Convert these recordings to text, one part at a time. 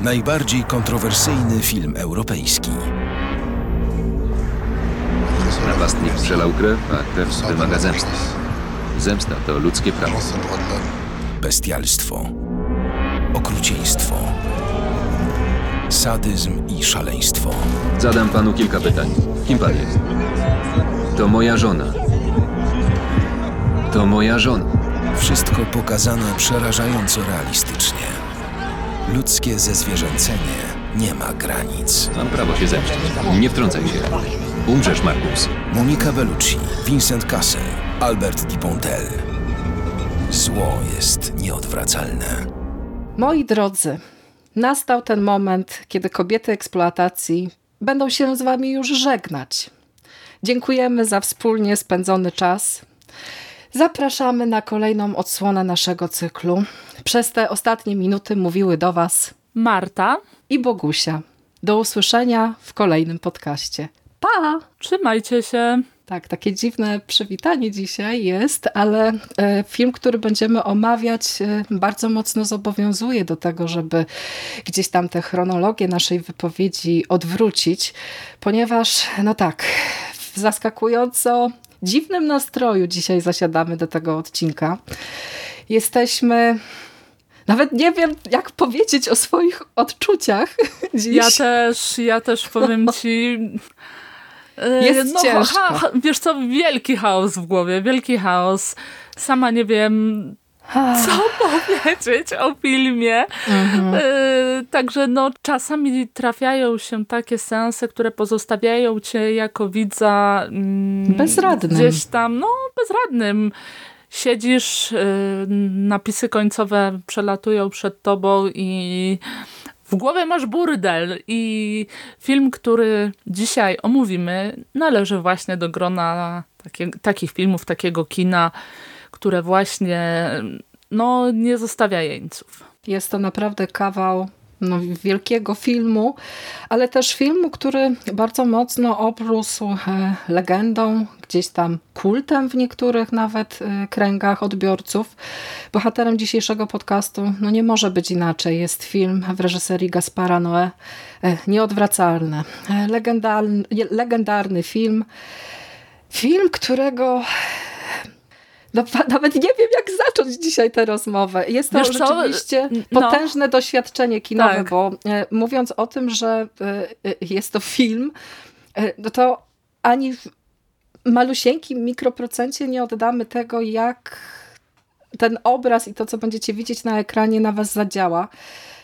Najbardziej kontrowersyjny film europejski. Napastnik przelał krew, a krew wymaga zemsty. Zemsta to ludzkie prawo. Bestialstwo. Okrucieństwo. Sadyzm i szaleństwo. Zadam panu kilka pytań. Kim pan jest? To moja żona. To moja żona. Wszystko pokazane przerażająco realistycznie. Ludzkie zezwierzęcenie nie ma granic. Mam prawo się zemścić. Nie wtrącaj się. Umrzesz, Markus. Monika Bellucci, Vincent Cassel, Albert Dupontel. Zło jest nieodwracalne. Moi drodzy, nastał ten moment, kiedy kobiety eksploatacji będą się z wami już żegnać. Dziękujemy za wspólnie spędzony czas. Zapraszamy na kolejną odsłonę naszego cyklu. Przez te ostatnie minuty mówiły do was Marta, i Bogusia. Do usłyszenia w kolejnym podcaście. Pa! trzymajcie się. Tak, takie dziwne przywitanie dzisiaj jest, ale e, film, który będziemy omawiać, e, bardzo mocno zobowiązuje do tego, żeby gdzieś tam tę chronologię naszej wypowiedzi odwrócić, ponieważ, no tak, w zaskakująco dziwnym nastroju dzisiaj zasiadamy do tego odcinka. Jesteśmy. Nawet nie wiem, jak powiedzieć o swoich odczuciach dziś. Ja też, ja też powiem ci... e, Jest ciężko. ha, ha, wiesz co, wielki chaos w głowie, wielki chaos. Sama nie wiem, co powiedzieć o filmie. Mhm. E, Także no, czasami trafiają się takie seanse, które pozostawiają cię jako widza mm, Bezradnym. Gdzieś tam, no bezradnym. Siedzisz, y, napisy końcowe przelatują przed tobą i w głowie masz burdel i film, który dzisiaj omówimy, należy właśnie do grona takie, takich filmów, takiego kina, które właśnie no, nie zostawia jeńców. Jest to naprawdę kawał no, wielkiego filmu, ale też filmu, który bardzo mocno obrósł e, legendą, gdzieś tam kultem w niektórych nawet e, kręgach odbiorców. Bohaterem dzisiejszego podcastu no nie może być inaczej. Jest film w reżyserii Gaspara Noé, e, Nieodwracalne. E, Legendarny, legendarny film. Film, którego no, nawet nie wiem, jak zacząć dzisiaj tę rozmowę. Jest to Wiesz rzeczywiście No. potężne doświadczenie kinowe, Tak. bo e, mówiąc o tym, że e, e, jest to film, e, no to ani malusieńkim mikroprocencie nie oddamy tego, jak ten obraz i to, co będziecie widzieć na ekranie, na was zadziała.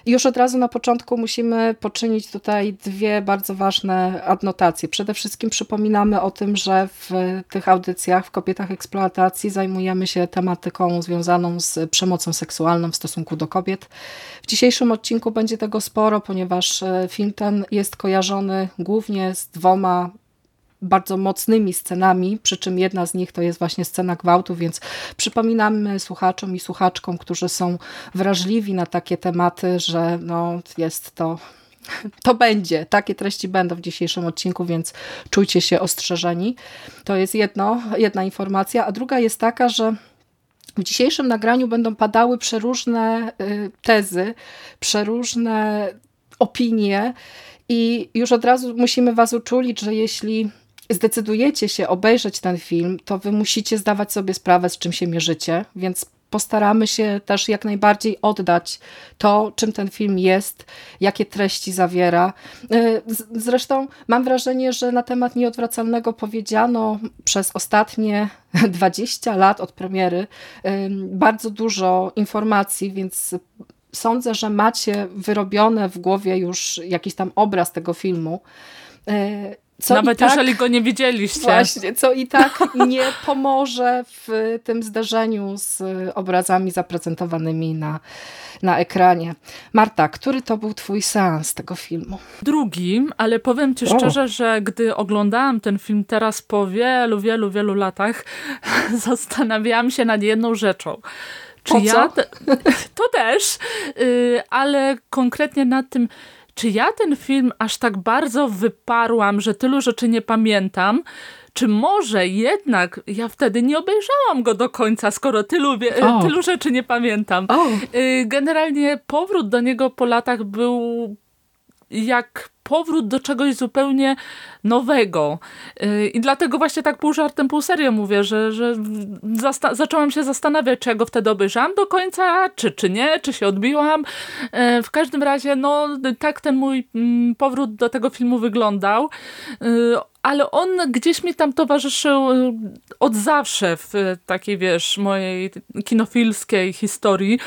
Już od razu na początku musimy poczynić tutaj dwie bardzo ważne adnotacje. Przede wszystkim przypominamy o tym, że w tych audycjach w Kobietach Eksploatacji zajmujemy się tematyką związaną z przemocą seksualną w stosunku do kobiet. W dzisiejszym odcinku będzie tego sporo, ponieważ film ten jest kojarzony głównie z dwoma bardzo mocnymi scenami, przy czym jedna z nich to jest właśnie scena gwałtu, więc przypominamy słuchaczom i słuchaczkom, którzy są wrażliwi na takie tematy, że no, jest to to będzie, takie treści będą w dzisiejszym odcinku, więc czujcie się ostrzeżeni. To jest jedno, jedna informacja, a druga jest taka, że w dzisiejszym nagraniu będą padały przeróżne y, tezy, przeróżne opinie i już od razu musimy was uczulić, że jeśli zdecydujecie się obejrzeć ten film, to wy musicie zdawać sobie sprawę, z czym się mierzycie, więc postaramy się też jak najbardziej oddać to, czym ten film jest, jakie treści zawiera. Z- Zresztą mam wrażenie, że na temat nieodwracalnego powiedziano przez ostatnie 20 lat od premiery y, bardzo dużo informacji, więc sądzę, że macie wyrobione w głowie już jakiś tam obraz tego filmu. Co Nawet tak, jeżeli go nie widzieliście. Właśnie, co i tak nie pomoże w tym zderzeniu z obrazami zaprezentowanymi na, na ekranie. Marta, który to był twój seans tego filmu? drugim, ale powiem ci O. szczerze, że gdy oglądałam ten film teraz po wielu, wielu, wielu latach, zastanawiałam się nad jedną rzeczą. Czy Po ja to też, y, ale konkretnie nad tym, czy ja ten film aż tak bardzo wyparłam, że tylu rzeczy nie pamiętam, czy może jednak ja wtedy nie obejrzałam go do końca, skoro tylu, wie, O. tylu rzeczy nie pamiętam. O, Y, Generalnie powrót do niego po latach był jak powrót do czegoś zupełnie nowego. Y, I dlatego właśnie tak pół żartem, pół serio mówię, że, że zaczęłam się zastanawiać, czy ja go wtedy obejrzałam do końca, czy, czy nie, czy się odbiłam. Y, W każdym razie, no tak ten mój mm, powrót do tego filmu wyglądał. Ale on gdzieś mi tam towarzyszył y, od zawsze w y, takiej, wiesz, mojej kinofilskiej historii,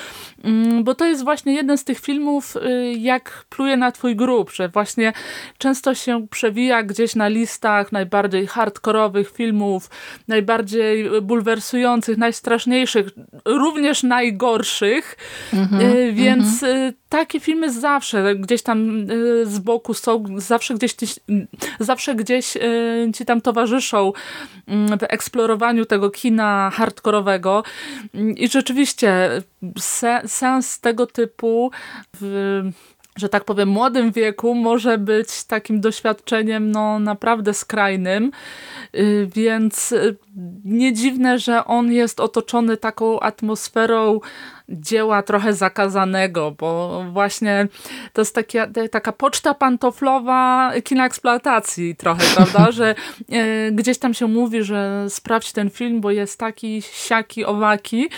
Mm, bo to jest właśnie jeden z tych filmów, y, jak pluje na twój grób, że właśnie często się przewija gdzieś na listach najbardziej hardkorowych filmów, najbardziej bulwersujących, najstraszniejszych, również najgorszych, Y, więc y, takie filmy zawsze gdzieś tam z boku są, zawsze gdzieś, zawsze gdzieś ci tam towarzyszą mm, w eksplorowaniu tego kina hardkorowego. Mm, i rzeczywiście se, sens tego typu w że tak powiem, młodym wieku może być takim doświadczeniem no, naprawdę skrajnym, Y, więc y, nie dziwne, że on jest otoczony taką atmosferą dzieła trochę zakazanego, bo właśnie to jest takie, taka poczta pantoflowa kina eksploatacji trochę, prawda, że e, gdzieś tam się mówi, że sprawdź ten film, bo jest taki, siaki, owaki.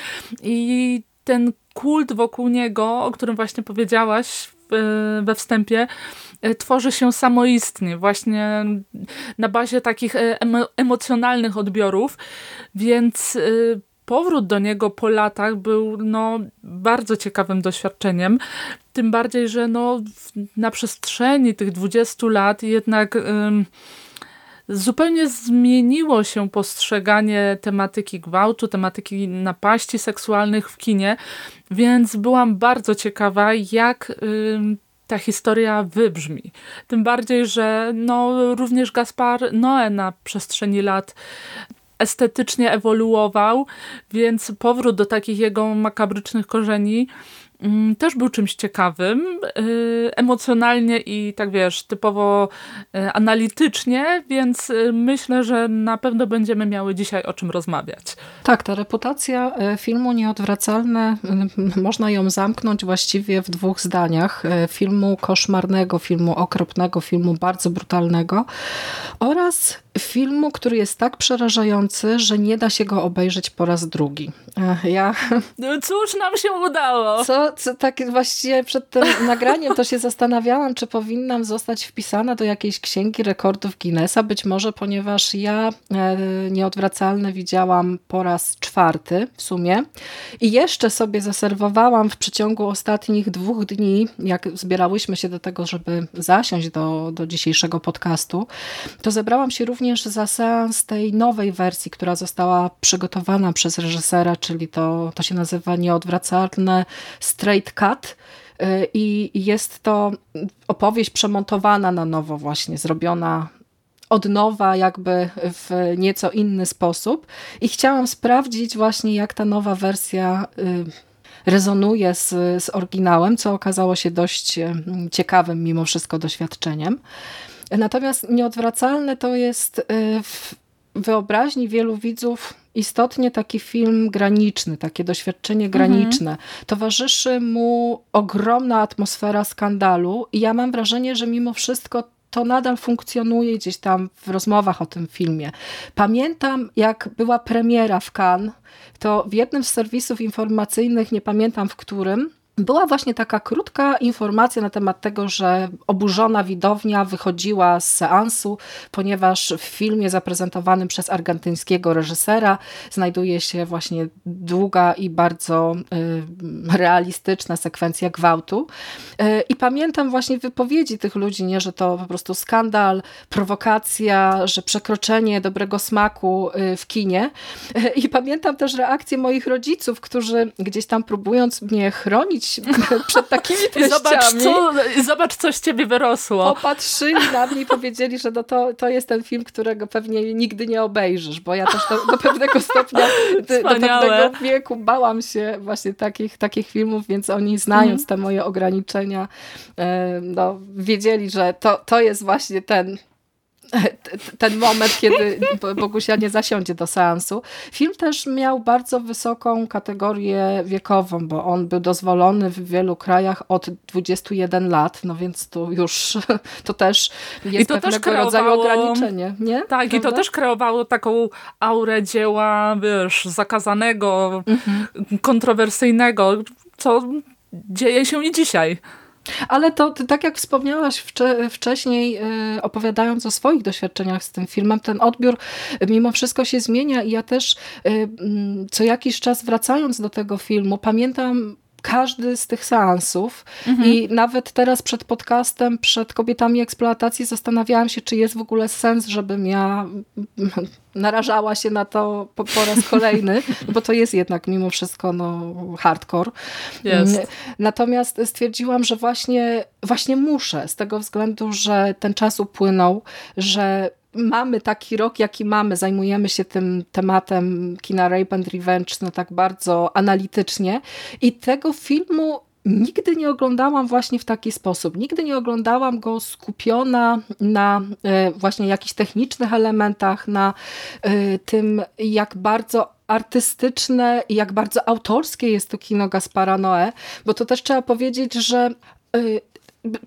I ten kult wokół niego, o którym właśnie powiedziałaś w, we wstępie, e, tworzy się samoistnie, właśnie na bazie takich e, emo emocjonalnych odbiorów, więc e, powrót do niego po latach był no, bardzo ciekawym doświadczeniem. Tym bardziej, że no, na przestrzeni tych 20 lat jednak ym, zupełnie zmieniło się postrzeganie tematyki gwałtu, tematyki napaści seksualnych w kinie, więc byłam bardzo ciekawa, jak ym, ta historia wybrzmi. Tym bardziej, że no, również Gaspar Noé na przestrzeni lat estetycznie ewoluował, więc powrót do takich jego makabrycznych korzeni mm, też był czymś ciekawym, yy, emocjonalnie i tak wiesz, typowo yy, analitycznie, więc yy, myślę, że na pewno będziemy miały dzisiaj o czym rozmawiać. Tak, ta reputacja filmu Nieodwracalne, można ją zamknąć właściwie w dwóch zdaniach. Filmu koszmarnego, filmu okropnego, filmu bardzo brutalnego oraz filmu, który jest tak przerażający, że nie da się go obejrzeć po raz drugi. Ja No cóż nam się udało? co, co tak właściwie przed tym nagraniem to się zastanawiałam, czy powinnam zostać wpisana do jakiejś księgi rekordów Guinnessa, być może, ponieważ ja e, nieodwracalne widziałam po raz czwarty w sumie i jeszcze sobie zaserwowałam w przeciągu ostatnich dwóch dni, jak zbierałyśmy się do tego, żeby zasiąść do, do dzisiejszego podcastu, to zebrałam się również za seans tej nowej wersji, która została przygotowana przez reżysera, czyli to, to się nazywa Nieodwracalne Straight Cut. Y, I jest to opowieść przemontowana na nowo właśnie, zrobiona od nowa, jakby w nieco inny sposób. I chciałam sprawdzić właśnie, jak ta nowa wersja y, rezonuje z, z oryginałem, co okazało się dość y, ciekawym mimo wszystko doświadczeniem. Natomiast nieodwracalne to jest y, w wyobraźni wielu widzów istotnie taki film graniczny, takie doświadczenie graniczne. Towarzyszy mu ogromna atmosfera skandalu i ja mam wrażenie, że mimo wszystko to nadal funkcjonuje gdzieś tam w rozmowach o tym filmie. Pamiętam, jak była premiera w Cannes, to w jednym z serwisów informacyjnych, nie pamiętam w którym, była właśnie taka krótka informacja na temat tego, że oburzona widownia wychodziła z seansu, ponieważ w filmie zaprezentowanym przez argentyńskiego reżysera znajduje się właśnie długa i bardzo y, realistyczna sekwencja gwałtu. Y, I pamiętam właśnie wypowiedzi tych ludzi, nie, że to po prostu skandal, prowokacja, że przekroczenie dobrego smaku y, w kinie. Y, I pamiętam też reakcję moich rodziców, którzy gdzieś tam próbując mnie chronić przed takimi I zobacz, treściami, co, zobacz, co z ciebie wyrosło. popatrzyli na mnie i powiedzieli, że no to, to jest ten film, którego pewnie nigdy nie obejrzysz, bo ja też do, do pewnego stopnia, do pewnego wieku bałam się właśnie takich, takich filmów, więc oni znając te moje ograniczenia, e, no, wiedzieli, że to, to jest właśnie ten ten moment, kiedy Bogusia nie zasiądzie do seansu. Film też miał bardzo wysoką kategorię wiekową, bo on był dozwolony w wielu krajach od 21 lat, no więc tu już to też jest to pewnego też rodzaju ograniczenie. Nie? Tak, Prawda? i to też kreowało taką aurę dzieła, wiesz, zakazanego, mhm. kontrowersyjnego, co dzieje się i dzisiaj. Ale to tak jak wspomniałaś wcześniej, y, opowiadając o swoich doświadczeniach z tym filmem, ten odbiór mimo wszystko się zmienia i ja też y, mm, co jakiś czas wracając do tego filmu, pamiętam każdy z tych seansów mhm. i nawet teraz przed podcastem, przed kobietami eksploatacji zastanawiałam się, czy jest w ogóle sens, żebym ja narażała się na to po, po raz kolejny, bo to jest jednak mimo wszystko no, hardcore. Jest. Natomiast stwierdziłam, że właśnie, właśnie muszę, z tego względu, że ten czas upłynął, że mamy taki rok, jaki mamy, zajmujemy się tym tematem kina Rape and Revenge no tak bardzo analitycznie i tego filmu nigdy nie oglądałam właśnie w taki sposób. Nigdy nie oglądałam go skupiona na e, właśnie jakichś technicznych elementach, na e, tym, jak bardzo artystyczne i jak bardzo autorskie jest to kino Gaspara Noé, bo to też trzeba powiedzieć, że e,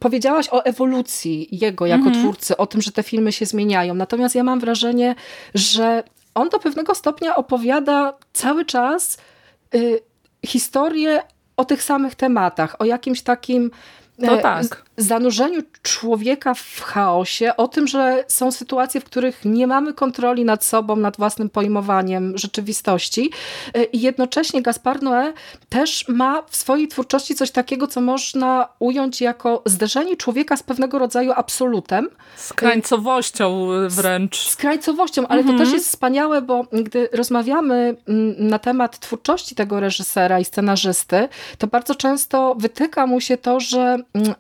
powiedziałaś o ewolucji jego jako mhm. twórcy, o tym, że te filmy się zmieniają. Natomiast ja mam wrażenie, że on do pewnego stopnia opowiada cały czas y, historię o tych samych tematach, o jakimś takim no tak. Zanurzeniu człowieka w chaosie, o tym, że są sytuacje, w których nie mamy kontroli nad sobą, nad własnym pojmowaniem rzeczywistości i jednocześnie Gaspar Noé też ma w swojej twórczości coś takiego, co można ująć jako zderzenie człowieka z pewnego rodzaju absolutem. Z krańcowością wręcz. Z, z krańcowością, ale mhm. to też jest wspaniałe, bo gdy rozmawiamy mm, na temat twórczości tego reżysera i scenarzysty, to bardzo często wytyka mu się to, że mm,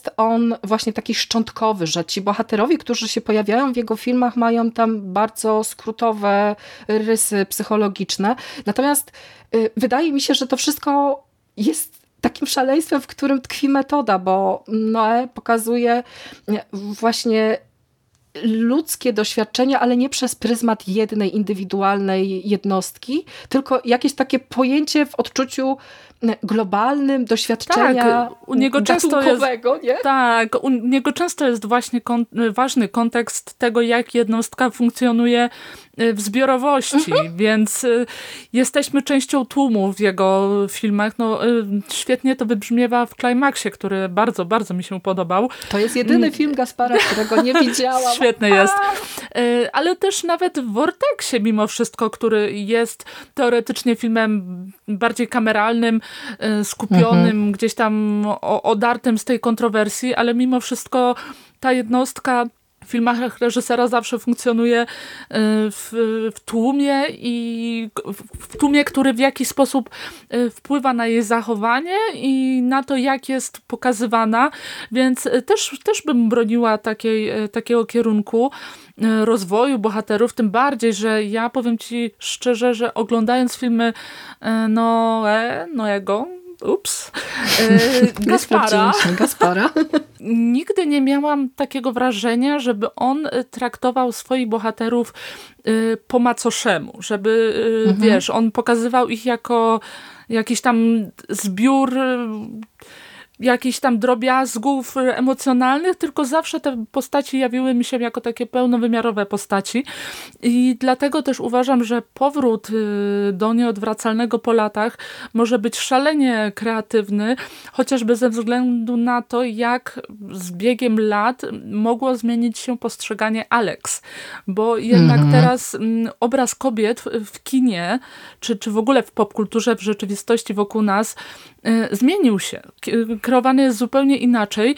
jest on właśnie taki szczątkowy, że ci bohaterowie, którzy się pojawiają w jego filmach mają tam bardzo skrótowe rysy psychologiczne. Natomiast y, wydaje mi się, że to wszystko jest takim szaleństwem, w którym tkwi metoda, bo Noe pokazuje y, właśnie ludzkie doświadczenia, ale nie przez pryzmat jednej indywidualnej jednostki, tylko jakieś takie pojęcie w odczuciu globalnym doświadczenia tak, u niego często jest, nie? Tak, u niego często jest właśnie kon, ważny kontekst tego, jak jednostka funkcjonuje y, w zbiorowości, mhm. więc y, jesteśmy częścią tłumu w jego filmach. No, y, świetnie to wybrzmiewa w Climaxie, który bardzo, bardzo mi się podobał. To jest jedyny mm. film Gaspara, którego nie widziałam. Świetny jest. Ale też nawet w Vortexie mimo wszystko, który jest teoretycznie filmem bardziej kameralnym, skupionym, mhm. gdzieś tam odartym z tej kontrowersji, ale mimo wszystko ta jednostka w filmach reżysera zawsze funkcjonuje e, w, w, tłumie i w tłumie, który w jakiś sposób e, wpływa na jej zachowanie i na to, jak jest pokazywana, więc też, też bym broniła takiej, takiego kierunku rozwoju bohaterów, tym bardziej, że ja powiem ci szczerze, że oglądając filmy Noe, Noego, ups, e, Gaspara. Gaspara. Nigdy nie miałam takiego wrażenia, żeby on e, traktował swoich bohaterów e, po macoszemu, żeby, mhm. wiesz, on pokazywał ich jako jakiś tam zbiór jakichś tam drobiazgów emocjonalnych, tylko zawsze te postaci jawiły mi się jako takie pełnowymiarowe postaci i dlatego też uważam, że powrót y, do nieodwracalnego po latach może być szalenie kreatywny, chociażby ze względu na to, jak z biegiem lat mogło zmienić się postrzeganie Alex, bo jednak mhm. teraz mm, obraz kobiet w kinie, czy, czy w ogóle w popkulturze, w rzeczywistości wokół nas y, zmienił się kreowany jest zupełnie inaczej,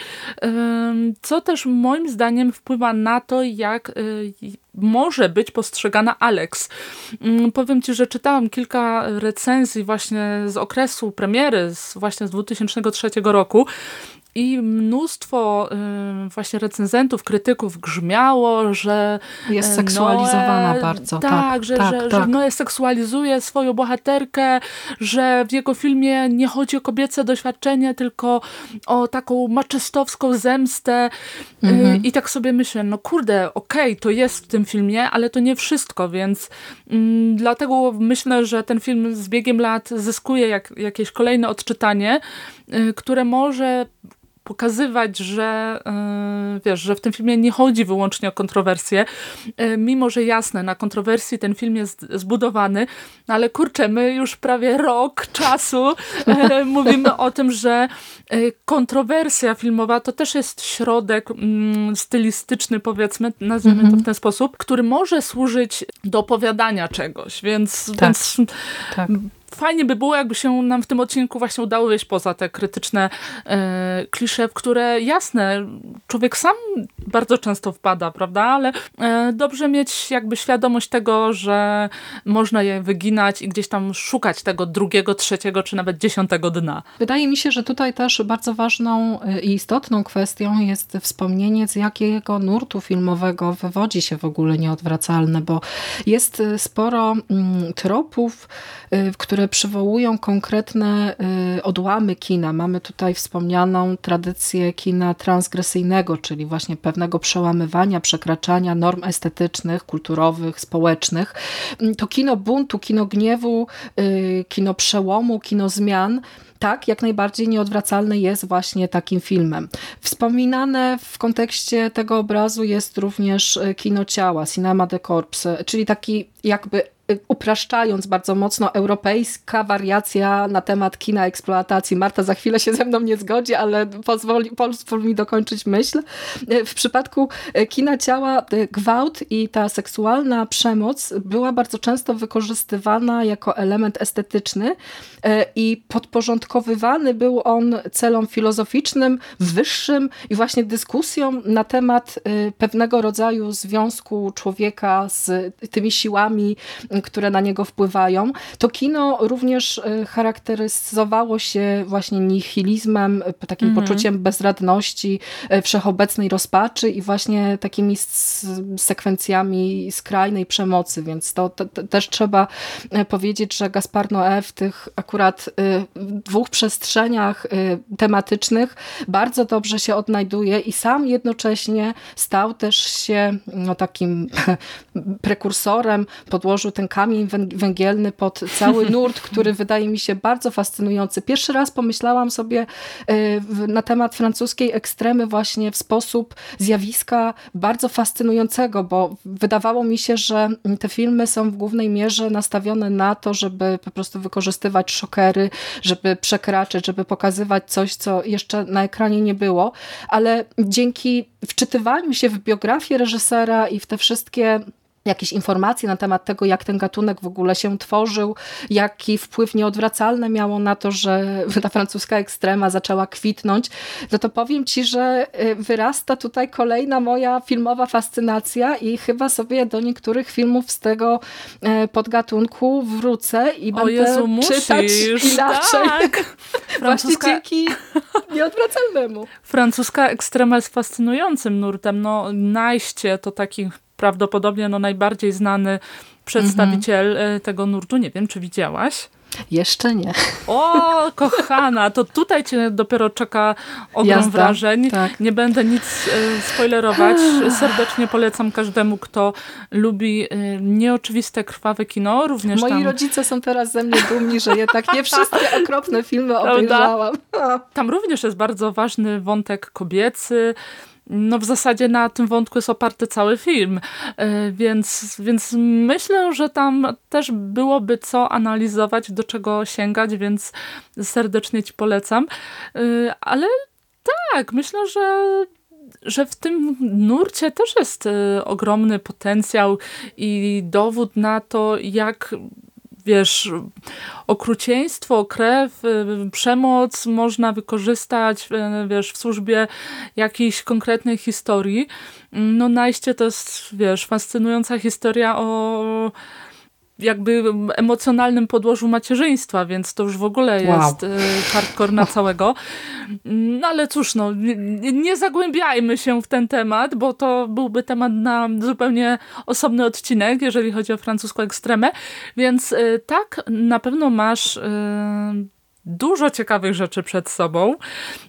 co też moim zdaniem wpływa na to, jak y, może być postrzegana Alex. Mm, powiem Ci, że czytałam kilka recenzji właśnie z okresu premiery, z, właśnie z 2003 roku i mnóstwo y, właśnie recenzentów, krytyków grzmiało, że jest e, seksualizowana Noe, bardzo. Tak, tak że, tak, że, tak. że Noe seksualizuje swoją bohaterkę, że w jego filmie nie chodzi o kobiece doświadczenie, tylko o taką maczystowską zemstę. Y, Mhm. I tak sobie myślę, no kurde, okej, okay, to jest w tym filmie, ale to nie wszystko, więc mm, dlatego myślę, że ten film z biegiem lat zyskuje jak, jakieś kolejne odczytanie, y, które może pokazywać, że yy, wiesz, że w tym filmie nie chodzi wyłącznie o kontrowersje, yy, mimo że jasne, na kontrowersji ten film jest zbudowany, no ale kurczę, my już prawie rok czasu yy, mówimy o tym, że kontrowersja filmowa to też jest środek mm, stylistyczny, powiedzmy, nazwijmy to w ten sposób, który może służyć do opowiadania czegoś, więc, Tak. więc tak. Fajnie by było, jakby się nam w tym odcinku właśnie udało wyjść poza te krytyczne e, klisze, w które jasne, człowiek sam bardzo często wpada, prawda, ale e, dobrze mieć jakby świadomość tego, że można je wyginać i gdzieś tam szukać tego drugiego, trzeciego, czy nawet dziesiątego dna. Wydaje mi się, że tutaj też bardzo ważną y, i istotną kwestią jest wspomnienie, z jakiego nurtu filmowego wywodzi się w ogóle nieodwracalne, bo jest y, sporo mm, tropów, y, które przywołują konkretne odłamy kina. Mamy tutaj wspomnianą tradycję kina transgresyjnego, czyli właśnie pewnego przełamywania, przekraczania norm estetycznych, kulturowych, społecznych. Mm, To kino buntu, kino gniewu, kino przełomu, kino zmian, tak, jak najbardziej nieodwracalny jest właśnie takim filmem. Wspominane w kontekście tego obrazu jest również kino ciała, Cinema de Corpse, czyli taki jakby upraszczając bardzo mocno, europejska wariacja na temat kina eksploatacji. Marta za chwilę się ze mną nie zgodzi, ale pozwól, pozwól mi dokończyć myśl. W przypadku kina ciała gwałt i ta seksualna przemoc była bardzo często wykorzystywana jako element estetyczny i podporządkowywany był on celom filozoficznym, wyższym i właśnie dyskusją na temat pewnego rodzaju związku człowieka z tymi siłami, które na niego wpływają. To kino również charakteryzowało się właśnie nihilizmem, takim Mhm. poczuciem bezradności, wszechobecnej rozpaczy i właśnie takimi sekwencjami skrajnej przemocy, więc to te, te, też trzeba powiedzieć, że Gaspar Noé w tych akurat dwóch przestrzeniach tematycznych bardzo dobrze się odnajduje i sam jednocześnie stał też się no, takim prekursorem, podłożył ten kamień węgielny pod cały nurt, który wydaje mi się bardzo fascynujący. Pierwszy raz pomyślałam sobie na temat francuskiej ekstremy właśnie w sposób zjawiska bardzo fascynującego, bo wydawało mi się, że te filmy są w głównej mierze nastawione na to, żeby po prostu wykorzystywać szokery, żeby przekraczać, żeby pokazywać coś, co jeszcze na ekranie nie było, ale dzięki wczytywaniu się w biografię reżysera i w te wszystkie jakieś informacje na temat tego, jak ten gatunek w ogóle się tworzył, jaki wpływ nieodwracalny miało na to, że ta francuska ekstrema zaczęła kwitnąć, no to powiem Ci, że wyrasta tutaj kolejna moja filmowa fascynacja i chyba sobie do niektórych filmów z tego podgatunku wrócę i o będę Jezu, musisz, czytać inaczej. Tak. Właśnie dzięki nieodwracalnemu. Francuska ekstrema jest fascynującym nurtem. No, Najście to taki prawdopodobnie no, najbardziej znany przedstawiciel mm -hmm. tego nurtu. Nie wiem, czy widziałaś? Jeszcze nie. O, kochana, to tutaj cię dopiero czeka ogrom Jazda, wrażeń. Tak. Nie będę nic spoilerować. Serdecznie polecam każdemu, kto lubi nieoczywiste, krwawe kino. Również Moi tam... rodzice są teraz ze mnie dumni, że jednak nie wszystkie okropne filmy obejrzałam. Tam również jest bardzo ważny wątek kobiecy, no w zasadzie na tym wątku jest oparty cały film, więc, więc myślę, że tam też byłoby co analizować, do czego sięgać, więc serdecznie Ci polecam. Ale tak, myślę, że że w tym nurcie też jest ogromny potencjał i dowód na to, jak wiesz, okrucieństwo, krew, y, przemoc można wykorzystać, y, wiesz, w służbie jakiejś konkretnej historii. No najście to jest, wiesz, fascynująca historia o jakby emocjonalnym podłożu macierzyństwa, więc to już w ogóle wow. jest hardcore na całego. No ale cóż, no, nie, zagłębiajmy się w ten temat, bo to byłby temat na zupełnie osobny odcinek, jeżeli chodzi o francuską ekstremę, więc y, tak, na pewno masz y, dużo ciekawych rzeczy przed sobą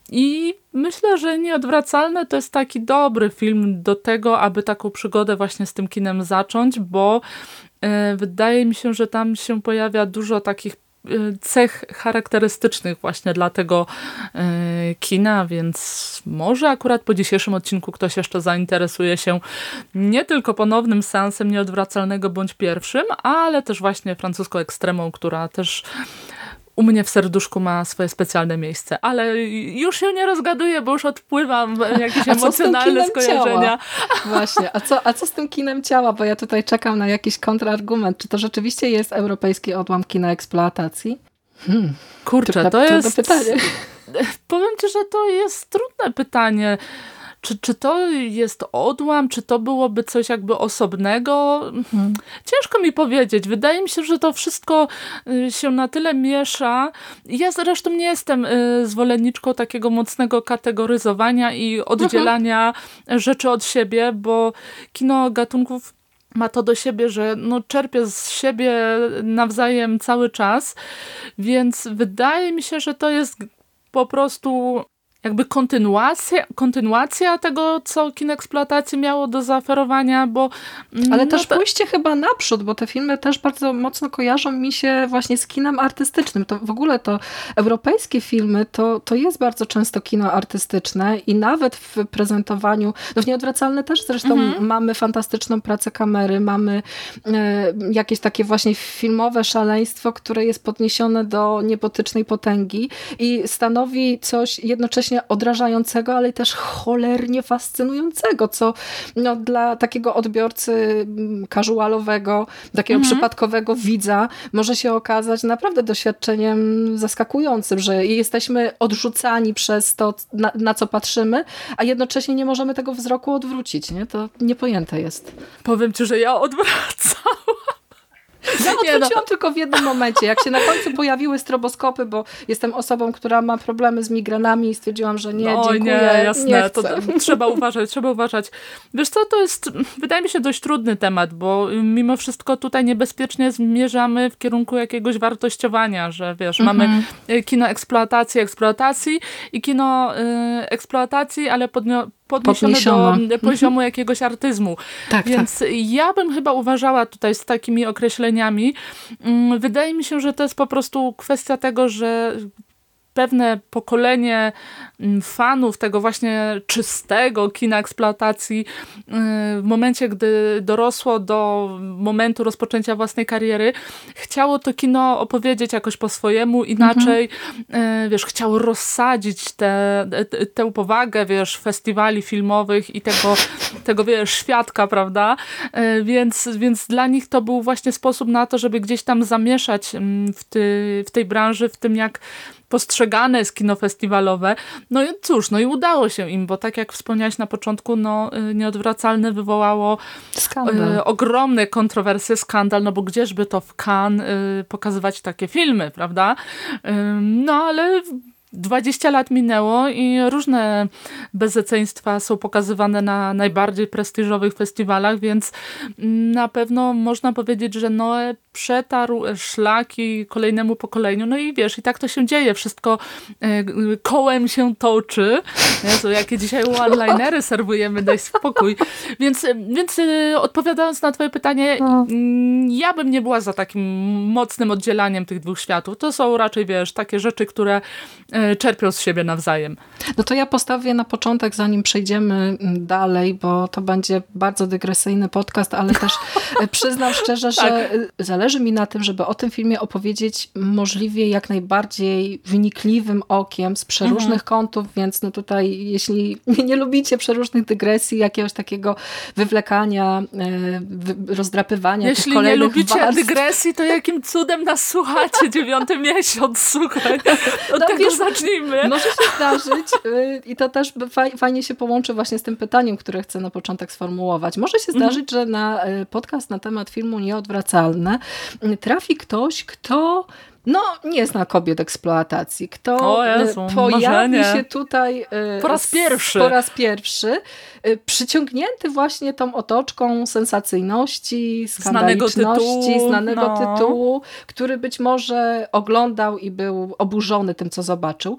i myślę, że Nieodwracalne to jest taki dobry film do tego, aby taką przygodę właśnie z tym kinem zacząć, bo E, wydaje mi się, że tam się pojawia dużo takich e, cech charakterystycznych właśnie dla tego e, kina, więc może akurat po dzisiejszym odcinku ktoś jeszcze zainteresuje się nie tylko ponownym seansem nieodwracalnego bądź pierwszym, ale też właśnie francuską ekstremą, która też u mnie w serduszku ma swoje specjalne miejsce, ale już się nie rozgaduję, bo już odpływam w jakieś emocjonalne skojarzenia. Ciała? Właśnie, a co, a co z tym kinem ciała? Bo ja tutaj czekam na jakiś kontrargument. Czy to rzeczywiście jest europejski odłam kina eksploatacji? Hmm. Kurczę, to jest... pytanie. Powiem ci, że to jest trudne pytanie. Czy, czy to jest odłam, czy to byłoby coś jakby osobnego? Hmm. Ciężko mi powiedzieć. Wydaje mi się, że to wszystko y, się na tyle miesza. Ja zresztą nie jestem y, zwolenniczką takiego mocnego kategoryzowania i oddzielania mhm. rzeczy od siebie, bo kino gatunków ma to do siebie, że no czerpie z siebie nawzajem cały czas, więc wydaje mi się, że to jest po prostu jakby kontynuacja, kontynuacja tego, co kino eksploatacji miało do zaoferowania, bo... Mm, Ale no też pójście chyba naprzód, bo te filmy też bardzo mocno kojarzą mi się właśnie z kinem artystycznym. To w ogóle to europejskie filmy to, to jest bardzo często kino artystyczne i nawet w prezentowaniu, no w Nieodwracalne też zresztą mhm. mamy fantastyczną pracę kamery, mamy e, jakieś takie właśnie filmowe szaleństwo, które jest podniesione do niebotycznej potęgi i stanowi coś jednocześnie odrażającego, ale też cholernie fascynującego, co no, dla takiego odbiorcy casualowego, takiego mhm. przypadkowego widza może się okazać naprawdę doświadczeniem zaskakującym, że jesteśmy odrzucani przez to, na, na co patrzymy, a jednocześnie nie możemy tego wzroku odwrócić. Nie? To niepojęte jest. Powiem ci, że ja odwracałam. Ja odwróciłam no. tylko w jednym momencie, jak się na końcu pojawiły stroboskopy, bo jestem osobą, która ma problemy z migrenami i stwierdziłam, że nie, no, dziękuję, nie, jasne, nie to trzeba uważać, trzeba uważać. Wiesz co, to jest, wydaje mi się, dość trudny temat, bo mimo wszystko tutaj niebezpiecznie zmierzamy w kierunku jakiegoś wartościowania, że wiesz, mhm. mamy kino eksploatacji, eksploatacji i kino y, eksploatacji, ale podnio podniesione do mhm. poziomu jakiegoś artyzmu. Tak, Więc tak. ja bym chyba uważała tutaj z takimi określeniami. Mm, wydaje mi się, że to jest po prostu kwestia tego, że pewne pokolenie mm, fanów tego właśnie czystego kina eksploatacji mm, w momencie, gdy dorosło do momentu rozpoczęcia własnej kariery, chciało to kino opowiedzieć jakoś po swojemu, inaczej, mhm. wiesz, chciało rozsadzić tę te, tę powagę, wiesz, festiwali filmowych i tego, tego wiesz, świadka, prawda? E, więc, więc dla nich to był właśnie sposób na to, żeby gdzieś tam zamieszać mm, w, ty, w tej branży, w tym jak postrzegane jest kino festiwalowe. No i cóż, no i udało się im, bo tak jak wspomniałaś na początku, no y, Nieodwracalne wywołało skandal. Y, ogromne kontrowersje, skandal, no bo gdzieżby to w Cannes y, pokazywać takie filmy, prawda? no ale 20 lat minęło i różne bezeceństwa są pokazywane na najbardziej prestiżowych festiwalach, więc na pewno można powiedzieć, że Noe przetarł szlaki kolejnemu pokoleniu. No i wiesz, i tak to się dzieje. Wszystko e, kołem się toczy. Jezu, jakie dzisiaj one-linery serwujemy, daj spokój. Więc, więc e, odpowiadając na twoje pytanie, no. mm, ja bym nie była za takim mocnym oddzielaniem tych dwóch światów. To są raczej, wiesz, takie rzeczy, które e, czerpią z siebie nawzajem. No to ja postawię na początek, zanim przejdziemy dalej, bo to będzie bardzo dygresyjny podcast, ale też e, przyznam szczerze, że tak. zależy mi na tym, żeby o tym filmie opowiedzieć możliwie jak najbardziej wynikliwym okiem, z przeróżnych mhm. kątów, więc no tutaj jeśli nie lubicie przeróżnych dygresji, jakiegoś takiego wywlekania, rozdrapywania jeśli tych kolejnych Jeśli nie lubicie warstw. dygresji, to jakim cudem nas słuchacie? Dziewiąty miesiąc, słuchaj. Od no, tego wiesz, zacznijmy. Może się zdarzyć y, i to też fajnie się połączy właśnie z tym pytaniem, które chcę na początek sformułować. Może się zdarzyć, mhm. że na y, podcast na temat filmu Nieodwracalne y, trafi ktoś, kto no, nie zna kobiet eksploatacji. Kto o Jezu, pojawi marzenie. się tutaj po raz pierwszy, po raz pierwszy przyciągnięty właśnie tą otoczką sensacyjności, skandaliczności, znanego tytułu, znanego no. tytułu, który być może oglądał i był oburzony tym, co zobaczył.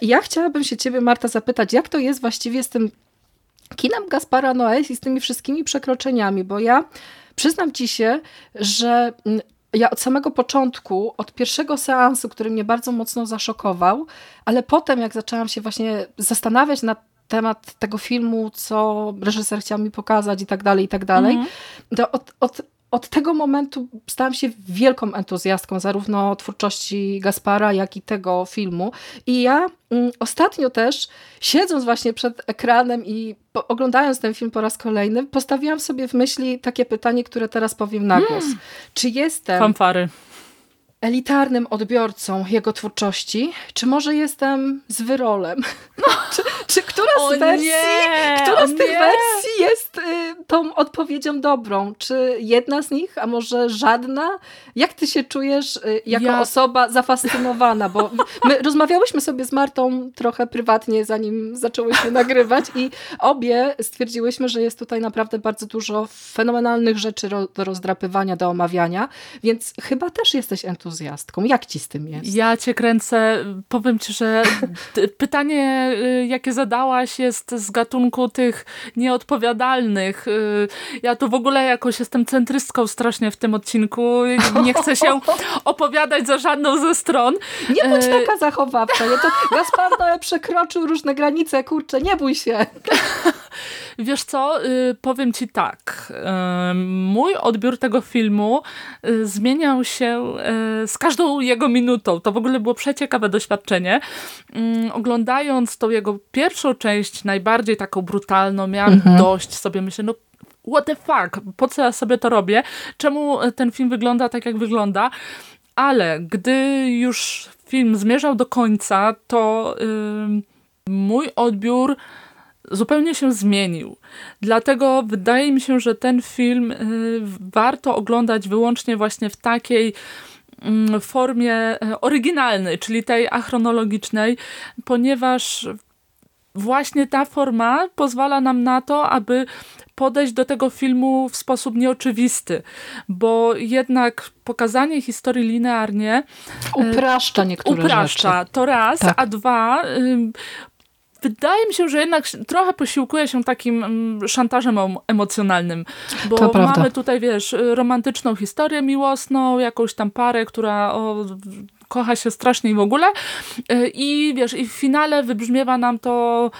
Ja chciałabym się ciebie, Marta, zapytać, jak to jest właściwie z tym kinem Gaspara Noé i z tymi wszystkimi przekroczeniami, bo ja przyznam ci się, że ja od samego początku, od pierwszego seansu, który mnie bardzo mocno zaszokował, ale potem jak zaczęłam się właśnie zastanawiać nad temat tego filmu, co reżyser chciał mi pokazać i tak dalej, i tak dalej, -hmm. to od, od od tego momentu stałam się wielką entuzjastką zarówno twórczości Gaspara, jak i tego filmu. I ja mm, ostatnio też, siedząc właśnie przed ekranem i oglądając ten film po raz kolejny, postawiłam sobie w myśli takie pytanie, które teraz powiem na głos. Mm. Czy jestem... Fanfary elitarnym odbiorcą jego twórczości, czy może jestem z wyrolem? No. czy, czy która z wersji, nie, która z tych nie. wersji jest y, tą odpowiedzią dobrą? Czy jedna z nich, a może żadna? Jak ty się czujesz y, jako ja... osoba zafascynowana? Bo my rozmawiałyśmy sobie z Martą trochę prywatnie, zanim zaczęłyśmy nagrywać i obie stwierdziłyśmy, że jest tutaj naprawdę bardzo dużo fenomenalnych rzeczy do rozdrapywania, do omawiania, więc chyba też jesteś entuzjastą entuzjastką. Jak ci z tym jest? Ja cię kręcę. Powiem ci, że pytanie, y, jakie zadałaś, jest z gatunku tych nieodpowiadalnych. Y, ja tu w ogóle jakoś jestem centrystką strasznie w tym odcinku. Nie chcę się opowiadać za żadną ze stron. Nie bądź y, taka zachowawcza. Ja to Gaspar Noé przekroczył różne granice, kurczę, nie bój się. Wiesz co, powiem ci tak. Mój odbiór tego filmu zmieniał się z każdą jego minutą. To w ogóle było przeciekawe doświadczenie. Mm, oglądając tą jego pierwszą część, najbardziej taką brutalną, miałam mhm. dość sobie, myślę, no what the fuck, po co ja sobie to robię? Czemu ten film wygląda tak, jak wygląda? Ale gdy już film zmierzał do końca, to yy, mój odbiór zupełnie się zmienił. Dlatego wydaje mi się, że ten film yy, warto oglądać wyłącznie właśnie w takiej Mm, formie e, oryginalnej, czyli tej achronologicznej, ponieważ właśnie ta forma pozwala nam na to, aby podejść do tego filmu w sposób nieoczywisty, bo jednak pokazanie historii linearnie e, upraszcza niektóre upraszcza, rzeczy. to raz, tak. a dwa wydaje mi się, że jednak trochę posiłkuje się takim mm, szantażem emocjonalnym, bo mamy prawda. tutaj, wiesz, romantyczną historię miłosną, jakąś tam parę, która o, kocha się strasznie i w ogóle y, i wiesz, i w finale wybrzmiewa nam to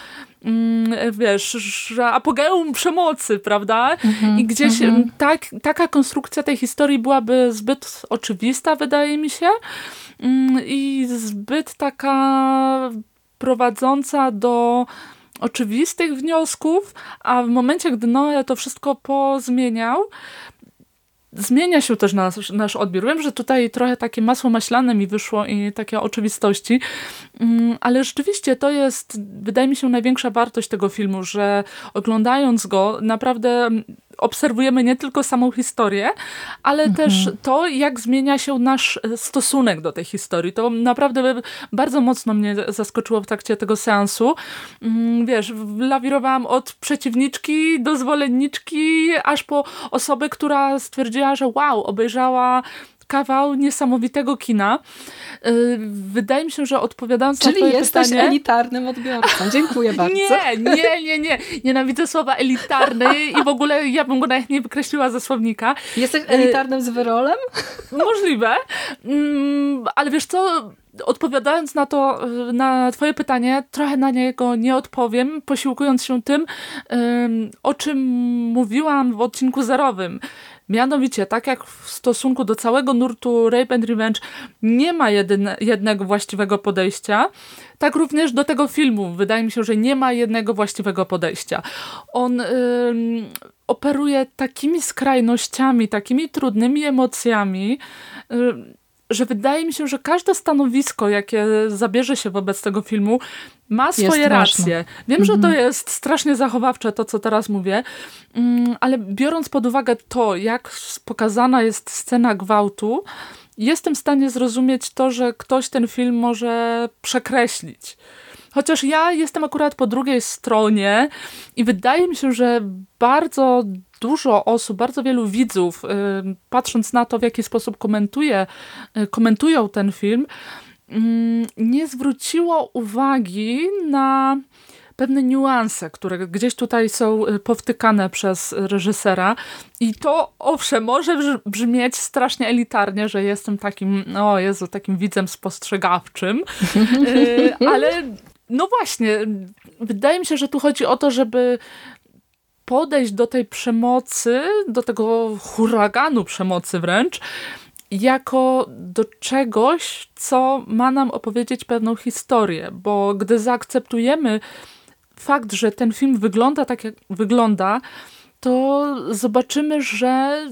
mm, wiesz, że apogeum przemocy, prawda? Mhm, I gdzieś mhm. tak, taka konstrukcja tej historii byłaby zbyt oczywista, wydaje mi się, mm, i zbyt taka prowadząca do oczywistych wniosków, a w momencie, gdy Noe to wszystko pozmieniał, zmienia się też nasz, nasz odbiór. Wiem, że tutaj trochę takie masło maślane mi wyszło i takie oczywistości, mm, ale rzeczywiście to jest, wydaje mi się, największa wartość tego filmu, że oglądając go naprawdę obserwujemy nie tylko samą historię, ale mhm. też to, jak zmienia się nasz e, stosunek do tej historii. To naprawdę bardzo mocno mnie zaskoczyło w trakcie tego seansu. Mm, wiesz, lawirowałam od przeciwniczki do zwolenniczki, aż po osobę, która stwierdziła, że wow, obejrzała kawał niesamowitego kina. Y, wydaje mi się, że odpowiadając Czyli na twoje jesteś pytanie... elitarnym odbiorcą. Dziękuję bardzo. Nie, nie, nie, nie. Nienawidzę słowa elitarny i w ogóle ja bym go nawet nie wykreśliła ze słownika. Jesteś elitarnym z wyrolem? Możliwe. Mm, ale wiesz co odpowiadając na to, na twoje pytanie, trochę na niego nie odpowiem, posiłkując się tym, o czym mówiłam w odcinku zerowym. Mianowicie, tak jak w stosunku do całego nurtu Rape and Revenge nie ma jedyne, jednego właściwego podejścia, tak również do tego filmu. Wydaje mi się, że nie ma jednego właściwego podejścia. On operuje takimi skrajnościami, takimi trudnymi emocjami, że wydaje mi się, że każde stanowisko, jakie zabierze się wobec tego filmu, ma swoje racje. Wiem, że to mhm. jest strasznie zachowawcze, to co teraz mówię, mm, ale biorąc pod uwagę to, jak pokazana jest scena gwałtu, jestem w stanie zrozumieć to, że ktoś ten film może przekreślić. Chociaż ja jestem akurat po drugiej stronie i wydaje mi się, że bardzo dużo osób, bardzo wielu widzów, patrząc na to, w jaki sposób komentuje, y, komentują ten film, nie zwróciło uwagi na pewne niuanse, które gdzieś tutaj są y, powtykane przez reżysera. I to owszem, może brzmieć strasznie elitarnie, że jestem takim, o Jezu, takim widzem spostrzegawczym, ale no właśnie, wydaje mi się, że tu chodzi o to, żeby podejść do tej przemocy, do tego huraganu przemocy wręcz, jako do czegoś, co ma nam opowiedzieć pewną historię, bo gdy zaakceptujemy fakt, że ten film wygląda tak, jak wygląda, to zobaczymy, że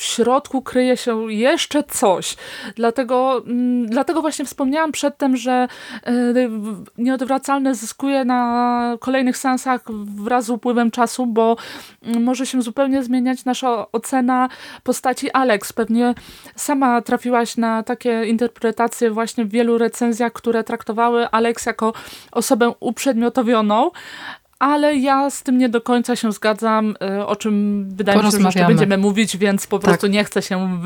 w środku kryje się jeszcze coś. Dlatego, mm, dlatego właśnie wspomniałam przedtem, że e, nieodwracalne zyskuje na kolejnych sensach wraz z upływem czasu, bo mm, może się zupełnie zmieniać nasza ocena postaci Alex. Pewnie sama trafiłaś na takie interpretacje właśnie w wielu recenzjach, które traktowały Alex jako osobę uprzedmiotowioną, ale ja z tym nie do końca się zgadzam, e, o czym wydaje mi się, że jeszcze będziemy mówić, więc po prostu tak. nie chcę się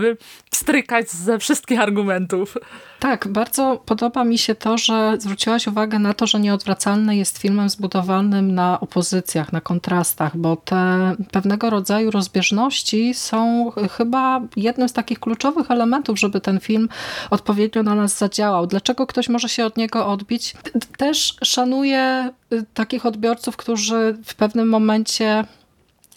strykać ze wszystkich argumentów. Tak, bardzo podoba mi się to, że zwróciłaś uwagę na to, że Nieodwracalny jest filmem zbudowanym na opozycjach, na kontrastach, bo te pewnego rodzaju rozbieżności są chyba jednym z takich kluczowych elementów, żeby ten film odpowiednio na nas zadziałał. Dlaczego ktoś może się od niego odbić? Też szanuję y, takich odbiorców, którzy w pewnym momencie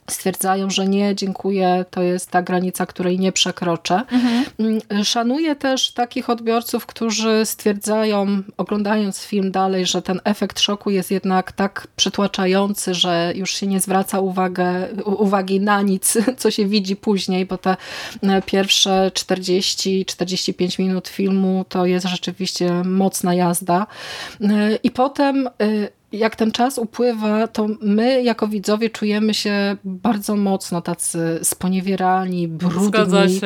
stwierdzają, że nie, dziękuję, to jest ta granica, której nie przekroczę. Mhm. Szanuję też takich odbiorców, którzy stwierdzają, oglądając film dalej, że ten efekt szoku jest jednak tak przytłaczający, że już się nie zwraca uwagę, uwagi na nic, co się widzi później, bo te e, pierwsze 40-45 minut filmu to jest rzeczywiście mocna jazda. E, I potem e, jak ten czas upływa, to my jako widzowie czujemy się bardzo mocno tacy sponiewierani, brudni,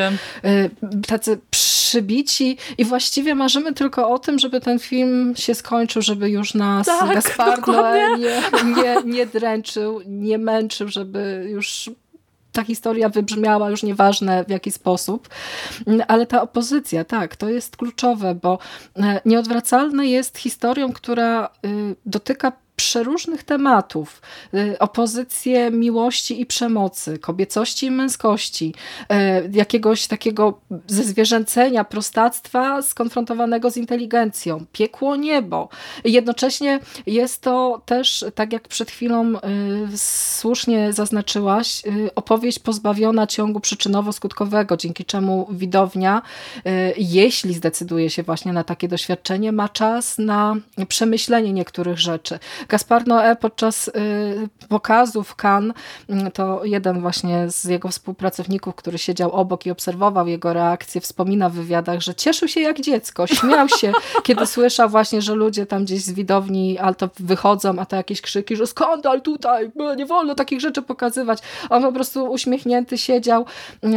y, tacy przybici i właściwie marzymy tylko o tym, żeby ten film się skończył, żeby już nas tak, Gaspar nie, nie, nie dręczył, nie męczył, żeby już ta historia wybrzmiała, już nieważne w jaki sposób, ale ta opozycja, tak, to jest kluczowe, bo e, nieodwracalne jest historią, która y, dotyka przeróżnych tematów. Y, opozycję miłości i przemocy, kobiecości i męskości, y, jakiegoś takiego zezwierzęcenia, prostactwa skonfrontowanego z inteligencją, piekło niebo. Jednocześnie jest to też, tak jak przed chwilą y, słusznie zaznaczyłaś, opowieść pozbawiona ciągu przyczynowo-skutkowego, dzięki czemu widownia, jeśli zdecyduje się właśnie na takie doświadczenie, ma czas na przemyślenie niektórych rzeczy. Gaspar Noé podczas y, pokazu w Cannes, mm, to jeden właśnie z jego współpracowników, który siedział obok i obserwował jego reakcję, wspomina w wywiadach, że cieszył się jak dziecko, śmiał się, kiedy słyszał właśnie, że ludzie tam gdzieś z widowni albo wychodzą, a to jakieś krzyki, że skandal tutaj, nie wolno takich rzeczy pokazywać. On po prostu uśmiechnięty siedział, e,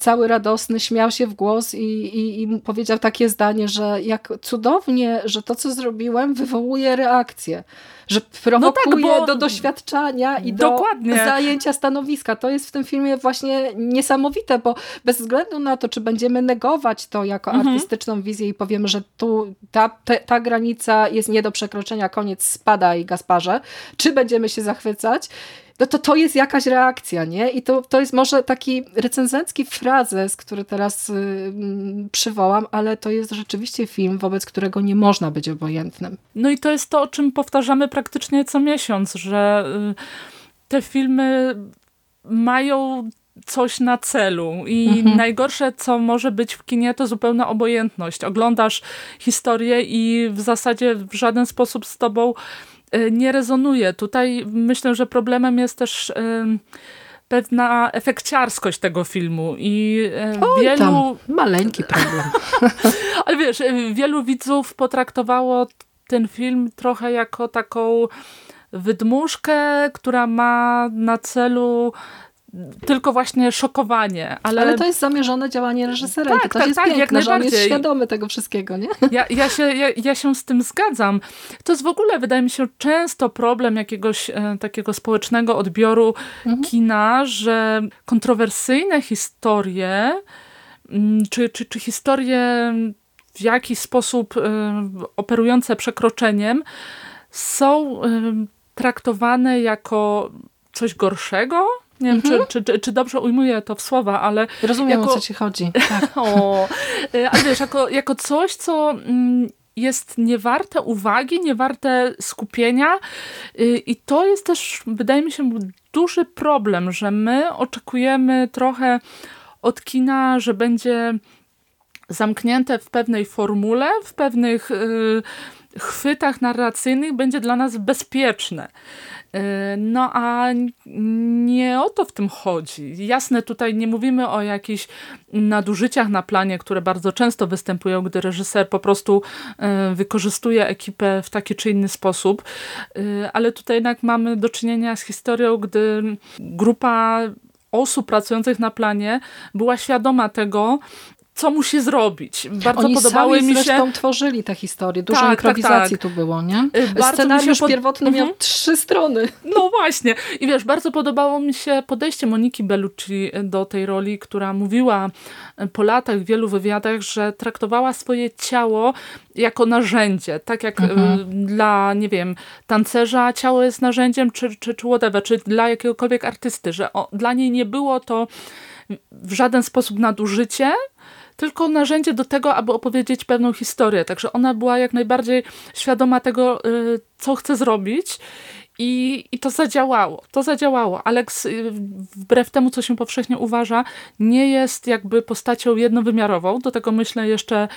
cały radosny, śmiał się w głos i, i, i powiedział takie zdanie, że jak cudownie, że to, co zrobiłem, wywołuje reakcję że prowokuje no tak, do doświadczania i dokładnie. do zajęcia stanowiska. To jest w tym filmie właśnie niesamowite, bo bez względu na to, czy będziemy negować to jako mhm. artystyczną wizję i powiemy, że tu ta, ta, ta granica jest nie do przekroczenia, koniec spada i Gasparze, czy będziemy się zachwycać, no to to jest jakaś reakcja, nie? I to, to jest może taki recenzencki frazes, który teraz y, przywołam, ale to jest rzeczywiście film, wobec którego nie można być obojętnym. No i to jest to, o czym powtarzamy praktycznie co miesiąc, że y, te filmy mają coś na celu i mhm. najgorsze, co może być w kinie, to zupełna obojętność. Oglądasz historię i w zasadzie w żaden sposób z tobą nie rezonuje. Tutaj myślę, że problemem jest też pewna efekciarskość tego filmu i Oj, wielu... Tam, maleńki problem. Ale wiesz, wielu widzów potraktowało ten film trochę jako taką wydmuszkę, która ma na celu tylko właśnie szokowanie. Ale, ale to jest zamierzone działanie reżysera tak, i to tak, jest tak, piękne, jak że on jest świadomy tego wszystkiego, nie? Ja, ja, się, ja, ja się z tym zgadzam. To jest w ogóle, wydaje mi się, często problem jakiegoś e, takiego społecznego odbioru mhm. kina, że kontrowersyjne historie mm, czy, czy, czy historie w jakiś sposób y, operujące przekroczeniem są y, traktowane jako coś gorszego. Nie wiem, mhm. czy, czy, czy, dobrze ujmuję to w słowa, ale... Rozumiem, jako, o co ci chodzi. Tak. o, ale wiesz, jako, jako coś, co mm, jest niewarte uwagi, niewarte skupienia i to jest też, wydaje mi się, duży problem, że my oczekujemy trochę od kina, że będzie zamknięte w pewnej formule, w pewnych y, chwytach narracyjnych będzie dla nas bezpieczne. Y, no a nie o to w tym chodzi. Jasne, tutaj nie mówimy o jakichś nadużyciach na planie, które bardzo często występują, gdy reżyser po prostu y, wykorzystuje ekipę w taki czy inny sposób, ale tutaj jednak mamy do czynienia z historią, gdy grupa osób pracujących na planie była świadoma tego, co musi zrobić. Bardzo Oni podobały sami mi się. zresztą tworzyli tę historię. Dużo tak, improwizacji tak, tak. tu było, nie? Y, bardzo Scenariusz pod... pierwotny mhm. miał trzy strony. No właśnie. I wiesz, bardzo podobało mi się podejście Moniki Bellucci do tej roli, która mówiła po latach w wielu wywiadach, że traktowała swoje ciało jako narzędzie. Tak jak mhm. dla, nie wiem, tancerza ciało jest narzędziem, czy, czy, czy whatever, czy dla jakiegokolwiek artysty, że o, dla niej nie było to w żaden sposób nadużycie, tylko narzędzie do tego, aby opowiedzieć pewną historię. Także ona była jak najbardziej świadoma tego, y, co chce zrobić i, I to zadziałało. To zadziałało. Alex, y, wbrew temu, co się powszechnie uważa, nie jest jakby postacią jednowymiarową. Do tego myślę jeszcze,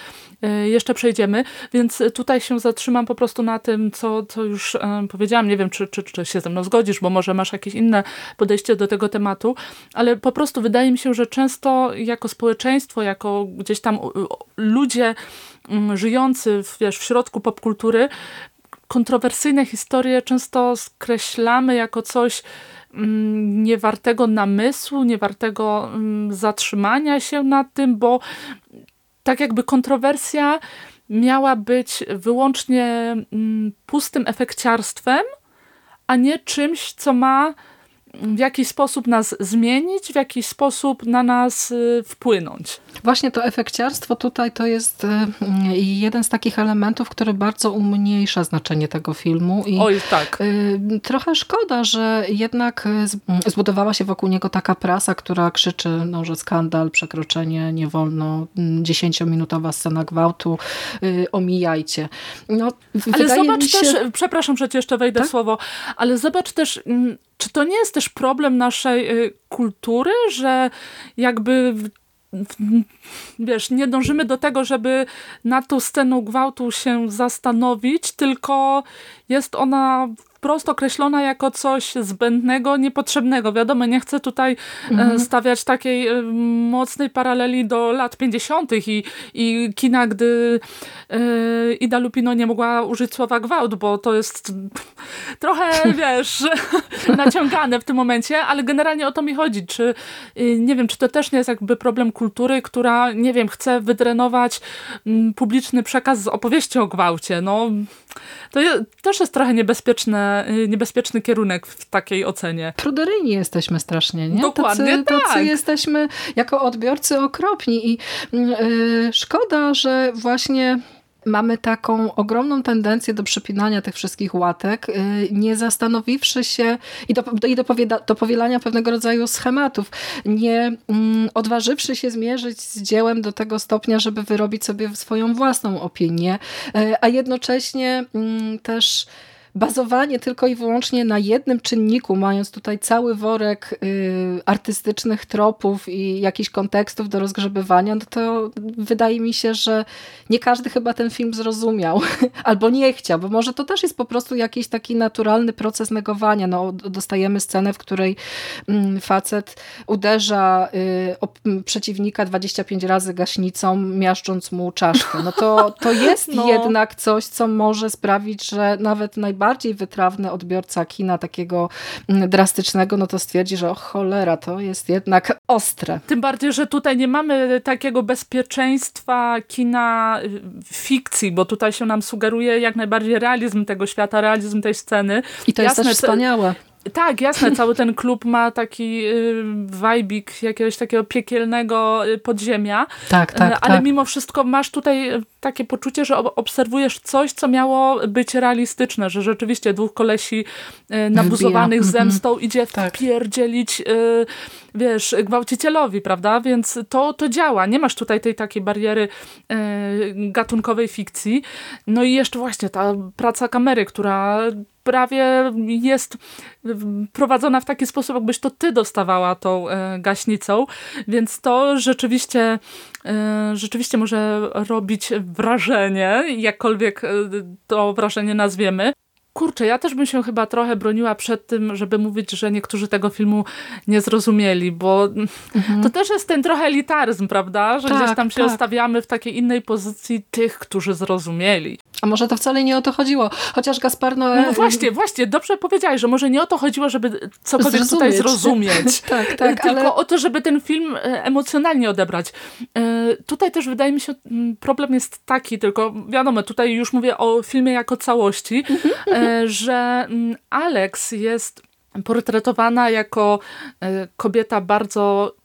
y, jeszcze przejdziemy. Więc tutaj się zatrzymam po prostu na tym, co, co już e, powiedziałam. Nie wiem, czy, czy, czy się ze mną zgodzisz, bo może masz jakieś inne podejście do tego tematu, ale po prostu wydaje mi się, że często jako społeczeństwo, jako gdzieś tam ludzie mm, żyjący w, wiesz, w środku popkultury, kontrowersyjne historie często skreślamy jako coś mm, niewartego namysłu, niewartego mm, zatrzymania się nad tym, bo tak jakby kontrowersja miała być wyłącznie mm, pustym efekciarstwem, a nie czymś, co ma w jakiś sposób nas zmienić, w jakiś sposób na nas y, wpłynąć. Właśnie to efekciarstwo tutaj to jest y, jeden z takich elementów, który bardzo umniejsza znaczenie tego filmu. I Oj, tak. Y, trochę szkoda, że jednak zbudowała się wokół niego taka prasa, która krzyczy, no, że skandal, przekroczenie, nie wolno, mm, dziesięciominutowa scena gwałtu, omijajcie. No, ale zobacz się... też, przepraszam, że ci jeszcze wejdę tak? słowo, ale zobacz też mm, czy to nie jest też problem naszej y, kultury, że jakby wiesz, nie dążymy do tego, żeby na tą sceną gwałtu się zastanowić, tylko jest ona wprost określona jako coś zbędnego, niepotrzebnego. Wiadomo, nie chcę tutaj e, mhm. stawiać takiej e, mocnej paraleli do lat 50. i, i kina, gdy e, Ida Lupino nie mogła użyć słowa gwałt, bo to jest trochę, wiesz, naciągane w tym momencie, ale generalnie o to mi chodzi. Czy, nie wiem, czy to też nie jest jakby problem kultury, która, nie wiem, chce wydrenować mm, publiczny przekaz z opowieści o gwałcie. No, to też jest trochę niebezpieczne, y, niebezpieczny kierunek w takiej ocenie. Pruderyjni jesteśmy strasznie, nie? Dokładnie tacy, tak. Tacy jesteśmy jako odbiorcy okropni i yy, szkoda, że właśnie mamy taką ogromną tendencję do przepinania tych wszystkich łatek, y, nie zastanowiwszy się i do, i do, do powielania pewnego rodzaju schematów, nie mm, odważywszy się zmierzyć z dziełem do tego stopnia, żeby wyrobić sobie swoją własną opinię, y, a jednocześnie mm, też bazowanie tylko i wyłącznie na jednym czynniku, mając tutaj cały worek y, artystycznych tropów i jakichś kontekstów do rozgrzebywania, no to wydaje mi się, że nie każdy chyba ten film zrozumiał albo nie chciał, bo może to też jest po prostu jakiś taki naturalny proces negowania. No, dostajemy scenę, w której y, facet uderza y, przeciwnika 25 razy gaśnicą, miażdżąc mu czaszkę. No to, to jest no. jednak coś, co może sprawić, że nawet najbardziej bardziej wytrawny odbiorca kina takiego mm, drastycznego, no to stwierdzi, że o cholera, to jest jednak ostre. Tym bardziej, że tutaj nie mamy takiego bezpieczeństwa kina y, fikcji, bo tutaj się nam sugeruje jak najbardziej realizm tego świata, realizm tej sceny. I to Jasne, jest też wspaniałe. Tak, jasne, cały ten klub ma taki y, wajbik jakiegoś takiego piekielnego y, podziemia. Tak, tak, y, Ale tak. mimo wszystko masz tutaj takie poczucie, że obserwujesz coś, co miało być realistyczne, że rzeczywiście dwóch kolesi nabuzowanych Wbija. Mhm. zemstą idzie tak. wpierdzielić wiesz, gwałcicielowi, prawda? Więc to, to działa. Nie masz tutaj tej takiej bariery gatunkowej fikcji. No i jeszcze właśnie ta praca kamery, która prawie jest prowadzona w taki sposób, jakbyś to ty dostawała tą e, gaśnicą, więc to rzeczywiście, e, rzeczywiście może robić wrażenie, jakkolwiek e, to wrażenie nazwiemy. Kurczę, ja też bym się chyba trochę broniła przed tym, żeby mówić, że niektórzy tego filmu nie zrozumieli, bo mhm. to też jest ten trochę elitaryzm, prawda? Że tak, gdzieś tam się tak. ustawiamy w takiej innej pozycji tych, którzy zrozumieli. A może to wcale nie o to chodziło? Chociaż Gaspar No No właśnie, właśnie, dobrze powiedziałeś, że może nie o to chodziło, żeby cokolwiek zrozumieć. tutaj zrozumieć. tak, tak. Tylko ale... o to, żeby ten film e, emocjonalnie odebrać. E, tutaj też wydaje mi się, problem jest taki, tylko wiadomo, tutaj już mówię o filmie jako całości, mhm, e, że Alex jest portretowana jako kobieta bardzo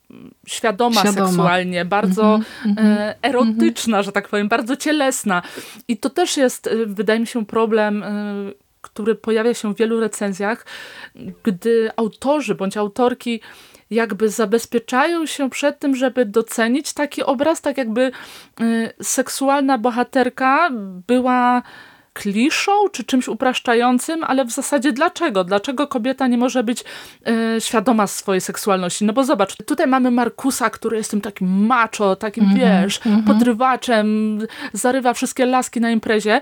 świadoma, świadoma. seksualnie, bardzo mm -hmm, erotyczna, mm -hmm. że tak powiem, bardzo cielesna. I to też jest, e, wydaje mi się, problem, e, który pojawia się w wielu recenzjach, gdy autorzy bądź autorki jakby zabezpieczają się przed tym, żeby docenić taki obraz, tak jakby seksualna bohaterka była kliszą czy czymś upraszczającym, ale w zasadzie dlaczego? Dlaczego kobieta nie może być e, świadoma swojej seksualności? No bo zobacz, tutaj mamy Markusa, który jest tym takim macho, takim mm -hmm, wiesz, mm -hmm. podrywaczem, zarywa wszystkie laski na imprezie.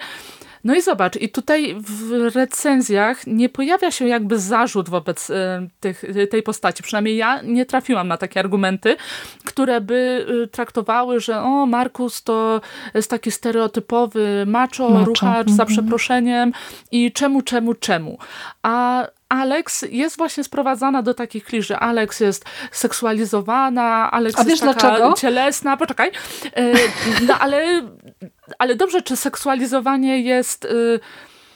No i zobacz, i tutaj w recenzjach nie pojawia się jakby zarzut wobec e, tych, tej postaci. Przynajmniej ja nie trafiłam na takie argumenty, które by e, traktowały, że o, Markus to jest taki stereotypowy macho, macho. ruchacz za mhm. przeproszeniem i czemu, czemu, czemu. A Alex jest właśnie sprowadzana do takich kliszy. Alex jest seksualizowana, Alex A wiesz jest taka dlaczego? cielesna. Poczekaj. E, no ale, ale dobrze, czy seksualizowanie jest...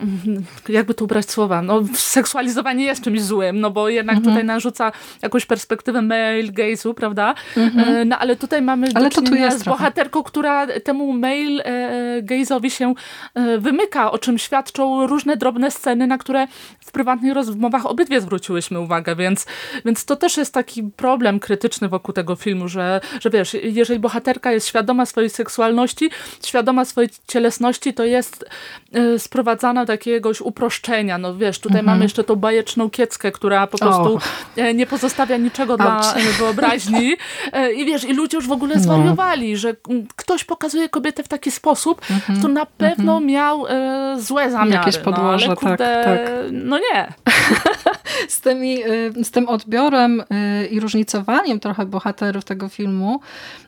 Jakby tu ubrać słowa, no seksualizowanie jest czymś złym, no bo jednak mhm. tutaj narzuca jakąś perspektywę male gaze'u, prawda? Mhm. E, no ale tutaj mamy ale do czynienia z bohaterką, która temu male e, gaze'owi się e, wymyka, o czym świadczą różne drobne sceny, na które w prywatnych rozmowach obydwie zwróciłyśmy uwagę, więc, więc to też jest taki problem krytyczny wokół tego filmu, że, że wiesz, jeżeli bohaterka jest świadoma swojej seksualności, świadoma swojej cielesności, to jest sprowadzana do jakiegoś uproszczenia. No wiesz, tutaj mhm. mamy jeszcze tą bajeczną kieckę, która po prostu oh. nie pozostawia niczego Ouch. dla e, wyobraźni. E, I wiesz, i ludzie już w ogóle no. zwariowali, no. że ktoś pokazuje kobietę w taki sposób, mhm. to na pewno mhm. miał e, złe zamiary. Jakieś no, podłoże, no, kurde, tak, tak. No nie. z, tymi, z tym odbiorem i różnicowaniem trochę bohaterów tego filmu,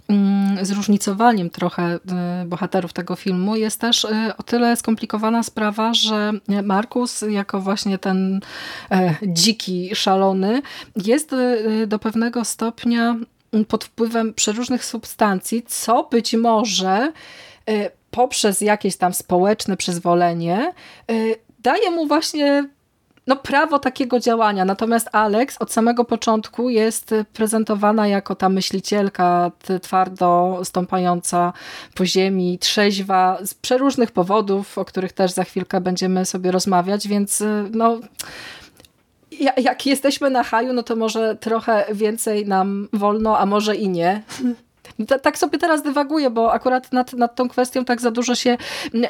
mm, zróżnicowaniem trochę bohaterów tego filmu jest też o tyle skomplikowana sprawa, że Markus, jako właśnie ten e, dziki, szalony, jest do pewnego stopnia pod wpływem przeróżnych substancji, co być może poprzez jakieś tam społeczne przyzwolenie daje mu właśnie no, prawo takiego działania. Natomiast Alex od samego początku jest prezentowana jako ta myślicielka twardo stąpająca po ziemi, trzeźwa z przeróżnych powodów, o których też za chwilkę będziemy sobie rozmawiać, więc no jak jesteśmy na haju, no to może trochę więcej nam wolno, a może i nie tak sobie teraz dywaguję, bo akurat nad, nad tą kwestią tak za dużo się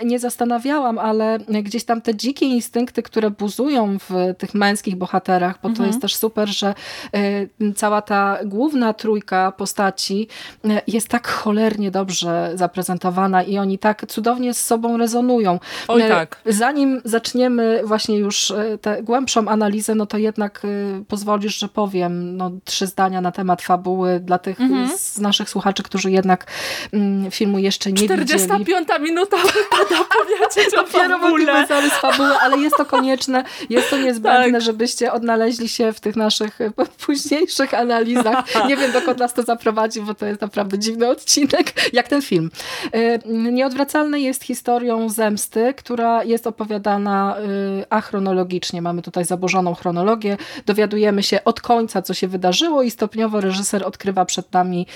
nie zastanawiałam, ale gdzieś tam te dzikie instynkty, które buzują w tych męskich bohaterach, bo to mhm. jest też super, że y, cała ta główna trójka postaci y, jest tak cholernie dobrze zaprezentowana i oni tak cudownie z sobą rezonują. Oj y, tak. Zanim zaczniemy właśnie już tę głębszą analizę, no to jednak pozwolisz, że powiem no, trzy zdania na temat fabuły dla tych mhm. z naszych słuchaczy, słuchaczy, którzy jednak mm, filmu jeszcze nie 45 widzieli. 45 minuta wypada powiedzieć o Dopiero mogliśmy zarys fabuły, ale jest to konieczne, jest to niezbędne, tak. żebyście odnaleźli się w tych naszych późniejszych analizach. Nie wiem, dokąd nas to zaprowadzi, bo to jest naprawdę dziwny odcinek, jak ten film. E, Nieodwracalny jest historią zemsty, która jest opowiadana e, achronologicznie. Mamy tutaj zaburzoną chronologię. Dowiadujemy się od końca, co się wydarzyło i stopniowo reżyser odkrywa przed nami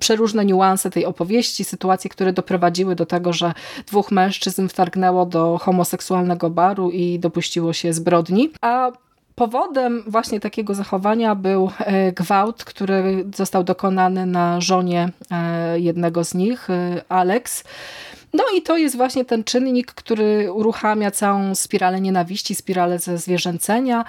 przeróżne niuanse tej opowieści, sytuacje, które doprowadziły do tego, że dwóch mężczyzn wtargnęło do homoseksualnego baru i dopuściło się zbrodni. A Powodem właśnie takiego zachowania był e, gwałt, który został dokonany na żonie e, jednego z nich, e, Alex. No i to jest właśnie ten czynnik, który uruchamia całą spiralę nienawiści, spiralę ze zwierzęcenia,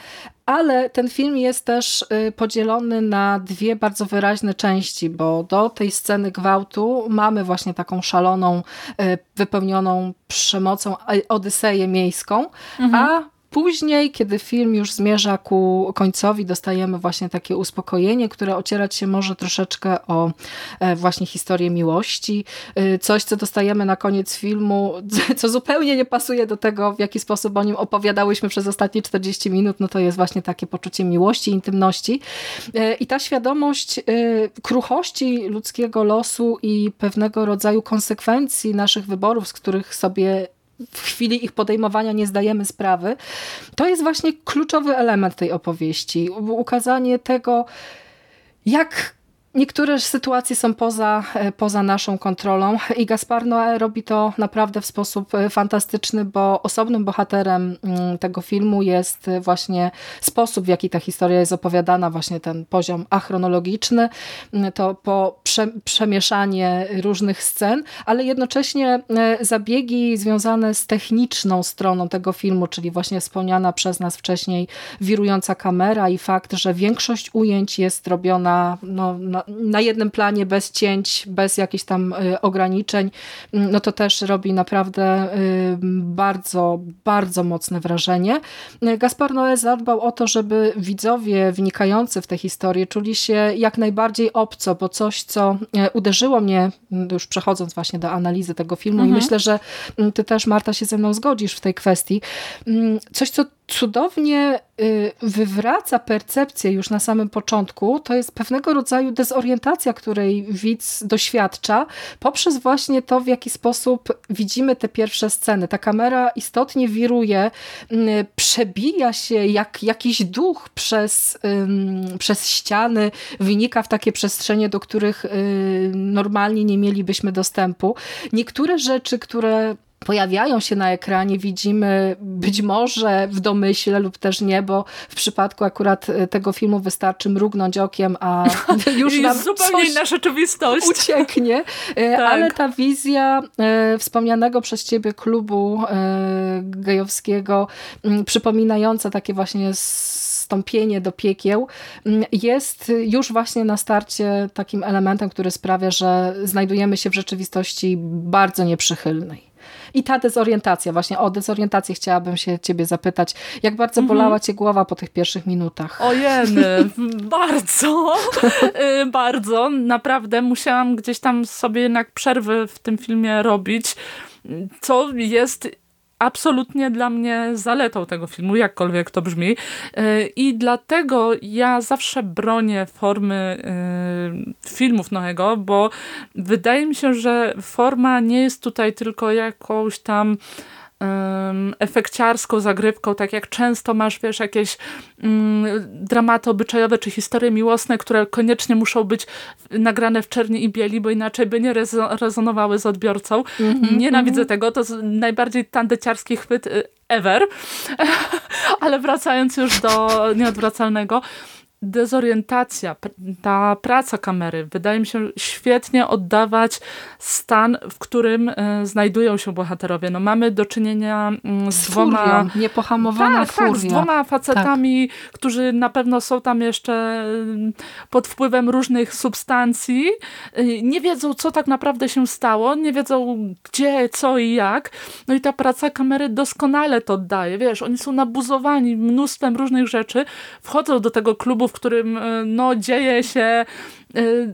ale ten film jest też y, podzielony na dwie bardzo wyraźne części, bo do tej sceny gwałtu mamy właśnie taką szaloną, y, wypełnioną przemocą odyseję miejską, mhm. a Później, kiedy film już zmierza ku końcowi, dostajemy właśnie takie uspokojenie, które ocierać się może troszeczkę o e, właśnie historię miłości. E, coś, co dostajemy na koniec filmu, co zupełnie nie pasuje do tego, w jaki sposób o nim opowiadałyśmy przez ostatnie 40 minut, no to jest właśnie takie poczucie miłości, intymności. E, I ta świadomość kruchości ludzkiego losu i pewnego rodzaju konsekwencji naszych wyborów, z których sobie w chwili ich podejmowania nie zdajemy sprawy. To jest właśnie kluczowy element tej opowieści. Ukazanie tego, jak Niektóre sytuacje są poza, e, poza naszą kontrolą i Gaspar Noé robi to naprawdę w sposób e, fantastyczny, bo osobnym bohaterem mm, tego filmu jest właśnie sposób, w jaki ta historia jest opowiadana, właśnie ten poziom achronologiczny, to po prze, przemieszanie różnych scen, ale jednocześnie e, zabiegi związane z techniczną stroną tego filmu, czyli właśnie wspomniana przez nas wcześniej wirująca kamera i fakt, że większość ujęć jest robiona no, na, na jednym planie, bez cięć, bez jakichś tam y, ograniczeń, mm, no to też robi naprawdę y, bardzo, bardzo mocne wrażenie. Gaspar Noé zadbał o to, żeby widzowie wnikający w tę historię czuli się jak najbardziej obco, bo coś, co e, uderzyło mnie, mm, już przechodząc właśnie do analizy tego filmu mhm. i myślę, że mm, ty też Marta się ze mną zgodzisz w tej kwestii, coś, co cudownie y, wywraca percepcję już na samym początku, to jest pewnego rodzaju dezorientacja, której widz doświadcza poprzez właśnie to, w jaki sposób widzimy te pierwsze sceny. Ta kamera istotnie wiruje, y, przebija się jak jakiś duch przez, przez ściany, wynika w takie przestrzenie, do których y, normalnie nie mielibyśmy dostępu. Niektóre rzeczy, które pojawiają się na ekranie, widzimy być może w domyśle lub też nie, bo w przypadku akurat e, tego filmu wystarczy mrugnąć okiem, a już nam zupełnie inna rzeczywistość ucieknie. E, tak. Ale ta wizja e, wspomnianego przez ciebie klubu gejowskiego, przypominająca takie właśnie wstąpienie do piekieł jest już właśnie na starcie takim elementem, który sprawia, że znajdujemy się w rzeczywistości bardzo nieprzychylnej. I ta dezorientacja, właśnie o dezorientację chciałabym się ciebie zapytać. Jak bardzo bolała cię głowa po tych pierwszych minutach? Ojeny, bardzo, y, bardzo. Naprawdę musiałam gdzieś tam sobie jednak przerwy w tym filmie robić, co jest absolutnie dla mnie zaletą tego filmu, jakkolwiek to brzmi. E, I dlatego ja zawsze bronię formy e, filmów Noego, bo wydaje mi się, że forma nie jest tutaj tylko jakąś tam efekciarską zagrywką, tak jak często masz, wiesz, jakieś um, dramaty obyczajowe czy historie miłosne, które koniecznie muszą być nagrane w czerni i bieli, bo inaczej by nie rezonowały z odbiorcą. Mm -hmm, Nienawidzę mm -hmm. tego, to jest najbardziej tandeciarski chwyt y, ever. Ale wracając już do nieodwracalnego, dezorientacja, ta praca kamery wydaje mi się świetnie oddawać stan, w którym e, znajdują się bohaterowie. No mamy do czynienia mm, z, dwoma... Furią, niepohamowana tak. Tak, z dwoma facetami, tak. którzy na pewno są tam jeszcze mm, pod wpływem różnych substancji. E, nie wiedzą, co tak naprawdę się stało, nie wiedzą gdzie, co i jak. No i ta praca kamery doskonale to oddaje. Wiesz, oni są nabuzowani mnóstwem różnych rzeczy, wchodzą do tego klubu, w którym e, no, dzieje się e,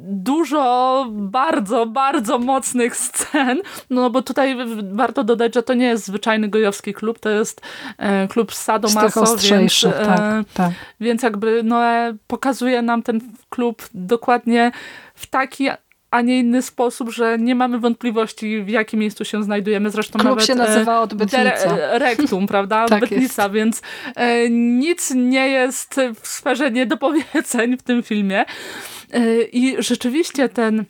dużo bardzo, bardzo mocnych scen, no bo tutaj warto dodać, że to nie jest zwyczajny gojowski klub, to jest e, klub sadomaso, więc, tak, tak. więc jakby no, pokazuje nam ten klub dokładnie w taki a nie inny sposób, że nie mamy wątpliwości, w jakim miejscu się znajdujemy. Zresztą Klub nawet się nazywa Odbytnica. Rektum, prawda? tak Odbytnica, jest. więc e, nic nie jest w sferze niedopowiedzeń w tym filmie. E, I rzeczywiście ten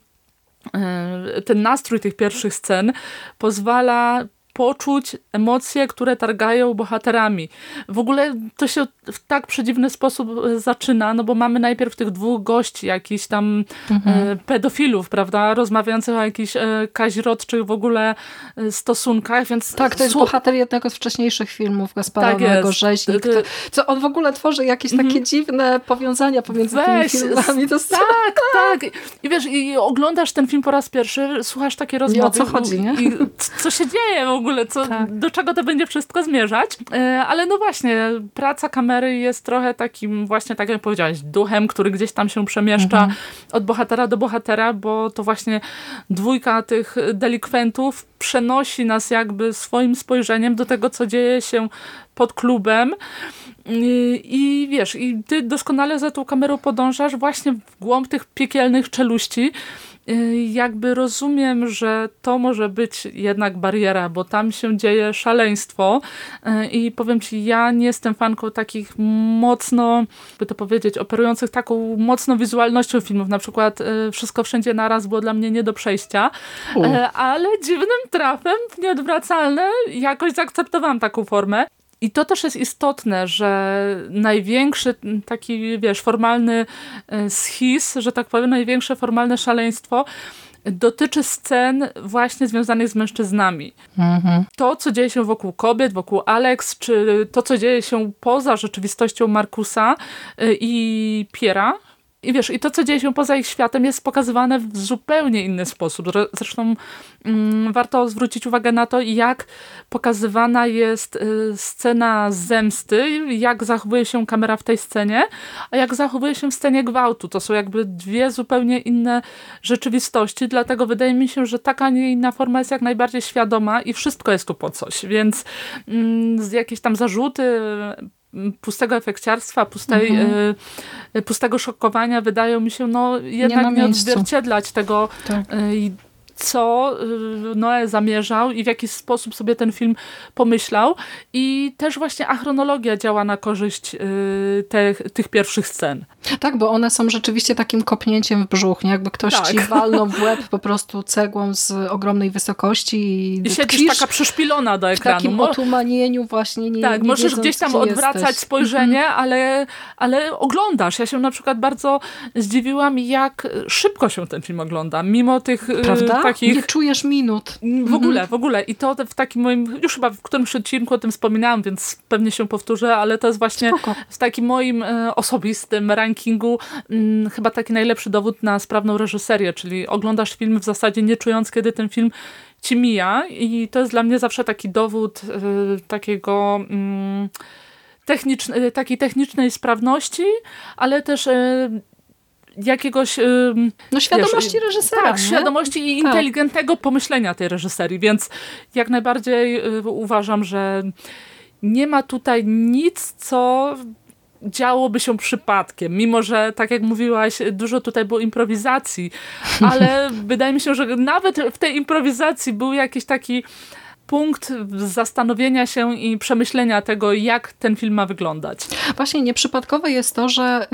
e, ten nastrój tych pierwszych scen pozwala poczuć emocje, które targają bohaterami. W ogóle to się w tak przedziwny sposób e, zaczyna, no bo mamy najpierw tych dwóch gości, jakichś tam mhm. e, pedofilów, prawda, rozmawiających o jakichś e, kaźrodczych w ogóle e, stosunkach, więc... Tak, to jest bohater jednego z wcześniejszych filmów Gaspara tak Rzeźnik, to, co on w ogóle tworzy jakieś takie mhm. dziwne powiązania pomiędzy Weź, tymi filmami. To tak, tak. I wiesz, i oglądasz ten film po raz pierwszy, słuchasz takie rozmowy. I o co chodzi, nie? I co się dzieje w ogóle, co, tak. do czego to będzie wszystko zmierzać. E, ale no właśnie, praca kamery jest trochę takim właśnie, tak jak powiedziałaś, duchem, który gdzieś tam się przemieszcza mhm. od bohatera do bohatera, bo to właśnie dwójka tych delikwentów przenosi nas jakby swoim spojrzeniem do tego, co dzieje się pod klubem. I, I wiesz, i ty doskonale za tą kamerą podążasz właśnie w głąb tych piekielnych czeluści, jakby rozumiem, że to może być jednak bariera, bo tam się dzieje szaleństwo. Y, i powiem ci, ja nie jestem fanką takich mocno, by to powiedzieć, operujących taką mocną wizualnością filmów, na przykład y, Wszystko Wszędzie Naraz było dla mnie nie do przejścia, U. ale dziwnym trafem, nieodwracalne, jakoś zaakceptowałam taką formę i to też jest istotne, że największy taki, wiesz, formalny e, schis, że tak powiem, największe formalne szaleństwo dotyczy scen właśnie związanych z mężczyznami. Mhm. To, co dzieje się wokół kobiet, wokół Alex, czy to, co dzieje się poza rzeczywistością Markusa e, i Piera, i wiesz, i to, co dzieje się poza ich światem, jest pokazywane w zupełnie inny sposób. Zresztą mm, warto zwrócić uwagę na to, jak pokazywana jest y, scena zemsty, jak zachowuje się kamera w tej scenie, a jak zachowuje się w scenie gwałtu. To są jakby dwie zupełnie inne rzeczywistości, dlatego wydaje mi się, że taka, nie inna forma jest jak najbardziej świadoma i wszystko jest tu po coś. Więc mm, jakieś tam zarzuty pustego efekciarstwa, pustej, mhm. y, pustego szokowania wydają mi się no, jednak nie, nie odzwierciedlać tego tak. Co y, Noe zamierzał i w jaki sposób sobie ten film pomyślał. I też właśnie achronologia działa na korzyść y, te, tych pierwszych scen. Tak, bo one są rzeczywiście takim kopnięciem w brzuch, nie? jakby ktoś tak. ci walnął w łeb po prostu cegłą z ogromnej wysokości. I, I siedzisz taka przyszpilona do ekranu. W takim otumanieniu właśnie. Nie, tak, nie możesz wiedząc, gdzieś tam odwracać jesteś. spojrzenie, mhm. ale, ale oglądasz. Ja się na przykład bardzo zdziwiłam, jak szybko się ten film ogląda, mimo tych y, Prawda? Takich... Nie czujesz minut. W ogóle, w ogóle. I to w takim moim, już chyba w którymś odcinku o tym wspominałam, więc pewnie się powtórzę, ale to jest właśnie Spoko. w takim moim e, osobistym rankingu mm, chyba taki najlepszy dowód na sprawną reżyserię, czyli oglądasz film w zasadzie nie czując, kiedy ten film ci mija i to jest dla mnie zawsze taki dowód y, takiego... Y, technicznej, takiej technicznej sprawności, ale też y, jakiegoś... No świadomości wiesz, reżysera. Tak, nie? świadomości i tak. inteligentnego pomyślenia tej reżyserii, więc jak najbardziej y, uważam, że nie ma tutaj nic, co działoby się przypadkiem, mimo że, tak jak mówiłaś, dużo tutaj było improwizacji, ale wydaje mi się, że nawet w tej improwizacji był jakiś taki punkt zastanowienia się i przemyślenia tego, jak ten film ma wyglądać. Właśnie nieprzypadkowe jest to, że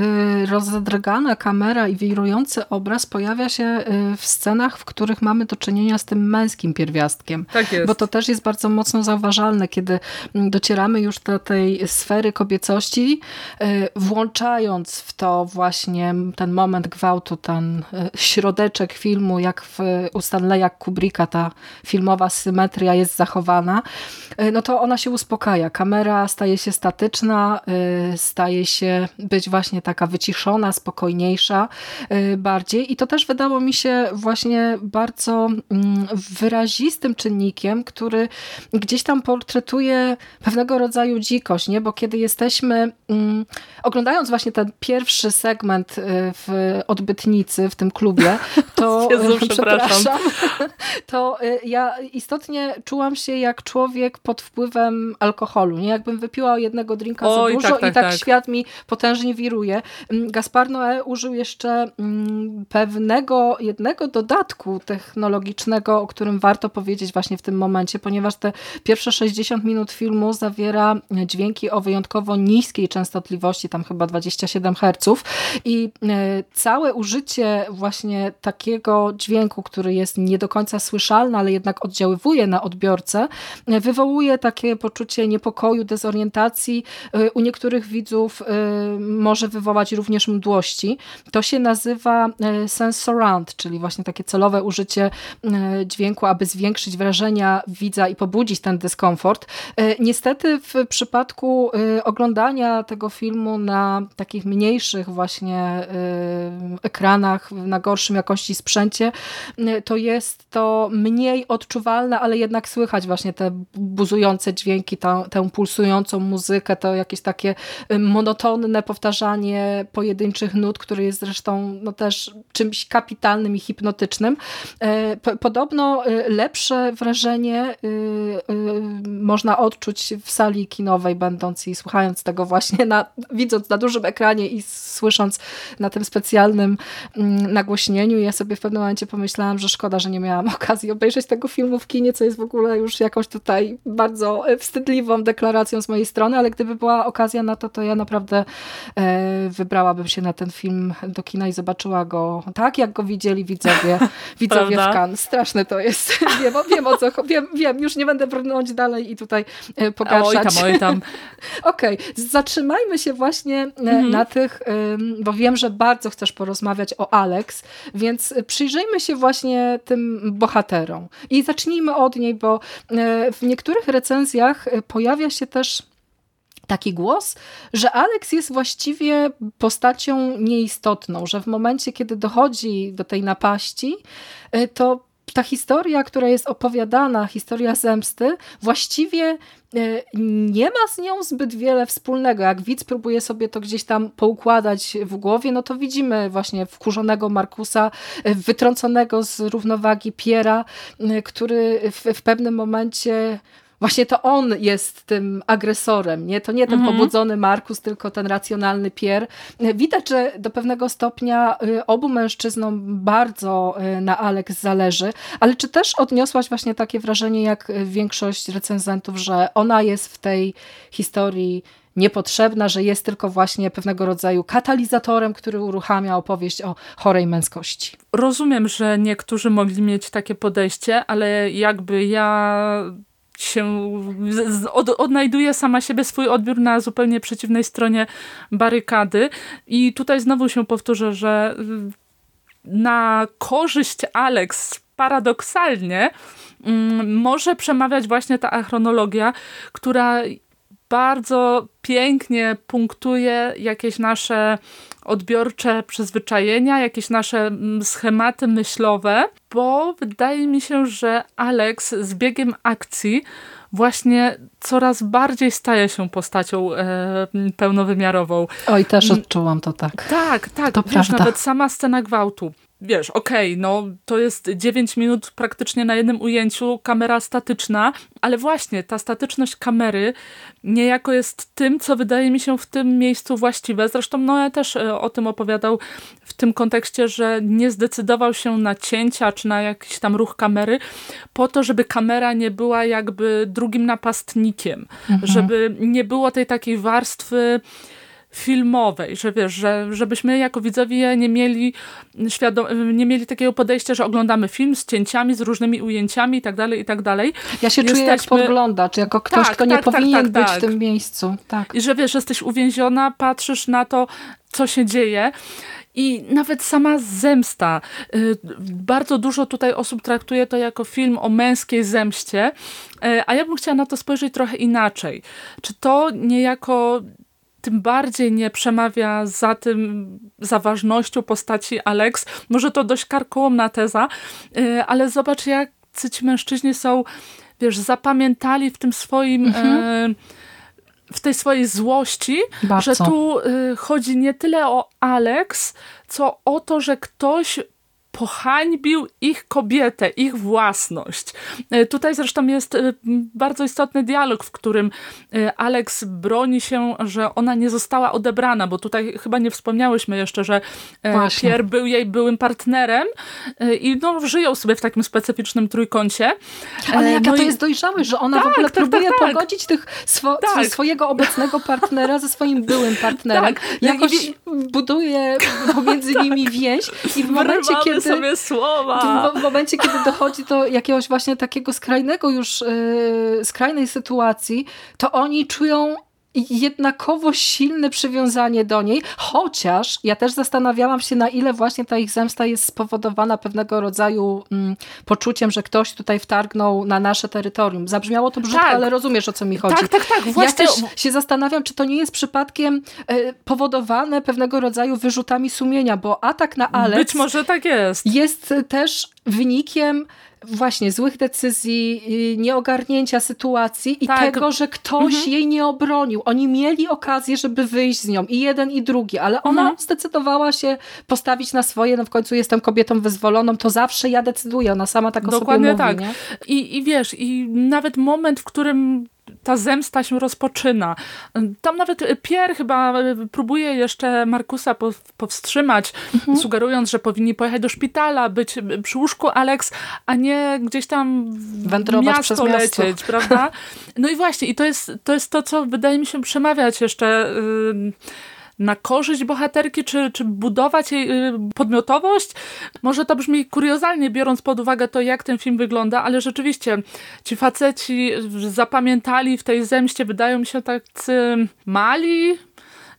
y, rozedrgana kamera i wirujący obraz pojawia się y, w scenach, w których mamy do czynienia z tym męskim pierwiastkiem. Tak jest. Bo to też jest bardzo mocno zauważalne, kiedy mm, docieramy już do tej sfery kobiecości, y, włączając w to właśnie ten moment gwałtu, ten środeczek filmu, jak w, u Stanleya Kubricka ta filmowa symetria jest zachowana, no to ona się uspokaja. Kamera staje się statyczna, staje się być właśnie taka wyciszona, spokojniejsza bardziej i to też wydało mi się właśnie bardzo mm, wyrazistym czynnikiem, który gdzieś tam portretuje pewnego rodzaju dzikość, nie? bo kiedy jesteśmy, mm, oglądając właśnie ten pierwszy segment w Odbytnicy, w tym klubie, to Jezu, przepraszam, to ja istotnie czułam się jak człowiek pod wpływem alkoholu, nie? Jakbym wypiła jednego drinka Oj, za dużo tak, tak, i tak, tak, świat mi potężnie wiruje. Mm, Gaspar Noé użył jeszcze mm, pewnego jednego dodatku technologicznego, o którym warto powiedzieć właśnie w tym momencie, ponieważ te pierwsze 60 minut filmu zawiera dźwięki o wyjątkowo niskiej częstotliwości, tam chyba 27 Hz i e, całe użycie właśnie takiego dźwięku, który jest nie do końca słyszalny, ale jednak oddziaływuje na odbiorcę, e, wywołuje takie poczucie niepokoju, dezorientacji. E, u niektórych widzów może wywołać również mdłości. To się nazywa surround, czyli właśnie takie celowe użycie dźwięku, aby zwiększyć wrażenia widza i pobudzić ten dyskomfort. Niestety w przypadku oglądania tego filmu na takich mniejszych właśnie ekranach, na gorszym jakości sprzęcie, to jest to mniej odczuwalne, ale jednak słychać właśnie te buzujące dźwięki, tę, pulsującą muzykę, to jakieś takie monotonne powtarzanie pojedynczych nut, które jest zresztą no też czymś kapitalnym i hipnotycznym. E, podobno e, lepsze wrażenie e, można odczuć w sali kinowej, będąc i słuchając tego właśnie, na, widząc na dużym ekranie i słysząc na tym specjalnym mm, nagłośnieniu. Ja sobie w pewnym momencie pomyślałam, że szkoda, że nie miałam okazji obejrzeć tego filmu w kinie, co jest w ogóle już jakąś tutaj bardzo wstydliwą deklaracją z mojej strony, ale gdyby była okazja na to, to ja naprawdę wybrałabym się na ten film do kina i zobaczyła go tak, jak go widzieli widzowie, widzowie w Cannes. Straszne to jest. Wiem, wiem o co, wiem, wiem, już nie będę brnąć dalej i tutaj pogarszać. Oj tam, oj tam. Okej, okay. zatrzymajmy się właśnie mhm. na tych, bo wiem, że bardzo chcesz porozmawiać o Alex, więc przyjrzyjmy się właśnie tym bohaterom. I zacznijmy od niej, bo w niektórych recenzjach pojawia się też taki głos, że Alex jest właściwie postacią nieistotną, że w momencie, kiedy dochodzi do tej napaści, y, to ta historia, która jest opowiadana, historia zemsty, właściwie y, nie ma z nią zbyt wiele wspólnego. Jak widz próbuje sobie to gdzieś tam poukładać w głowie, no to widzimy właśnie wkurzonego Markusa, y, wytrąconego z równowagi Piera, który w, w pewnym momencie właśnie to on jest tym agresorem, nie? To nie ten mhm. pobudzony Markus, tylko ten racjonalny Pier. Widać, że do pewnego stopnia y, obu mężczyznom bardzo y, na Alex zależy, ale czy też odniosłaś właśnie takie wrażenie, jak większość recenzentów, że ona jest w tej historii niepotrzebna, że jest tylko właśnie pewnego rodzaju katalizatorem, który uruchamia opowieść o chorej męskości. Rozumiem, że niektórzy mogli mieć takie podejście, ale jakby ja się od, odnajduje sama siebie swój odbiór na zupełnie przeciwnej stronie barykady. I tutaj znowu się powtórzę, że na korzyść Alex paradoksalnie mm, może przemawiać właśnie ta achronologia, która bardzo pięknie punktuje jakieś nasze odbiorcze przyzwyczajenia, jakieś nasze mm, schematy myślowe, bo wydaje mi się, że Alex z biegiem akcji właśnie coraz bardziej staje się postacią e, pełnowymiarową. Oj, też odczułam to tak. Tak, tak. To Wiesz, prawda. nawet sama scena gwałtu wiesz, okej, okay, no to jest 9 minut praktycznie na jednym ujęciu, kamera statyczna, ale właśnie ta statyczność kamery niejako jest tym, co wydaje mi się w tym miejscu właściwe. Zresztą Noe też e, o tym opowiadał w tym kontekście, że nie zdecydował się na cięcia czy na jakiś tam ruch kamery po to, żeby kamera nie była jakby drugim napastnikiem, mhm. żeby nie było tej takiej warstwy filmowej, że wiesz, że, żebyśmy jako widzowie nie mieli, świadom- nie mieli takiego podejścia, że oglądamy film z cięciami, z różnymi ujęciami i tak dalej, i tak dalej. Ja się Jesteśmy... czuję jak podglądacz, jako ktoś, tak, kto nie tak, tak powinien tak, być w tym miejscu. Tak. I że wiesz, jesteś uwięziona, patrzysz na to, co się dzieje. I nawet sama zemsta. Y, bardzo dużo tutaj osób traktuje to jako film o męskiej zemście, y, a ja bym chciała na to spojrzeć trochę inaczej. Czy to niejako tym bardziej nie przemawia za tym, za ważnością postaci Alex. Może to dość karkołomna teza, y, ale zobacz, jak ci mężczyźni są, wiesz, zapamiętali w tym swoim... Mhm. E, w tej swojej złości, Bardzo. że tu y, chodzi nie tyle o Alex, co o to, że ktoś pohańbił ich kobietę, ich własność. E, tutaj zresztą jest e, bardzo istotny dialog, w którym e, Alex broni się, że ona nie została odebrana, bo tutaj chyba nie wspomniałyśmy jeszcze, że Właśnie. Pierre był jej byłym partnerem i no, żyją sobie w takim specyficznym trójkącie. Ale jaka no to i... jest dojrzałość, że ona tak, w ogóle tak, próbuje tak, tak. pogodzić tych swo tak. swojego obecnego partnera ze swoim byłym partnerem. Tak. Jakoś buduje pomiędzy nimi więź i w momencie, kiedy sobie słowa. W, w, momencie, kiedy dochodzi do jakiegoś właśnie takiego skrajnego już, yy, skrajnej sytuacji, to oni czują jednakowo silne przywiązanie do niej, chociaż ja też zastanawiałam się, na ile właśnie ta ich zemsta jest spowodowana pewnego rodzaju mm, poczuciem, że ktoś tutaj wtargnął na nasze terytorium. Zabrzmiało to brzydko, tak. ale rozumiesz, o co mi chodzi. Tak, tak, tak. Właśnie. Ja też się zastanawiam, czy to nie jest przypadkiem e, powodowane pewnego rodzaju wyrzutami sumienia, bo atak na Alex... Być może tak jest. Jest też wynikiem właśnie złych decyzji, y, nieogarnięcia sytuacji i tak. tego, że ktoś mhm. jej nie obronił. Oni mieli okazję, żeby wyjść z nią i jeden i drugi, ale ona mhm. zdecydowała się postawić na swoje, no w końcu jestem kobietą wyzwoloną, to zawsze ja decyduję, ona sama tak o Dokładnie sobie mówi. tak. I, I wiesz, i nawet moment, w którym ta zemsta się rozpoczyna. Tam nawet Pierre chyba próbuje jeszcze Markusa powstrzymać, mhm. sugerując, że powinni pojechać do szpitala, być przy łóżku Alex, a nie gdzieś tam Wędrować miasto przez miasto. lecieć, prawda? No i właśnie, i to jest, to jest to, co wydaje mi się przemawiać jeszcze... Yy, na korzyść bohaterki, czy, czy budować jej y, podmiotowość. Może to brzmi kuriozalnie, biorąc pod uwagę to, jak ten film wygląda, ale rzeczywiście ci faceci zapamiętali w tej zemście, wydają mi się tacy mali,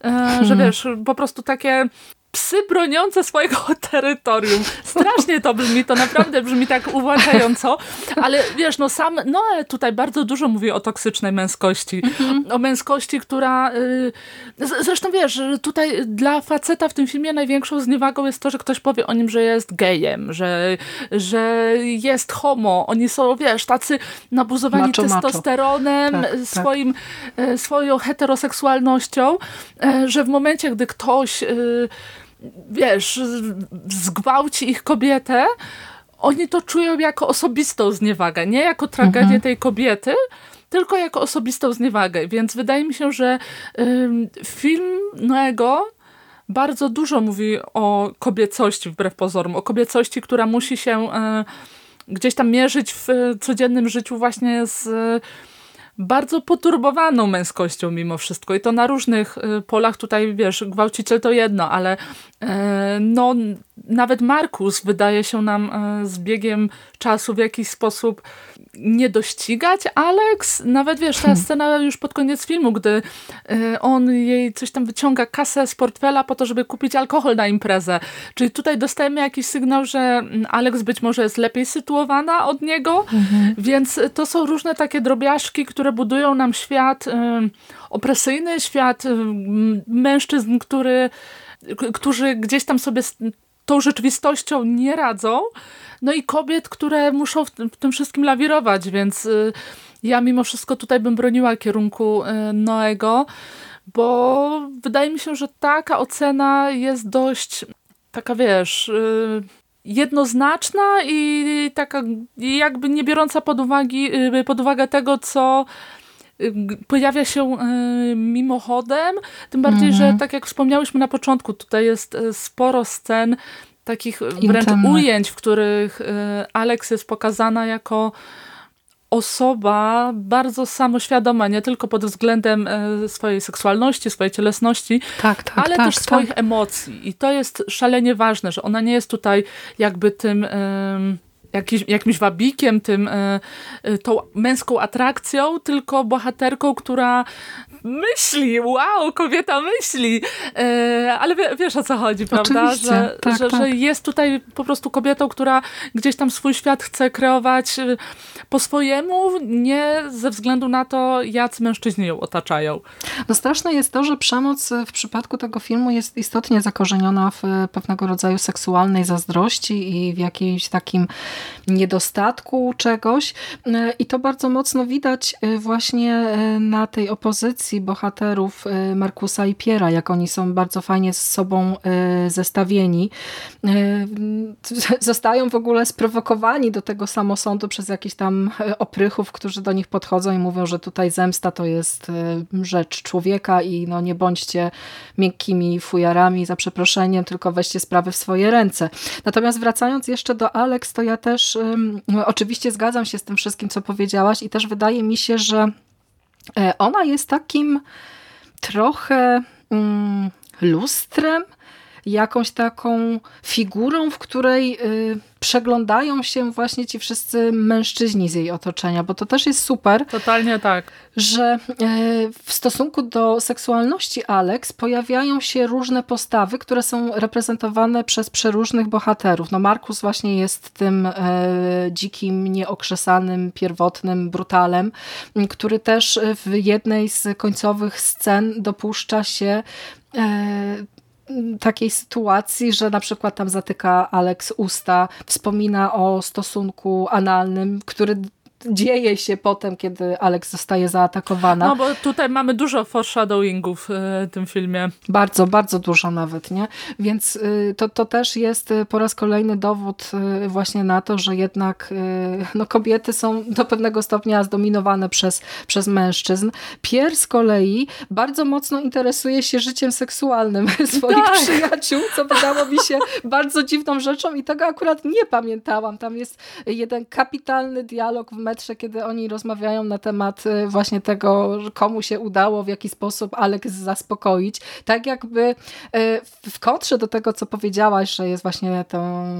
e, że hmm. wiesz, po prostu takie psy broniące swojego terytorium. Strasznie to brzmi, to naprawdę brzmi tak uwłaczająco, ale wiesz, no sam Noe tutaj bardzo dużo mówi o toksycznej męskości. Mhm. O męskości, która... Y, zresztą wiesz, tutaj dla faceta w tym filmie największą zniewagą jest to, że ktoś powie o nim, że jest gejem, że, że jest homo. Oni są, wiesz, tacy nabuzowani macho, testosteronem, macho. Tak, tak. swoim, tak. swoją heteroseksualnością, e, że w momencie, gdy ktoś y, wiesz, zgwałci ich kobietę, oni to czują jako osobistą zniewagę, nie jako tragedię mhm. tej kobiety, tylko jako osobistą zniewagę. Więc wydaje mi się, że film Noego bardzo dużo mówi o kobiecości wbrew pozorom, o kobiecości, która musi się y, gdzieś tam mierzyć w codziennym życiu właśnie z bardzo poturbowaną męskością mimo wszystko. I to na różnych y, polach tutaj, wiesz, gwałciciel to jedno, ale e, no nawet Markus wydaje się nam e, z biegiem czasu w jakiś sposób nie dościgać Alex. Nawet wiesz, ta hmm. scena już pod koniec filmu, gdy e, on jej coś tam wyciąga kasę z portfela po to, żeby kupić alkohol na imprezę. Czyli tutaj dostajemy jakiś sygnał, że mm, Alex być może jest lepiej sytuowana od niego, mhm. więc to są różne takie drobiażdżki, które budują nam świat opresyjny, świat mężczyzn, który którzy gdzieś tam sobie tą rzeczywistością nie radzą. No i kobiet, które muszą w, w tym wszystkim lawirować, więc y, ja mimo wszystko tutaj bym broniła kierunku y, Noego, bo wydaje mi się, że taka ocena jest dość taka, wiesz, y, jednoznaczna i taka jakby nie biorąca pod, uwagi, pod uwagę tego, co pojawia się y, mimochodem, tym bardziej, że tak jak wspomniałyśmy na początku, tutaj jest sporo scen takich wręcz Intymnych. ujęć, w których Alex jest pokazana jako osoba bardzo samoświadoma, nie tylko pod względem swojej seksualności, swojej cielesności, Tak, tak, ale tak, też tak. swoich emocji. I to jest szalenie ważne, że ona nie jest tutaj jakby tym jakiś, jakimś wabikiem, tym, e, e, tą męską atrakcją, tylko bohaterką, która myśli, wow, kobieta myśli, e, ale wie, wiesz o co chodzi, prawda? Oczywiście, Że, tak, że, tak. że jest tutaj po prostu kobietą, która gdzieś tam swój świat chce kreować po swojemu, nie ze względu na to, jacy mężczyźni ją otaczają. No straszne jest to, że przemoc w przypadku tego filmu jest istotnie zakorzeniona w pewnego rodzaju seksualnej zazdrości i w jakimś takim niedostatku czegoś. I to bardzo mocno widać właśnie na tej opozycji bohaterów Markusa i Piera, jak oni są bardzo fajnie z sobą zestawieni. Zostają w ogóle sprowokowani do tego samosądu przez jakichś tam oprychów, którzy do nich podchodzą i mówią, że tutaj zemsta to jest rzecz człowieka i no nie bądźcie miękkimi fujarami za przeproszeniem, tylko weźcie sprawy w swoje ręce. Natomiast wracając jeszcze do Alex, to ja też um, oczywiście zgadzam się z tym wszystkim, co powiedziałaś i też wydaje mi się, że e, ona jest takim trochę um, lustrem, jakąś taką figurą, w której y, przeglądają się właśnie ci wszyscy mężczyźni z jej otoczenia, bo to też jest super. Totalnie tak. Że y, w stosunku do seksualności Alex pojawiają się różne postawy, które są reprezentowane przez przeróżnych bohaterów. No Markus właśnie jest tym y, dzikim, nieokrzesanym, pierwotnym brutalem, który też w jednej z końcowych scen dopuszcza się takiej sytuacji, że na przykład tam zatyka Alex usta, wspomina o stosunku analnym, który dzieje się potem, kiedy Alex zostaje zaatakowana. No bo tutaj mamy dużo foreshadowingów w tym filmie. Bardzo, bardzo dużo nawet, nie? Więc y, to, to też jest po raz kolejny dowód właśnie na to, że jednak no, kobiety są do pewnego stopnia zdominowane przez, przez mężczyzn. Pierre z kolei bardzo mocno interesuje się życiem seksualnym swoich Tak. przyjaciół, co wydało mi się bardzo dziwną rzeczą i tego akurat nie pamiętałam. Tam jest jeden kapitalny dialog w metrze, kiedy oni rozmawiają na temat y, właśnie tego, komu się udało w jaki sposób Alex zaspokoić. Tak jakby y, w kontrze do tego, co powiedziałaś, że jest właśnie tą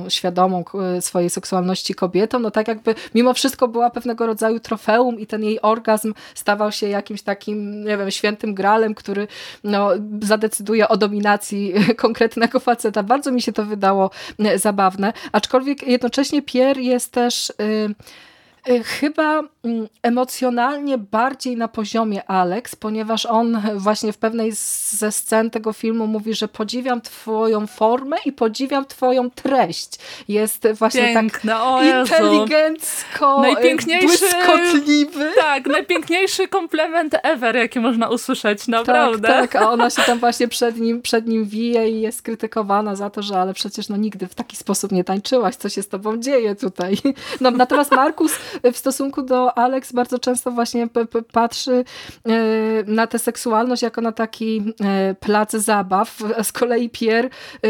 świadomą y, swojej seksualności kobietą, no tak jakby mimo wszystko była pewnego rodzaju trofeum i ten jej orgazm stawał się jakimś takim, nie wiem, świętym gralem, który no, zadecyduje o dominacji konkretnego faceta. Bardzo mi się to wydało zabawne, aczkolwiek jednocześnie Pierre jest też... Y, chyba mm, emocjonalnie bardziej na poziomie Alex, ponieważ on właśnie w pewnej ze scen tego filmu mówi, że podziwiam twoją formę i podziwiam twoją treść. Jest właśnie Piękne, tak inteligencko, Najpiękniejszy- błyskotliwy. Tak, najpiękniejszy komplement ever, jaki można usłyszeć, naprawdę. Tak, tak, a ona się tam właśnie przed nim, przed nim wije i jest krytykowana za to, że ale przecież no nigdy w taki sposób nie tańczyłaś, co się z tobą dzieje tutaj. No, natomiast Markus w stosunku do Alex bardzo często właśnie patrzy e, na tę seksualność jako na taki e, plac zabaw. Z kolei Pierre e,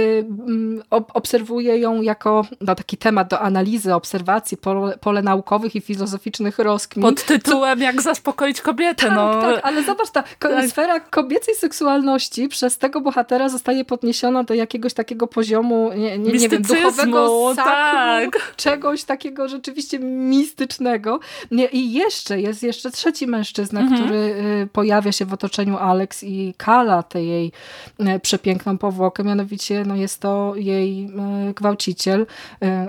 obserwuje ją jako no, taki temat do analizy, obserwacji, pole, pole naukowych i filozoficznych rozkmin. Pod tytułem Jak zaspokoić kobietę. Tak, no. tak, ale zobacz, ta Tak. sfera kobiecej seksualności przez tego bohatera zostaje podniesiona do jakiegoś takiego poziomu, nie, nie, nie wiem, duchowego sakrum, tak. czegoś takiego rzeczywiście mistycznego. Nie, I jeszcze jest jeszcze trzeci mężczyzna, Mhm. który y, pojawia się w otoczeniu Alex i kala tę jej y, przepiękną powłokę, mianowicie no, jest to jej y, gwałciciel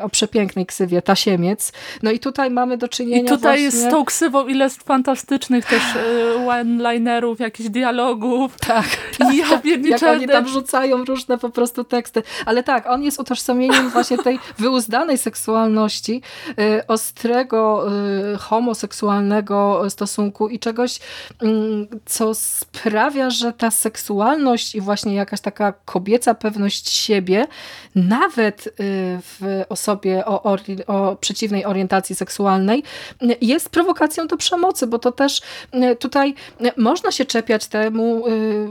o przepięknej ksywie, tasiemiec. No i tutaj mamy do czynienia I tutaj właśnie... jest z tą ksywą ile jest fantastycznych też one-linerów, jakichś dialogów. Tak, I ja jak pierniczę, oni tam rzucają różne po prostu teksty. Ale tak, on jest utożsamieniem właśnie tej wyuzdanej seksualności, ostrego y, homoseksualnego stosunku i czegoś, mm, co sprawia, że ta seksualność i właśnie jakaś taka kobieca pewność siebie, nawet y, w osobie o, o, o przeciwnej orientacji seksualnej, jest prowokacją do przemocy, bo to też tutaj można się czepiać temu,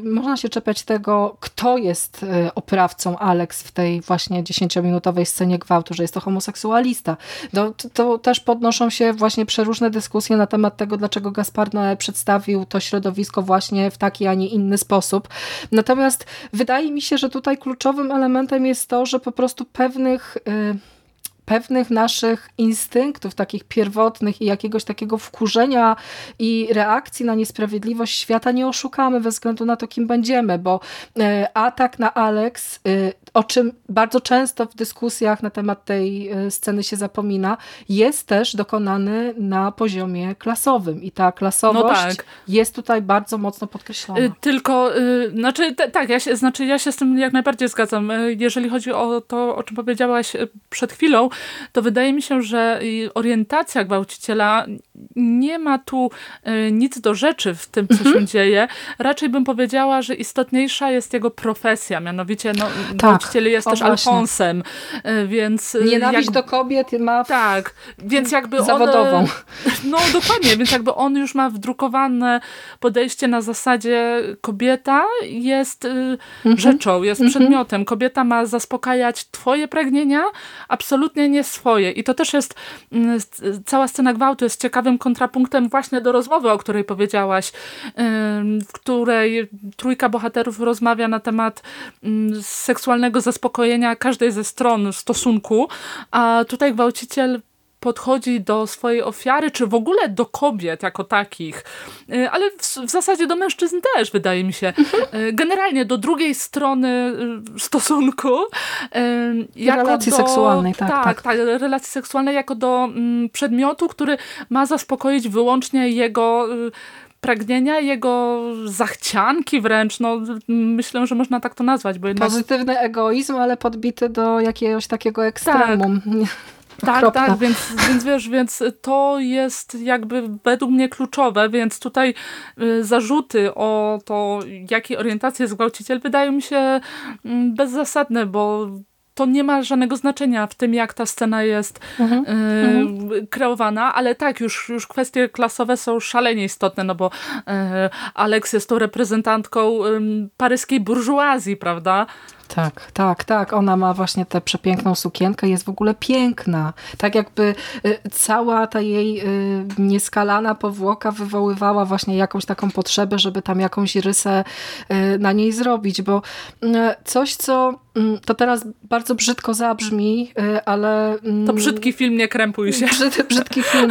można się czepiać tego, kto jest oprawcą Alex w tej właśnie dziesięciominutowej scenie gwałtu, że jest to homoseksualista. To, to też podnoszą się właśnie przeróżne dyskusje na temat tego, dlaczego Gaspar Noé przedstawił to środowisko właśnie w taki, a nie inny sposób. Natomiast wydaje mi się, że tutaj kluczowym elementem jest to, że po prostu pewnych... Yy, pewnych naszych instynktów, takich pierwotnych i jakiegoś takiego wkurzenia i reakcji na niesprawiedliwość świata nie oszukamy bez względu na to, kim będziemy, bo e, atak na Alex, e, o czym bardzo często w dyskusjach na temat tej e, sceny się zapomina, jest też dokonany na poziomie klasowym i ta klasowość no tak. jest tutaj bardzo mocno podkreślona. Tylko, znaczy, tak, ja się, znaczy ja się z tym jak najbardziej zgadzam. Jeżeli chodzi o to, o czym powiedziałaś przed chwilą, to wydaje mi się, że orientacja gwałciciela nie ma tu nic do rzeczy w tym, co mhm. się dzieje. Raczej bym powiedziała, że istotniejsza jest jego profesja, mianowicie no, tak, gwałciciel jest też właśnie. Alfonsem, e, więc... E, Nienawiść jak... do kobiet ma Tak, więc jakby zawodową. On, no dokładnie, więc jakby on już ma wdrukowane podejście na zasadzie kobieta jest mhm. rzeczą, jest mhm. przedmiotem. Kobieta ma zaspokajać twoje pragnienia, absolutnie nie swoje. I to też jest, mm, cała scena gwałtu jest ciekawym kontrapunktem właśnie do rozmowy, o której powiedziałaś, w której trójka bohaterów rozmawia na temat mm, seksualnego zaspokojenia każdej ze stron stosunku, a tutaj gwałciciel podchodzi do swojej ofiary, czy w ogóle do kobiet jako takich, y, ale w, w, zasadzie do mężczyzn też, wydaje mi się. Y, generalnie do drugiej strony y, stosunku. Jako relacji do, seksualnej, tak, tak. Tak, tak, relacji seksualnej jako do mm, przedmiotu, który ma zaspokoić wyłącznie jego pragnienia, jego zachcianki wręcz, no myślę, że można tak to nazwać. Bo jednak... Pozytywny egoizm, ale podbity do jakiegoś takiego ekstremum. Tak. Tak, tak, więc, więc wiesz, więc to jest jakby według mnie kluczowe, więc tutaj y, zarzuty o to, jakiej orientacji jest gwałciciel, wydają mi się mm, bezzasadne, bo to nie ma żadnego znaczenia w tym, jak ta scena jest mhm. y, kreowana, ale tak, już, już kwestie klasowe są szalenie istotne, no bo y, Alex jest tą reprezentantką y, paryskiej burżuazji, prawda? Tak, tak, tak. Ona ma właśnie tę przepiękną sukienkę, jest w ogóle piękna. Tak jakby y, cała ta jej y, nieskalana powłoka wywoływała właśnie jakąś taką potrzebę, żeby tam jakąś rysę y, na niej zrobić, bo coś, co to teraz bardzo brzydko zabrzmi, ale... Mm, to brzydki film, nie krępuj się. Brzyd, brzydki film.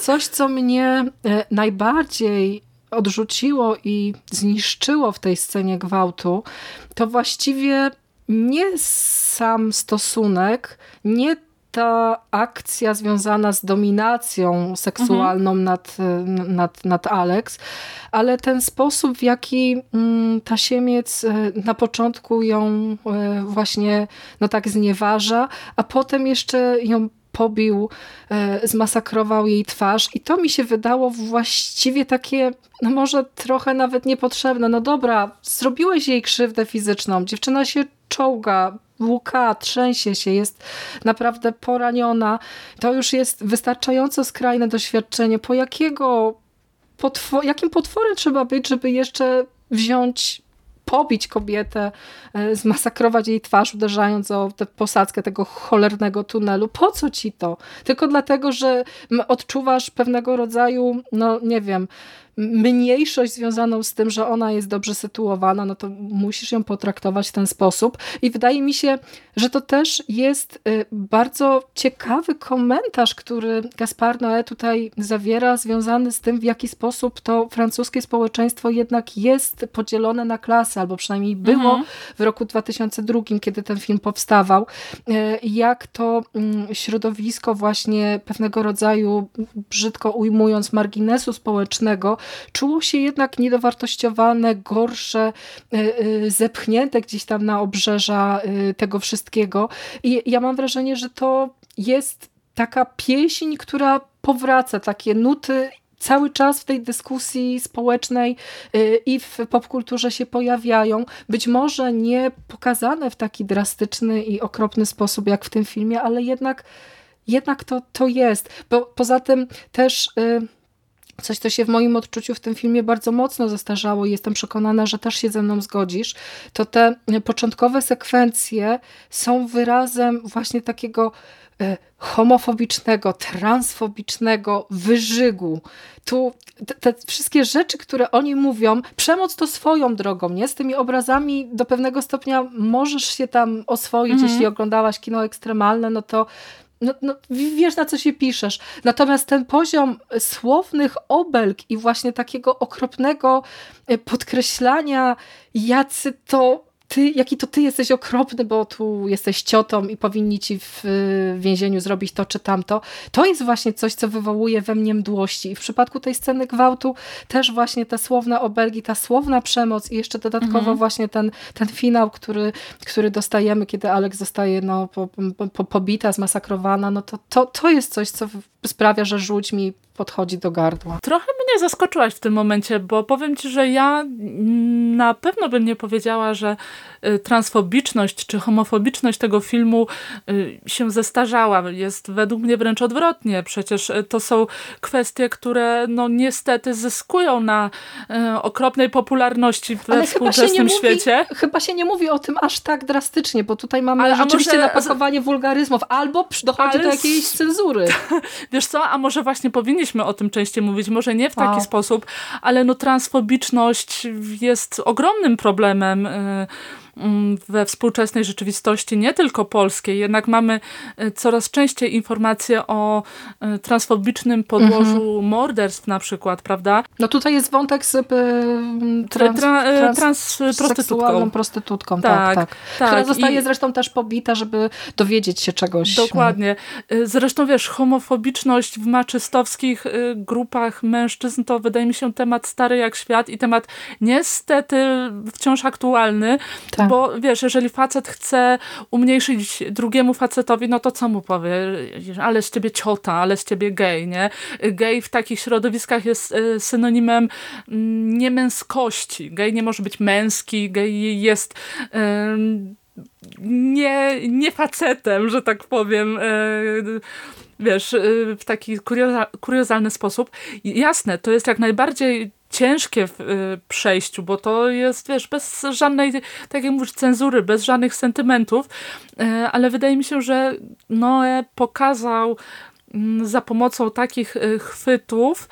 Coś, co mnie najbardziej odrzuciło i zniszczyło w tej scenie gwałtu, to właściwie nie sam stosunek, nie ta akcja związana z dominacją seksualną mhm. nad, nad, nad Alex, ale ten sposób, w jaki mm, Tasiemiec e, na początku ją e, właśnie no tak znieważa, a potem jeszcze ją pobił, e, zmasakrował jej twarz i to mi się wydało właściwie takie, no może trochę nawet niepotrzebne. No dobra, zrobiłeś jej krzywdę fizyczną, dziewczyna się czołga, łuka, trzęsie się, jest naprawdę poraniona. To już jest wystarczająco skrajne doświadczenie. Po jakiego potwor jakim potworem trzeba być, żeby jeszcze wziąć pobić kobietę, e, zmasakrować jej twarz, uderzając o tę posadzkę tego cholernego tunelu. Po co ci to? Tylko dlatego, że odczuwasz pewnego rodzaju, no nie wiem, mniejszość związaną z tym, że ona jest dobrze sytuowana, no to musisz ją potraktować w ten sposób. I wydaje mi się, że to też jest y, bardzo ciekawy komentarz, który Gaspar Noé tutaj zawiera, związany z tym, w jaki sposób to francuskie społeczeństwo jednak jest podzielone na klasy, albo przynajmniej było mhm. w roku 2002, kiedy ten film powstawał. Y, jak to mm, środowisko właśnie pewnego rodzaju, brzydko ujmując, marginesu społecznego czuło się jednak niedowartościowane, gorsze, e, e, zepchnięte gdzieś tam na obrzeża e, tego wszystkiego. I ja mam wrażenie, że to jest taka pieśń, która powraca, takie nuty cały czas w tej dyskusji społecznej i w popkulturze się pojawiają. Być może nie pokazane w taki drastyczny i okropny sposób jak w tym filmie, ale jednak, jednak to, to jest. Bo poza tym też y, coś, co się w moim odczuciu w tym filmie bardzo mocno zestarzało i jestem przekonana, że też się ze mną zgodzisz, to te początkowe sekwencje są wyrazem właśnie takiego E, homofobicznego, transfobicznego wyżygu. Tu te, te, wszystkie rzeczy, które oni mówią, przemoc to swoją drogą, nie? Z tymi obrazami do pewnego stopnia możesz się tam oswoić, mhm. jeśli oglądałaś kino ekstremalne, no to no, no, wiesz na co się piszesz. Natomiast ten poziom słownych obelg i właśnie takiego okropnego e, podkreślania, jacy to ty, jaki to ty jesteś okropny, bo tu jesteś ciotą i powinni ci w więzieniu zrobić to czy tamto. To jest właśnie coś, co wywołuje we mnie mdłości. I w przypadku tej sceny gwałtu też właśnie te słowne obelgi, ta słowna przemoc i jeszcze dodatkowo mhm. właśnie ten, ten finał, który, który dostajemy, kiedy Alex zostaje no, po, po, pobita, zmasakrowana, no to, to, to jest coś, co sprawia, że żółć mi podchodzi do gardła. Trochę mnie zaskoczyłaś w tym momencie, bo powiem ci, że ja na pewno bym nie powiedziała, że y, transfobiczność czy homofobiczność tego filmu y, się zestarzała. Jest według mnie wręcz odwrotnie. Przecież y, to są kwestie, które no niestety zyskują na okropnej popularności we Ale współczesnym świecie. Mówi, chyba się nie mówi o tym aż tak drastycznie, bo tutaj mamy Ale, rzeczywiście może... napakowanie wulgaryzmów albo dochodzi Ale... do jakiejś cenzury. Wiesz co, a może właśnie powinniśmy o tym częściej mówić, może nie w taki sposób, ale no transfobiczność jest ogromnym problemem y, we współczesnej rzeczywistości, nie tylko polskiej, jednak mamy e, coraz częściej informacje o e, transfobicznym podłożu mhm. morderstw na przykład, prawda? No tutaj jest wątek z e, trans, tra, trans, trans prostytutką. prostytutką, tak, tak, tak. tak. Która zostaje I... zresztą też pobita, żeby dowiedzieć się czegoś. Dokładnie. Zresztą wiesz, homofobiczność w maczystowskich grupach mężczyzn to wydaje mi się temat stary jak świat i temat niestety wciąż aktualny, tak bo wiesz, jeżeli facet chce umniejszyć drugiemu facetowi, no to co mu powie? Ale z ciebie ciota, ale z ciebie gej, nie? Gej w takich środowiskach jest e, synonimem mm, niemęskości. Gej nie może być męski, gej jest... nie, nie facetem, że tak powiem, e, wiesz, e, w taki kuriozalny sposób. Jasne, to jest jak najbardziej ciężkie w y, przejściu, bo to jest, wiesz, bez żadnej, tak jak mówisz, cenzury, bez żadnych sentymentów, y, ale wydaje mi się, że Noe pokazał y, za pomocą takich y, chwytów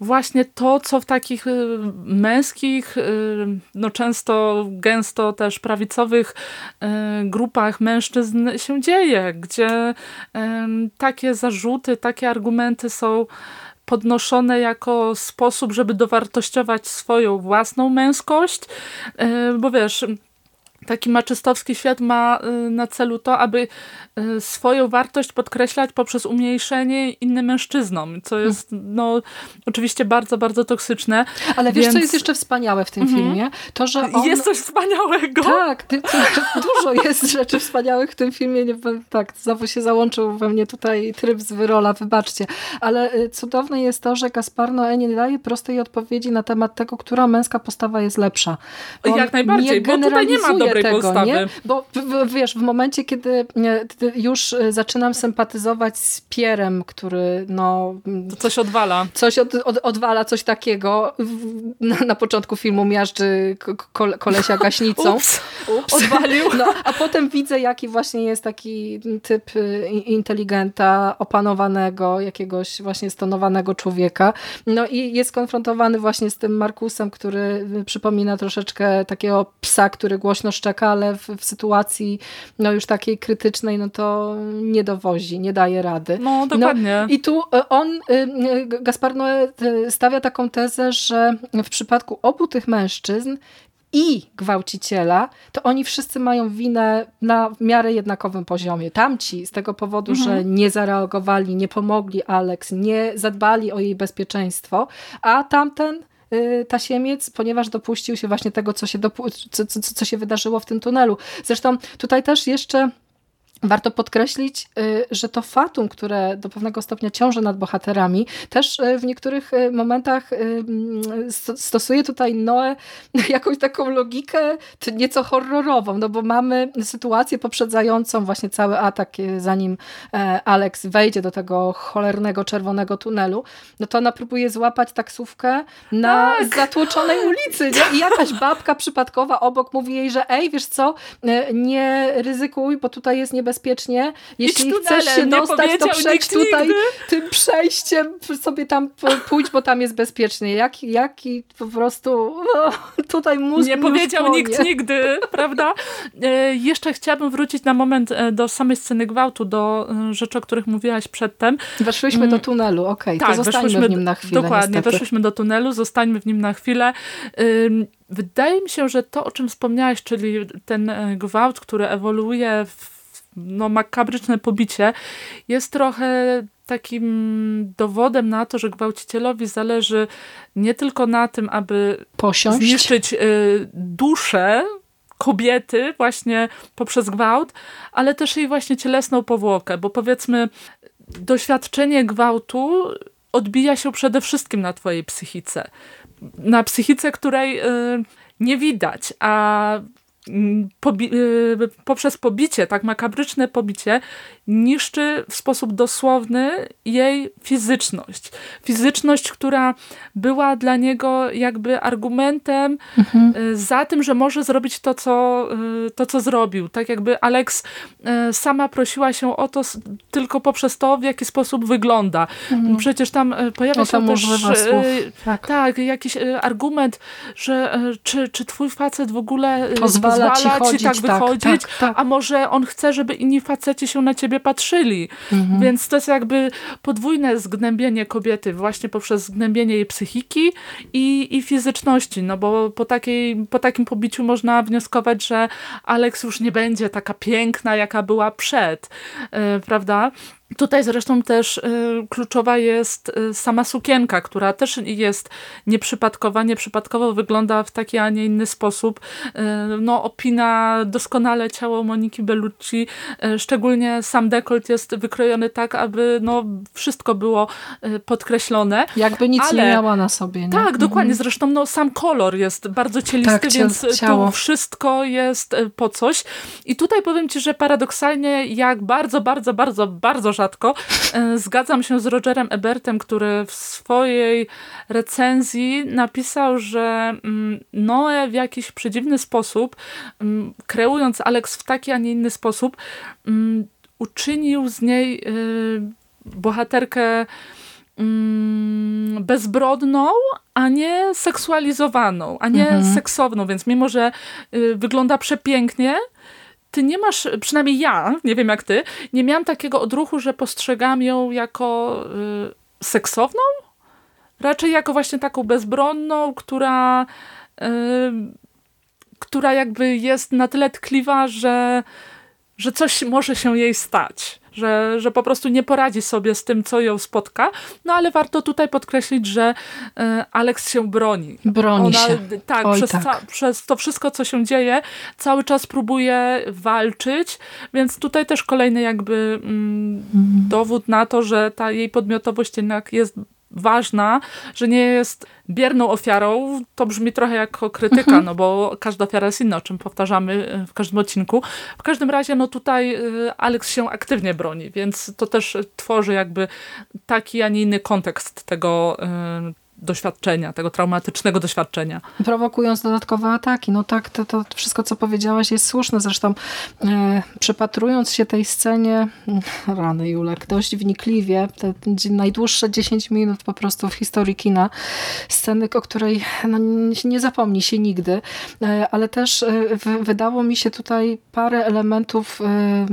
właśnie to, co w takich y, męskich, y, no często gęsto też prawicowych grupach mężczyzn się dzieje, gdzie takie zarzuty, takie argumenty są podnoszone jako sposób, żeby dowartościować swoją własną męskość, e, bo wiesz, taki maczystowski świat ma y, na celu to, aby y, swoją wartość podkreślać poprzez umniejszenie innym mężczyznom, co hmm. jest no, oczywiście bardzo, bardzo toksyczne. Ale wiesz, co jest jeszcze wspaniałe w tym mm -hmm. filmie? To, że on... Jest coś wspaniałego. Tak, ty, ty, dużo jest rzeczy wspaniałych w tym filmie. Nie, tak, znowu się załączył we mnie tutaj tryb z wyrola, wybaczcie. Ale y, cudowne jest to, że Gaspar Noé nie daje prostej odpowiedzi na temat tego, która męska postawa jest lepsza. Jak najbardziej, bo tutaj nie ma dobrej tego, postawy. nie? Bo wiesz, w momencie, kiedy już e, zaczynam sympatyzować z Pierem, który no... To coś odwala. Coś od, od, odwala, coś takiego. Na, na początku filmu miażdży kolesia gaśnicą. Ups, Ups. Odwalił. No, a potem widzę, jaki właśnie jest taki typ e, inteligenta, opanowanego, jakiegoś właśnie stonowanego człowieka. No i jest konfrontowany właśnie z tym Markusem, który przypomina troszeczkę takiego psa, który głośno szczeka ale w, w, sytuacji no już takiej krytycznej, no to nie dowozi, nie daje rady. No, dokładnie. No, I tu e, on, e, Gaspar Noé e, stawia taką tezę, że w przypadku obu tych mężczyzn i gwałciciela, to oni wszyscy mają winę na miarę jednakowym poziomie. Tamci z tego powodu, mhm. że nie zareagowali, nie pomogli Alex, nie zadbali o jej bezpieczeństwo, a tamten tasiemiec, ponieważ dopuścił się właśnie tego, co się, co, co, co się wydarzyło w tym tunelu. Zresztą tutaj też jeszcze Warto podkreślić, y, że to fatum, które do pewnego stopnia ciąży nad bohaterami, też y, w niektórych y, momentach mm, stosuje tutaj Noe jakąś taką logikę nieco horrorową, no bo mamy sytuację poprzedzającą właśnie cały atak, zanim e, Alex wejdzie do tego cholernego czerwonego tunelu, no to ona próbuje złapać taksówkę na tak. zatłoczonej ulicy nie? i jakaś babka przypadkowa obok mówi jej, że ej, wiesz co, nie ryzykuj, bo tutaj jest niebezpieczne bezpiecznie. Jeśli chcesz się dostać, to przejdź tutaj nigdy. tym przejściem, sobie tam pójdź, bo tam jest bezpiecznie. Jaki, jaki po prostu no, tutaj mózg Nie powiedział nikt nigdy, prawda? E, jeszcze chciałabym wrócić na moment e, do samej sceny gwałtu, do e, rzeczy, o których mówiłaś przedtem. Weszłyśmy mm. do tunelu, okej, okay, tak, to zostańmy w nim na chwilę. Dokładnie, niestety. weszłyśmy do tunelu, zostańmy w nim na chwilę. Wydaje mi się, że to, o czym wspomniałaś, czyli ten gwałt, który ewoluuje w no, makabryczne pobicie jest trochę takim dowodem na to, że gwałcicielowi zależy nie tylko na tym, aby Posiąść. zniszczyć y, duszę kobiety właśnie poprzez gwałt, ale też jej właśnie cielesną powłokę, bo powiedzmy doświadczenie gwałtu odbija się przede wszystkim na twojej psychice. Na psychice, której y, nie widać, a pobi y, poprzez pobicie, tak makabryczne pobicie, niszczy w sposób dosłowny jej fizyczność. Fizyczność, która była dla niego jakby argumentem mhm. Y, za tym, że może zrobić to co, y, to, co zrobił. Tak jakby Alex sama prosiła się o to tylko poprzez to, w jaki sposób wygląda. Mhm. Przecież tam pojawia się też tak. tak. jakiś argument, że czy, czy twój facet w ogóle pozwala pozwala ci, chodzić, ci tak, tak wychodzić, tak, tak, a może on chce, żeby inni faceci się na ciebie patrzyli. Mhm. Więc to jest jakby podwójne zgnębienie kobiety właśnie poprzez zgnębienie jej psychiki i, i fizyczności, no bo po, takiej, po takim pobiciu można wnioskować, że Alex już nie będzie taka piękna, jaka była przed, yy, prawda? Tutaj zresztą też y, kluczowa jest y, sama sukienka, która też jest nieprzypadkowa, nieprzypadkowo wygląda w taki, a nie inny sposób. Y, no, opina doskonale ciało Moniki Bellucci, szczególnie sam dekolt jest wykrojony tak, aby no, wszystko było podkreślone. Jakby nic ale, nie miała na sobie. Nie? Tak, mhm. dokładnie. Zresztą no, sam kolor jest bardzo cielisty, tak, więc ciało. to wszystko jest po coś. I tutaj powiem Ci, że paradoksalnie jak bardzo, bardzo, bardzo, bardzo rzadko. E, zgadzam się z Rogerem Ebertem, który w swojej recenzji napisał, że mm, Noe w jakiś przedziwny sposób, mm, kreując Alex w taki, a nie inny sposób, mm, uczynił z niej y, bohaterkę bezbrodną, a nie seksualizowaną, a nie mhm. seksowną, więc mimo, że y, wygląda przepięknie, ty nie masz, przynajmniej ja, nie wiem jak ty, nie miałam takiego odruchu, że postrzegam ją jako y, seksowną? Raczej jako właśnie taką bezbronną, która, y, która jakby jest na tyle tkliwa, że, że coś może się jej stać że, że po prostu nie poradzi sobie z tym, co ją spotka. No ale warto tutaj podkreślić, że e, Alex się broni. Broni Ona, się. Tak, Oj, przez, tak. przez to wszystko, co się dzieje, cały czas próbuje walczyć, więc tutaj też kolejny jakby mm, mhm. dowód na to, że ta jej podmiotowość jednak jest ważna, że nie jest bierną ofiarą, to brzmi trochę jako krytyka, mhm. no bo każda ofiara jest inna, o czym powtarzamy e, w każdym odcinku. W każdym razie, no tutaj e, Alex się aktywnie broni, więc to też tworzy jakby taki, a nie inny kontekst tego e, doświadczenia, tego traumatycznego doświadczenia. Prowokując dodatkowe ataki. No tak, to, to wszystko, co powiedziałaś jest słuszne. Zresztą e, przypatrując się tej scenie, rany Julek, dość wnikliwie, te najdłuższe 10 minut po prostu w historii kina, sceny, o której no, nie zapomni się nigdy, e, ale też e, w, wydało mi się tutaj parę elementów e,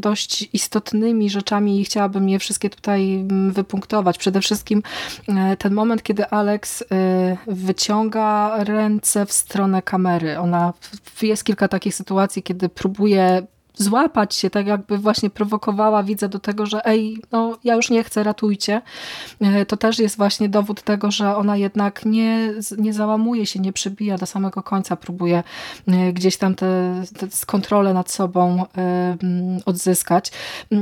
dość istotnymi rzeczami i chciałabym je wszystkie tutaj wypunktować. Przede wszystkim e, ten moment, kiedy Alex y, wyciąga ręce w stronę kamery. Ona, jest kilka takich sytuacji, kiedy próbuje złapać się, tak jakby właśnie prowokowała widza do tego, że ej, no ja już nie chcę, ratujcie. E, to też jest właśnie dowód tego, że ona jednak nie, nie załamuje się, nie przebija do samego końca, próbuje e, gdzieś tam tę kontrolę nad sobą e, odzyskać.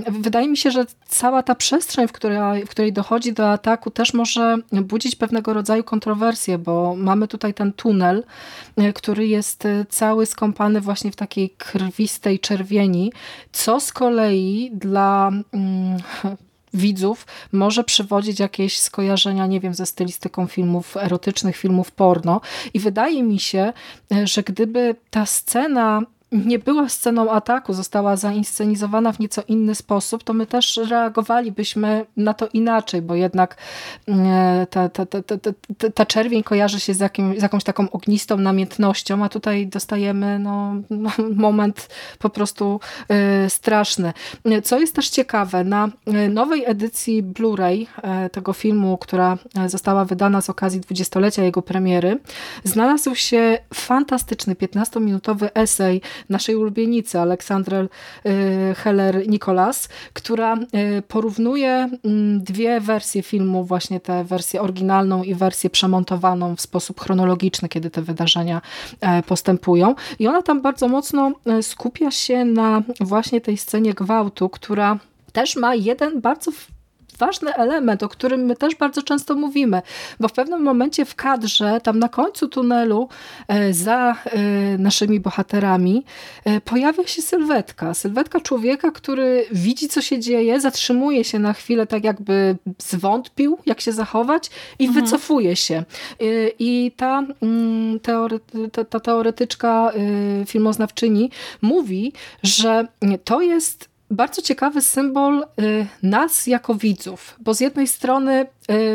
Wydaje mi się, że cała ta przestrzeń, w której, w której dochodzi do ataku też może budzić pewnego rodzaju kontrowersje, bo mamy tutaj ten tunel, który jest cały skąpany właśnie w takiej krwistej czerwieni, co z kolei dla mm, widzów może przywodzić jakieś skojarzenia, nie wiem, ze stylistyką filmów erotycznych, filmów porno. I wydaje mi się, że gdyby ta scena nie była sceną ataku, została zainscenizowana w nieco inny sposób, to my też reagowalibyśmy na to inaczej, bo jednak mm, ta, ta, ta, ta, ta czerwień kojarzy się z, jakim, z jakąś taką ognistą namiętnością, a tutaj dostajemy no, no moment po prostu y, straszny. Co jest też ciekawe, na y, nowej edycji Blu-ray y, tego filmu, która została wydana z okazji dwudziestolecia jego premiery, znalazł się fantastyczny 15-minutowy esej naszej ulubienicy Aleksandry y, Heller-Nicolas, która y, porównuje mm, dwie wersje filmu, właśnie tę wersję oryginalną i wersję przemontowaną w sposób chronologiczny, kiedy te wydarzenia e, postępują. I ona tam bardzo mocno e, skupia się na właśnie tej scenie gwałtu, która też ma jeden bardzo ważny element, o którym my też bardzo często mówimy, bo w pewnym momencie w kadrze, tam na końcu tunelu e, za e, naszymi bohaterami e, pojawia się sylwetka. Sylwetka człowieka, który widzi, co się dzieje, zatrzymuje się na chwilę, tak jakby zwątpił, jak się zachować i mhm. wycofuje się. I ta, mm, teore, ta, ta teoretyczka filmoznawczyni mówi, że to jest bardzo ciekawy symbol y, nas jako widzów, bo z jednej strony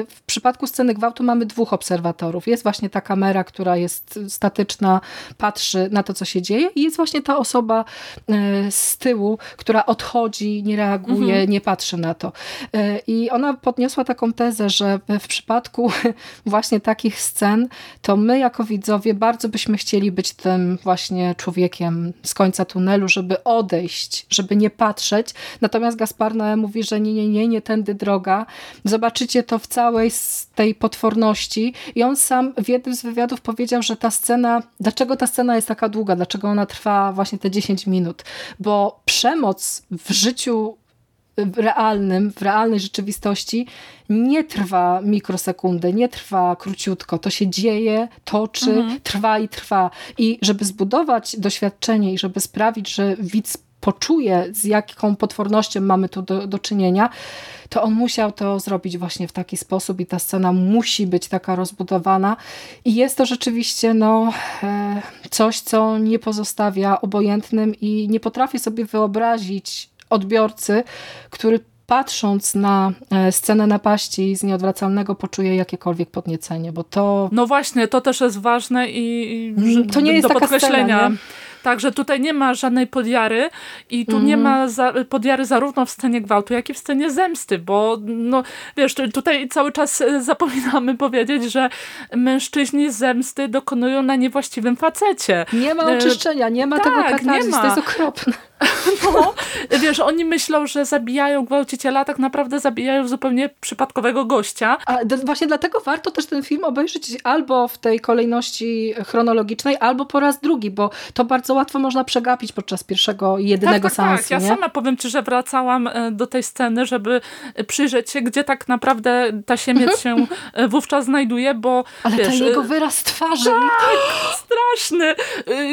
w przypadku sceny gwałtu mamy dwóch obserwatorów. Jest właśnie ta kamera, która jest statyczna, patrzy na to, co się dzieje i jest właśnie ta osoba y, z tyłu, która odchodzi, nie reaguje, mhm. nie patrzy na to. Y, I ona podniosła taką tezę, że w przypadku właśnie takich scen, to my jako widzowie bardzo byśmy chcieli być tym właśnie człowiekiem z końca tunelu, żeby odejść, żeby nie patrzeć. Natomiast Gaspar Noé mówi, że nie, nie, nie, nie tędy droga. Zobaczycie to w całej tej potworności i on sam w jednym z wywiadów powiedział, że ta scena, dlaczego ta scena jest taka długa, dlaczego ona trwa właśnie te 10 minut, bo przemoc w życiu realnym, w realnej rzeczywistości nie trwa mikrosekundę, nie trwa króciutko. To się dzieje, toczy, mhm. trwa i trwa. I żeby zbudować doświadczenie i żeby sprawić, że widz poczuje, z jaką potwornością mamy tu do, do czynienia, to on musiał to zrobić właśnie w taki sposób i ta scena musi być taka rozbudowana. I jest to rzeczywiście no, e, coś, co nie pozostawia obojętnym i nie potrafię sobie wyobrazić odbiorcy, który patrząc na e, scenę napaści z nieodwracalnego poczuje jakiekolwiek podniecenie, bo to... No właśnie, to też jest ważne i, mm, to nie jest do podkreślenia. Scena, Także tutaj nie ma żadnej podjary i tu mm. nie mhm. ma za, podjary zarówno w scenie gwałtu, jak i w scenie zemsty, bo no, wiesz, tutaj cały czas e, zapominamy powiedzieć, że mężczyźni zemsty dokonują na niewłaściwym facecie. Nie ma e, oczyszczenia, nie ma tak, tego katarzis, to jest okropne. No, wiesz, oni myślą, że zabijają gwałciciela, a tak naprawdę zabijają zupełnie przypadkowego gościa. A właśnie dlatego warto też ten film obejrzeć albo w tej kolejności chronologicznej, albo po raz drugi, bo to bardzo łatwo można przegapić podczas pierwszego i jedynego tak, tak, seansu. Tak, ja sama powiem ci, że wracałam e, do tej sceny, żeby przyjrzeć się, gdzie tak naprawdę ta siemiec mhm. się e, wówczas znajduje, bo Ale wiesz, ten jego e, wyraz twarzy. Tak, straszny.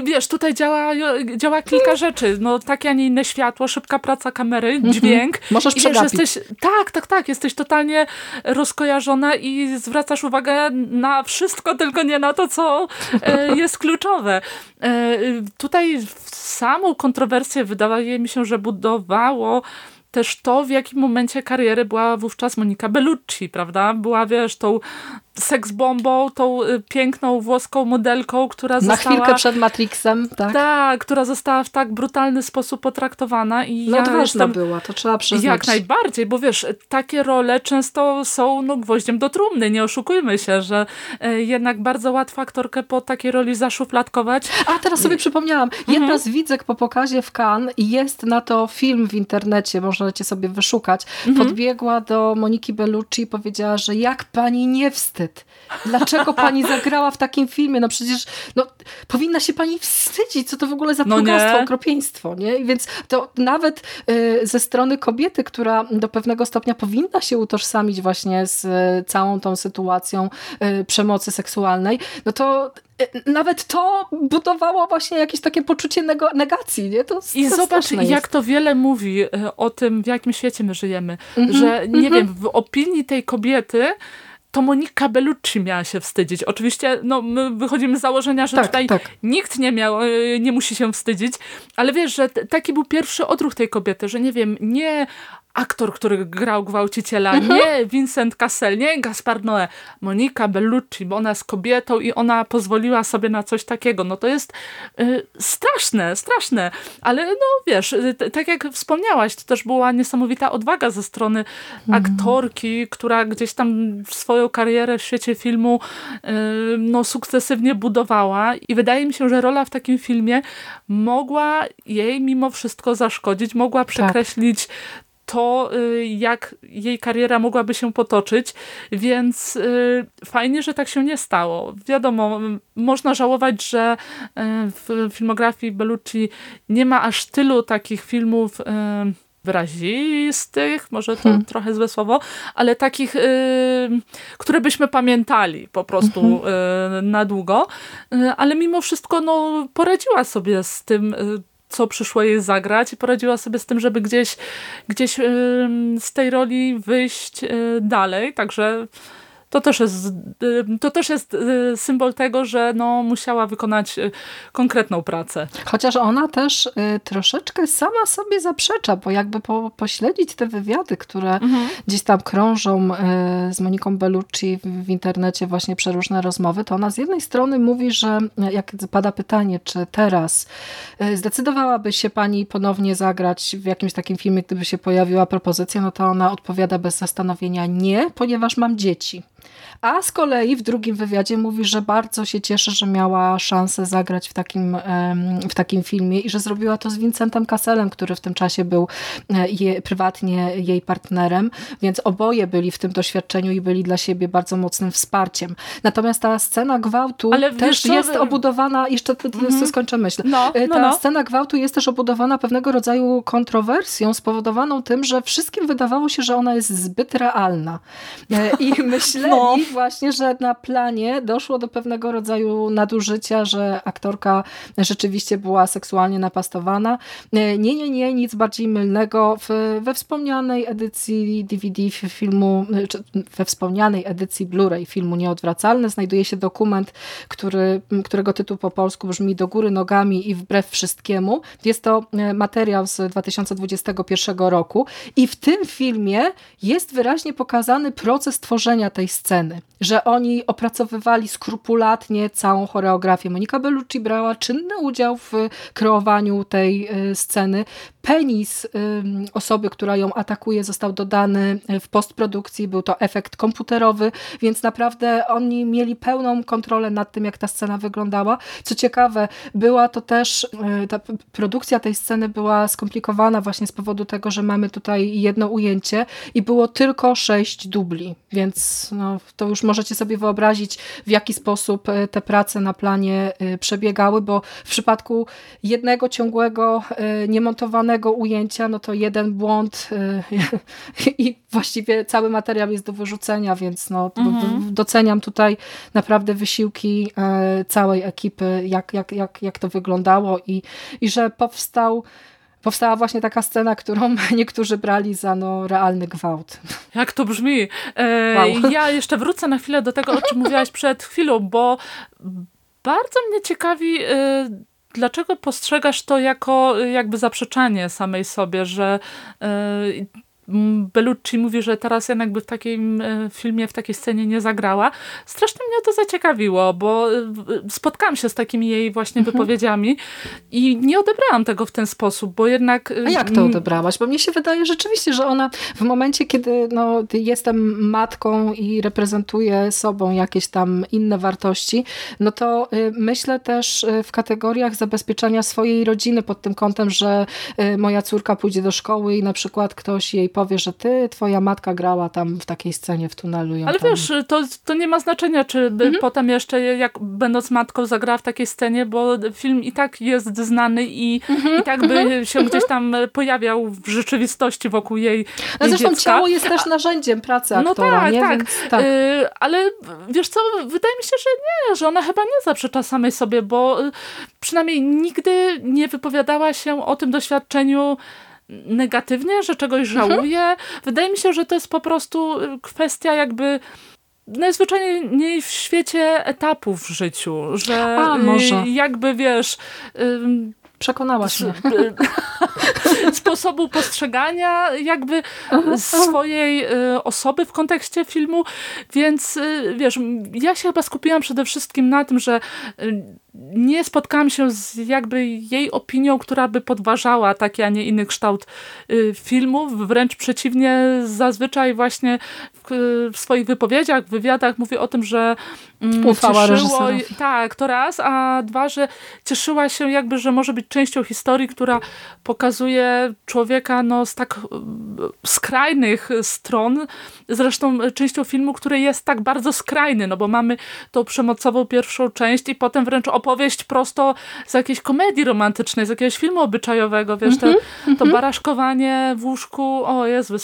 Wiesz, tutaj działa, działa kilka rzeczy. No tak takie, a nie inne światło, szybka praca kamery, mhm. dźwięk. Możesz przegapić. Jesteś, tak, tak, tak. Jesteś totalnie rozkojarzona i zwracasz uwagę na wszystko, tylko nie na to, co e, jest kluczowe. E, tutaj samą kontrowersję wydaje mi się, że budowało też to, w jakim momencie kariery była wówczas Monika Bellucci, prawda? Była, wiesz, tą seksbombą, tą y, piękną włoską modelką, która Na została... chwilkę przed Matrixem, tak? Tak, która została w tak brutalny sposób potraktowana i No ja odważna jestem... była, to trzeba przyznać. Jak najbardziej, bo wiesz, takie role często są no, gwoździem do trumny, nie oszukujmy się, że e, jednak bardzo łatwo aktorkę po takiej roli zaszufladkować. A teraz sobie przypomniałam, jedna z widzek po pokazie w Cannes i jest na to film w internecie, możecie sobie wyszukać, podbiegła do Moniki Bellucci i powiedziała, że jak pani nie wstyd? Dlaczego pani zagrała w takim filmie? No przecież no, powinna się pani wstydzić, co to w ogóle za No plugastwo, nie. okropieństwo. Nie? I Więc to nawet y, ze strony kobiety, która do pewnego stopnia powinna się utożsamić właśnie z y, całą tą sytuacją y, przemocy seksualnej, no to y, nawet to budowało właśnie jakieś takie poczucie negacji. Nie? To, I zobacz, jak jest. to wiele mówi e, o tym, w jakim świecie my żyjemy. Mhm, Że, nie wiem, w opinii tej kobiety to Monika Bellucci miała się wstydzić. Oczywiście no, my wychodzimy z założenia, że Tak, tutaj tak. nikt nie miał, e, nie musi się wstydzić, ale wiesz, że taki był pierwszy odruch tej kobiety, że nie wiem, nie aktor, który grał gwałciciela, Mhm. nie Vincent Cassel, nie Gaspar Noé, Monika Bellucci, bo ona jest kobietą i ona pozwoliła sobie na coś takiego. No to jest y, straszne, straszne, ale no wiesz, y, tak jak wspomniałaś, to też była niesamowita odwaga ze strony aktorki, która gdzieś tam swoją karierę w świecie filmu y, no sukcesywnie budowała i wydaje mi się, że rola w takim filmie mogła jej mimo wszystko zaszkodzić, mogła przekreślić to, y, jak jej kariera mogłaby się potoczyć, więc y, fajnie, że tak się nie stało. Wiadomo, można żałować, że y, w filmografii Bellucci nie ma aż tylu takich filmów wyrazistych, może to Hmm. trochę złe słowo, ale takich, y, które byśmy pamiętali po prostu y, na długo, y, ale mimo wszystko no, poradziła sobie z tym, co przyszło jej zagrać i poradziła sobie z tym, żeby gdzieś, gdzieś z tej roli wyjść y, dalej, także to też jest, y, to też jest y, symbol tego, że no, musiała wykonać y, konkretną pracę. Chociaż ona też troszeczkę sama sobie zaprzecza, bo jakby po, pośledzić te wywiady, które gdzieś tam krążą z Moniką Bellucci w, internecie, właśnie przeróżne rozmowy, to ona z jednej strony mówi, że jak pada pytanie, czy teraz zdecydowałaby się pani ponownie zagrać w jakimś takim filmie, gdyby się pojawiła propozycja, no to ona odpowiada bez zastanowienia nie, ponieważ mam dzieci. A z kolei w drugim wywiadzie mówi, że bardzo się cieszy, że miała szansę zagrać w takim, w takim filmie i że zrobiła to z Vincentem Casselem, który w tym czasie był e, je, prywatnie jej partnerem, więc oboje byli w tym doświadczeniu i byli dla siebie bardzo mocnym wsparciem. Natomiast ta scena gwałtu Ale też wiesz jest obudowana, jeszcze t- skończę myśl. No, E, no, Ta no. scena gwałtu jest też obudowana pewnego rodzaju kontrowersją spowodowaną tym, że wszystkim wydawało się, że ona jest zbyt realna. E, I myśleli No. właśnie, że na planie doszło do pewnego rodzaju nadużycia, że aktorka rzeczywiście była seksualnie napastowana. E, Nie, nie, nie, nic bardziej mylnego. We wspomnianej edycji DVD filmu, e, we wspomnianej edycji Blu-ray filmu Nieodwracalne znajduje się dokument, który, którego tytuł po polsku brzmi Do góry nogami i wbrew wszystkiemu. Jest to e, materiał z 2021 roku i w tym filmie jest wyraźnie pokazany proces tworzenia tej sceny, że oni opracowywali skrupulatnie całą choreografię. Monika Bellucci brała czynny udział w kreowaniu tej e, sceny. Penis ym, osoby, która ją atakuje, został dodany w postprodukcji. Był to efekt komputerowy, więc naprawdę oni mieli pełną kontrolę nad tym, jak ta scena wyglądała. Co ciekawe, była to też, y, ta produkcja tej sceny była skomplikowana właśnie z powodu tego, że mamy tutaj jedno ujęcie i było tylko sześć dubli, więc no, to już możecie sobie wyobrazić, w jaki sposób y, te prace na planie y, przebiegały, bo w przypadku jednego ciągłego, y, niemontowanego ujęcia, no to jeden błąd i właściwie cały materiał jest do wyrzucenia, więc no, w- doceniam tutaj naprawdę wysiłki e, całej ekipy, jak, jak, jak, jak to wyglądało i, i że powstał Powstała właśnie taka scena, którą niektórzy brali za no, realny gwałt. Jak to brzmi? E, Wow. Ja jeszcze wrócę na chwilę do tego, o czym mówiłaś przed chwilą, bo bardzo mnie ciekawi, e, dlaczego postrzegasz to jako jakby zaprzeczanie samej sobie, że Bellucci mówi, że teraz ja jakby w takim e, filmie, w takiej scenie nie zagrała. Strasznie mnie to zaciekawiło, bo e, spotkałam się z takimi jej właśnie mhm. wypowiedziami i nie odebrałam tego w ten sposób, bo jednak... E, A jak to odebrałaś? Bo mnie się wydaje rzeczywiście, że ona w momencie, kiedy no, jestem matką i reprezentuję sobą jakieś tam inne wartości, no to myślę też w kategoriach zabezpieczania swojej rodziny pod tym kątem, że moja córka pójdzie do szkoły i na przykład ktoś jej powie, że ty, twoja matka grała tam w takiej scenie w tunelu. Ale tam... wiesz, to, to nie ma znaczenia, czy mhm. potem jeszcze jak będąc matką zagrała w takiej scenie, bo film i tak jest znany i, mhm. i tak by mhm. się gdzieś tam pojawiał w rzeczywistości wokół jej, no jej Zresztą dziecka. ciało jest też narzędziem pracy no aktora, tak, nie? Tak. Więc, tak. Yy, ale wiesz co, wydaje mi się, że nie, że ona chyba nie zaprzecza samej sobie, bo y, przynajmniej nigdy nie wypowiadała się o tym doświadczeniu negatywnie, że czegoś mhm. żałuje. Mhm. Wydaje mi się, że to jest po prostu y, kwestia jakby najzwyczajniej w świecie etapów w życiu, że A, może. jakby wiesz... Przekonałaś mnie. sposobu postrzegania jakby swojej y, osoby w kontekście filmu, więc y, wiesz, ja się chyba skupiłam przede wszystkim na tym, że nie spotkałam się z jakby jej opinią, która by podważała taki, a nie inny kształt y, filmów. Wręcz przeciwnie, zazwyczaj właśnie w, w swoich wypowiedziach, wywiadach mówi o tym, że mm, Ufała cieszyło, tak, to raz, a dwa, że cieszyła się jakby, że może być częścią historii, która pokazuje człowieka no, z tak skrajnych stron, zresztą częścią filmu, który jest tak bardzo skrajny, no bo mamy tą przemocową pierwszą część i potem wręcz opowieść prosto z jakiejś komedii romantycznej, z jakiegoś filmu obyczajowego, wiesz, mm -hmm, to, to mm -hmm. baraszkowanie w łóżku, o Jezu,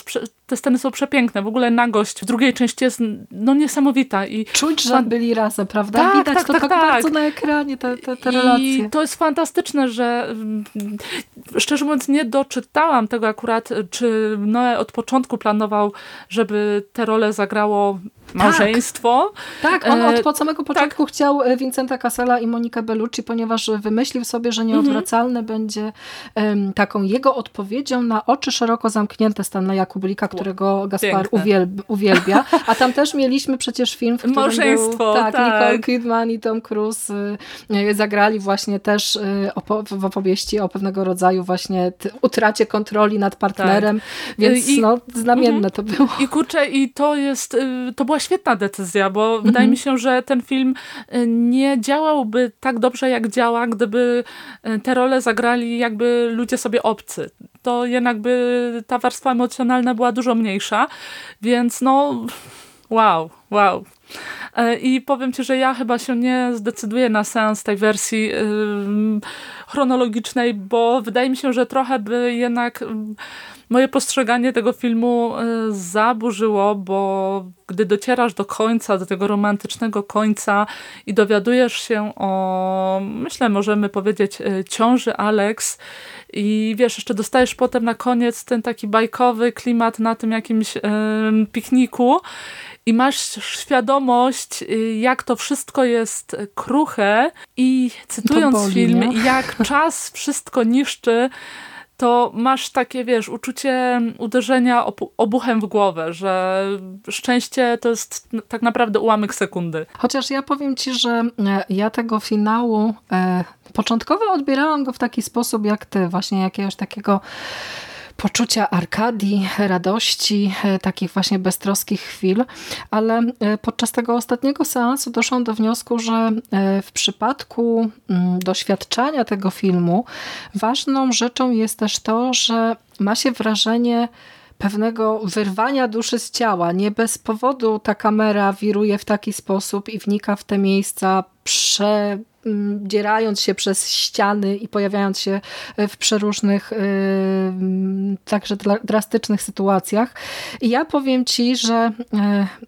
te sceny są przepiękne, w ogóle nagość w drugiej części jest no niesamowita. I Czuć, że byli razem, prawda? Tak, Widać tak, to tak, tak, tak, bardzo na ekranie, te, te, te relacje. I to jest fantastyczne, że mm, szczerze mówiąc nie doczytałam tego akurat, czy Noe od początku planował, żeby tę rolę zagrało małżeństwo. Tak, tak on od, od samego początku tak. chciał e, Vincenta Cassela i Monikę Bellucci, ponieważ wymyślił sobie, że nieodwracalny mhm. będzie um, taką jego odpowiedzią na oczy szeroko zamknięte Stanleya Kublika, którego Gaspar uwielb, uwielbia. A tam też mieliśmy przecież film, w którym Małżeństwo, był, tak, tak. Nicole Kidman i Tom Cruise y, zagrali właśnie też y, opo w opowieści o pewnego rodzaju właśnie utracie kontroli nad partnerem, tak. więc I, no, znamienne to było. I kurczę, i to jest, y, to była świetna decyzja, bo mhm. wydaje mi się, że ten film y, nie działałby tak dobrze, jak działa, gdyby y, te role zagrali jakby ludzie sobie obcy. To jednak by ta warstwa emocjonalna była dużo mniejsza, więc no wow, wow. E, I powiem Ci, że ja chyba się nie zdecyduję na seans tej wersji chronologicznej, bo wydaje mi się, że trochę by jednak moje postrzeganie tego filmu e, zaburzyło, bo gdy docierasz do końca, do tego romantycznego końca i dowiadujesz się o, myślę, możemy powiedzieć, e, ciąży Alex i wiesz, jeszcze dostajesz potem na koniec ten taki bajkowy klimat na tym jakimś pikniku i masz świadomość, jak to wszystko jest kruche i cytując boli, film, nie? jak czas wszystko niszczy, to masz takie, wiesz, uczucie uderzenia obuchem w głowę, że szczęście to jest tak naprawdę ułamek sekundy. Chociaż ja powiem ci, że e, ja tego finału e, początkowo odbierałam go w taki sposób jak ty, właśnie jakiegoś takiego poczucia arkadii, radości, e, takich właśnie beztroskich chwil, ale e, podczas tego ostatniego seansu doszłam do wniosku, że e, w przypadku mm, doświadczania tego filmu ważną rzeczą jest też to, że ma się wrażenie pewnego wyrwania duszy z ciała. Nie bez powodu ta kamera wiruje w taki sposób i wnika w te miejsca prze dzierając się przez ściany i pojawiając się w przeróżnych y, także drastycznych sytuacjach. I ja powiem Ci, że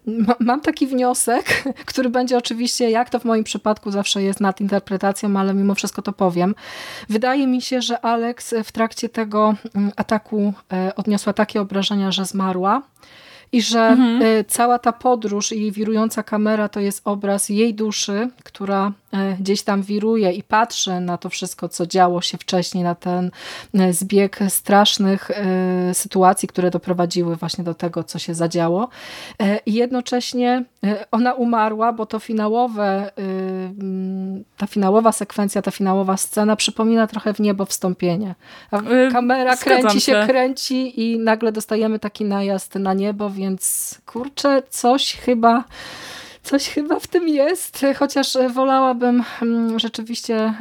y, mam taki wniosek, który będzie oczywiście, jak to w moim przypadku zawsze jest nad interpretacją, ale mimo wszystko to powiem. Wydaje mi się, że Alex w trakcie tego ataku odniosła takie obrażenia, że zmarła i że mhm. cała ta podróż i wirująca kamera to jest obraz jej duszy, która e, gdzieś tam wiruje i patrzy na to wszystko, co działo się wcześniej, na ten e, zbieg strasznych e, sytuacji, które doprowadziły właśnie do tego, co się zadziało. I jednocześnie ona umarła, bo to finałowe, ta finałowa sekwencja, ta finałowa scena przypomina trochę w niebo wstąpienie. Kamera kręci się, kręci i nagle dostajemy taki najazd na niebo, więc kurczę, coś chyba coś chyba w tym jest, chociaż wolałabym mm, rzeczywiście e,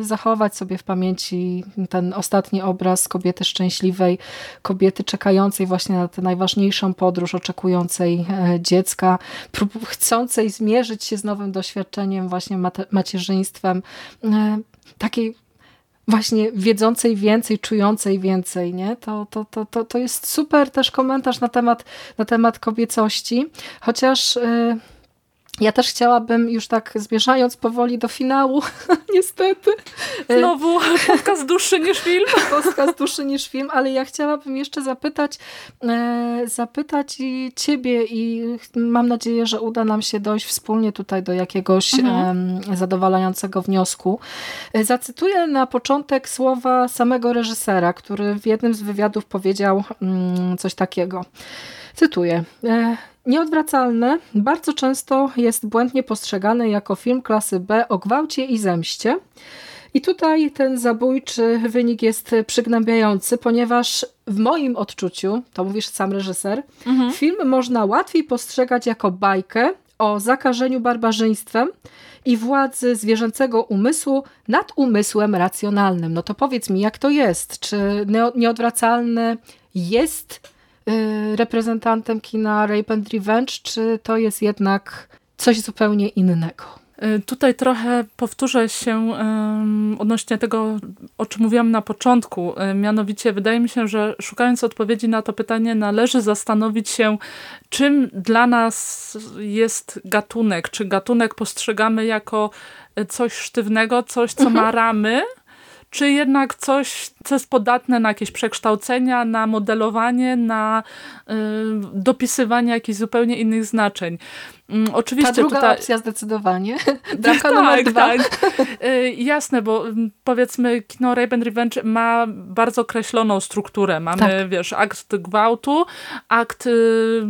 zachować sobie w pamięci ten ostatni obraz kobiety szczęśliwej, kobiety czekającej właśnie na tę najważniejszą podróż, oczekującej e, dziecka, chcącej zmierzyć się z nowym doświadczeniem właśnie macierzyństwem, e, takiej właśnie wiedzącej więcej, czującej więcej, nie? To, to, to, to, to jest super też komentarz na temat, na temat kobiecości, chociaż... Ja też chciałabym już tak zmierzając powoli do finału, niestety. Znowu podcast dłuższy niż film. podcast dłuższy niż film, ale ja chciałabym jeszcze zapytać, e, zapytać ciebie i mam nadzieję, że uda nam się dojść wspólnie tutaj do jakiegoś mhm. zadowalającego wniosku. E, zacytuję na początek słowa samego reżysera, który w jednym z wywiadów powiedział mm, coś takiego. Cytuję. Nieodwracalne bardzo często jest błędnie postrzegane jako film klasy B o gwałcie i zemście. I tutaj ten zabójczy wynik jest przygnębiający, ponieważ w moim odczuciu, to mówisz sam reżyser, mhm. film można łatwiej postrzegać jako bajkę o zakażeniu barbarzyństwem i władzy zwierzęcego umysłu nad umysłem racjonalnym. No to powiedz mi, jak to jest? Czy nieodwracalne jest reprezentantem kina Rape and Revenge, czy to jest jednak coś zupełnie innego? Y, tutaj trochę powtórzę się odnośnie tego, o czym mówiłam na początku. Y, mianowicie wydaje mi się, że szukając odpowiedzi na to pytanie należy zastanowić się, czym dla nas jest gatunek. Czy gatunek postrzegamy jako coś sztywnego, coś, co mhm. ma ramy, czy jednak coś, co jest podatne na jakieś przekształcenia, na modelowanie, na y, dopisywanie jakichś zupełnie innych znaczeń. Mm, oczywiście Ta druga tutaj... opcja zdecydowanie. Bramka tak, numer dwa. tak. Y, jasne, bo mm, powiedzmy kino Rape and Revenge ma bardzo określoną strukturę. Mamy, tak. wiesz, akt gwałtu, akt y,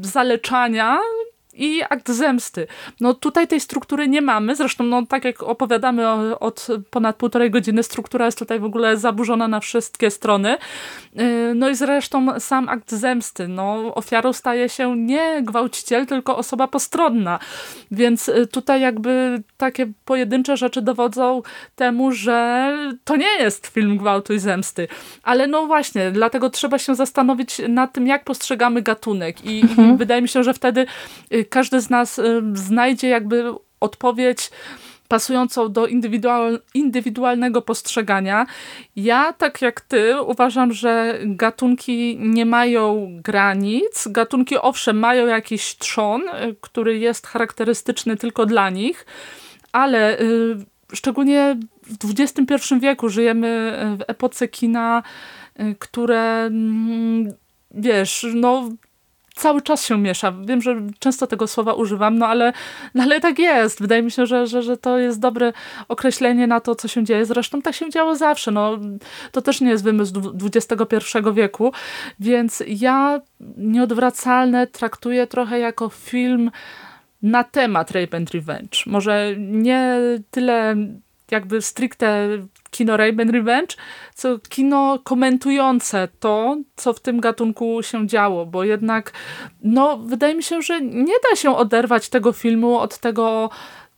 zaleczania, i akt zemsty. No tutaj tej struktury nie mamy, zresztą no, tak jak opowiadamy od ponad półtorej godziny, struktura jest tutaj w ogóle zaburzona na wszystkie strony. Y, no i zresztą sam akt zemsty. No, ofiarą staje się nie gwałciciel, tylko osoba postronna. Więc y, tutaj jakby takie pojedyncze rzeczy dowodzą temu, że to nie jest film gwałtu i zemsty. Ale no właśnie, dlatego trzeba się zastanowić nad tym, jak postrzegamy gatunek. I, mhm. i wydaje mi się, że wtedy y, każdy z nas y, znajdzie jakby odpowiedź pasującą do indywidual, indywidualnego postrzegania. Ja, tak jak ty, uważam, że gatunki nie mają granic. Gatunki owszem mają jakiś trzon, y, który jest charakterystyczny tylko dla nich, ale y, szczególnie w XXI wieku żyjemy w epoce kina, które mm, wiesz, no cały czas się miesza. Wiem, że często tego słowa używam, no ale, no ale tak jest. Wydaje mi się, że, że, że to jest dobre określenie na to, co się dzieje. Zresztą tak się działo zawsze. No, to też nie jest wymysł XXI wieku, więc ja Nieodwracalne traktuję trochę jako film na temat Rape and Revenge. Może nie tyle jakby stricte kino Rape and Revenge, co kino komentujące to, co w tym gatunku się działo, bo jednak no, wydaje mi się, że nie da się oderwać tego filmu od tego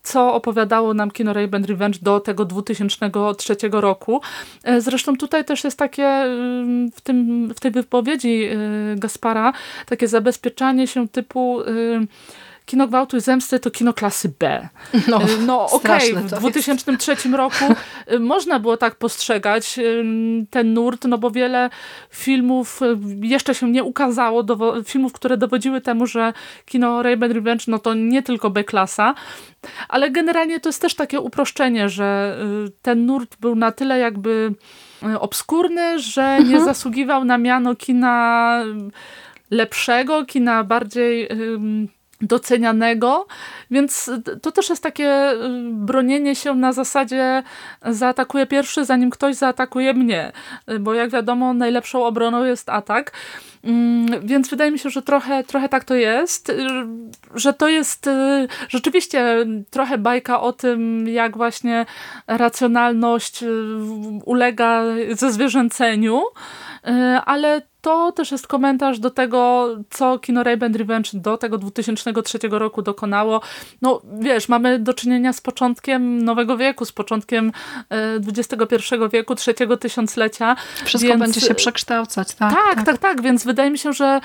co opowiadało nam kino Rape and Revenge do tego 2003 roku. E, zresztą tutaj też jest takie w, tym, w tej wypowiedzi y, Gaspara takie zabezpieczanie się typu y, kino gwałtu i zemsty to kino klasy B. No, y, no okej, okay, w 2003 jest. roku y, można było tak postrzegać y, ten nurt, no bo wiele filmów jeszcze się nie ukazało, filmów, które dowodziły temu, że kino Rape and Revenge no to nie tylko B-klasa, ale generalnie to jest też takie uproszczenie, że ten nurt był na tyle jakby obskurny, że mhm. nie zasługiwał na miano kina lepszego, kina bardziej docenianego, więc to też jest takie bronienie się na zasadzie zaatakuję pierwszy, zanim ktoś zaatakuje mnie, bo jak wiadomo najlepszą obroną jest atak, mm, więc wydaje mi się, że trochę, trochę tak to jest, że to jest rzeczywiście trochę bajka o tym, jak właśnie racjonalność ulega zezwierzęceniu, ale to też jest komentarz do tego, co kino Raven Revenge do tego 2003 roku dokonało. No wiesz, mamy do czynienia z początkiem nowego wieku, z początkiem XXI e, wieku, trzeciego tysiąclecia. Wszystko więc... będzie się przekształcać, tak, tak? Tak, tak, tak, więc wydaje mi się, że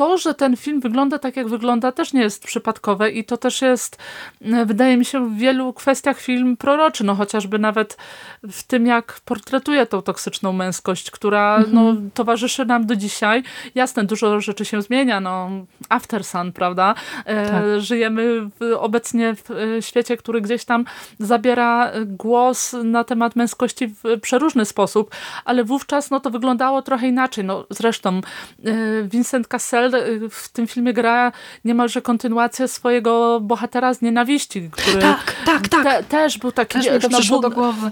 to, że ten film wygląda tak, jak wygląda, też nie jest przypadkowe i to też jest, e, wydaje mi się, w wielu kwestiach film proroczy, no chociażby nawet w tym, jak portretuje tą toksyczną męskość, która mm -hmm. no, towarzyszy nam do dzisiaj. Jasne, dużo rzeczy się zmienia, no After Sun, prawda? E, tak. Żyjemy w, obecnie w e, świecie, który gdzieś tam zabiera głos na temat męskości w przeróżny sposób, ale wówczas no, to wyglądało trochę inaczej. No, zresztą Vincent Cassel w tym filmie gra niemalże kontynuację swojego bohatera z nienawiści, który tak, tak, tak. Te, też był taki też wiesz, nabu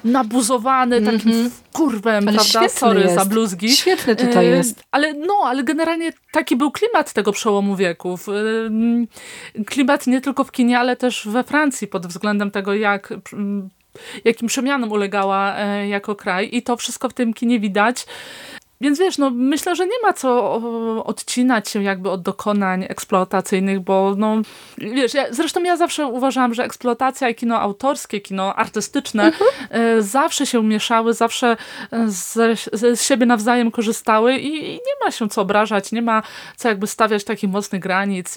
nabuzowany, mm -hmm. takim mhm. kurwem, ale prawda? Sorry jest. za bluzgi. Świetny tutaj e, jest. Ale no, ale generalnie taki był klimat tego przełomu wieków. E, klimat nie tylko w kinie, ale też we Francji pod względem tego, jak jakim przemianom ulegała e, jako kraj i to wszystko w tym kinie widać. Więc wiesz, no myślę, że nie ma co odcinać się jakby od dokonań eksploatacyjnych, bo no wiesz, ja, zresztą ja zawsze uważałam, że eksploatacja i kino autorskie, kino artystyczne mhm. e, zawsze się mieszały, zawsze ze, ze siebie nawzajem korzystały i, i, nie ma się co obrażać, nie ma co jakby stawiać takich mocnych granic.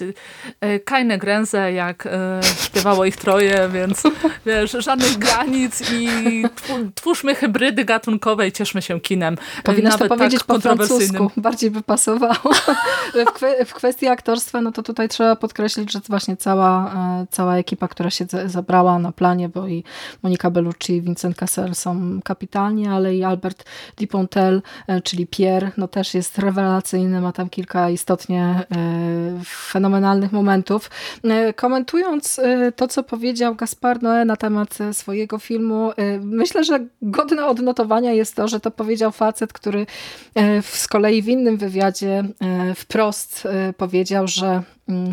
E, Kajne gręze, jak e, śpiewało ich troje, więc wiesz, żadnych granic i twórzmy hybrydy gatunkowe i cieszmy się kinem. Powinnaś Nawet to powiedzieć powiedzieć po francusku. Bardziej by pasowało. w, kwe w, kwestii aktorstwa, no to tutaj trzeba podkreślić, że właśnie cała, e, cała ekipa, która się zabrała na planie, bo i Monika Bellucci i Vincent Cassel są kapitalni, ale i Albert Dupontel, e, czyli Pierre, no też jest rewelacyjny, ma tam kilka istotnie e, fenomenalnych momentów. Komentując to, co powiedział Gaspar Noé na temat swojego filmu, myślę, że godne odnotowania jest to, że to powiedział facet, który z kolei w innym wywiadzie e, wprost e, powiedział, że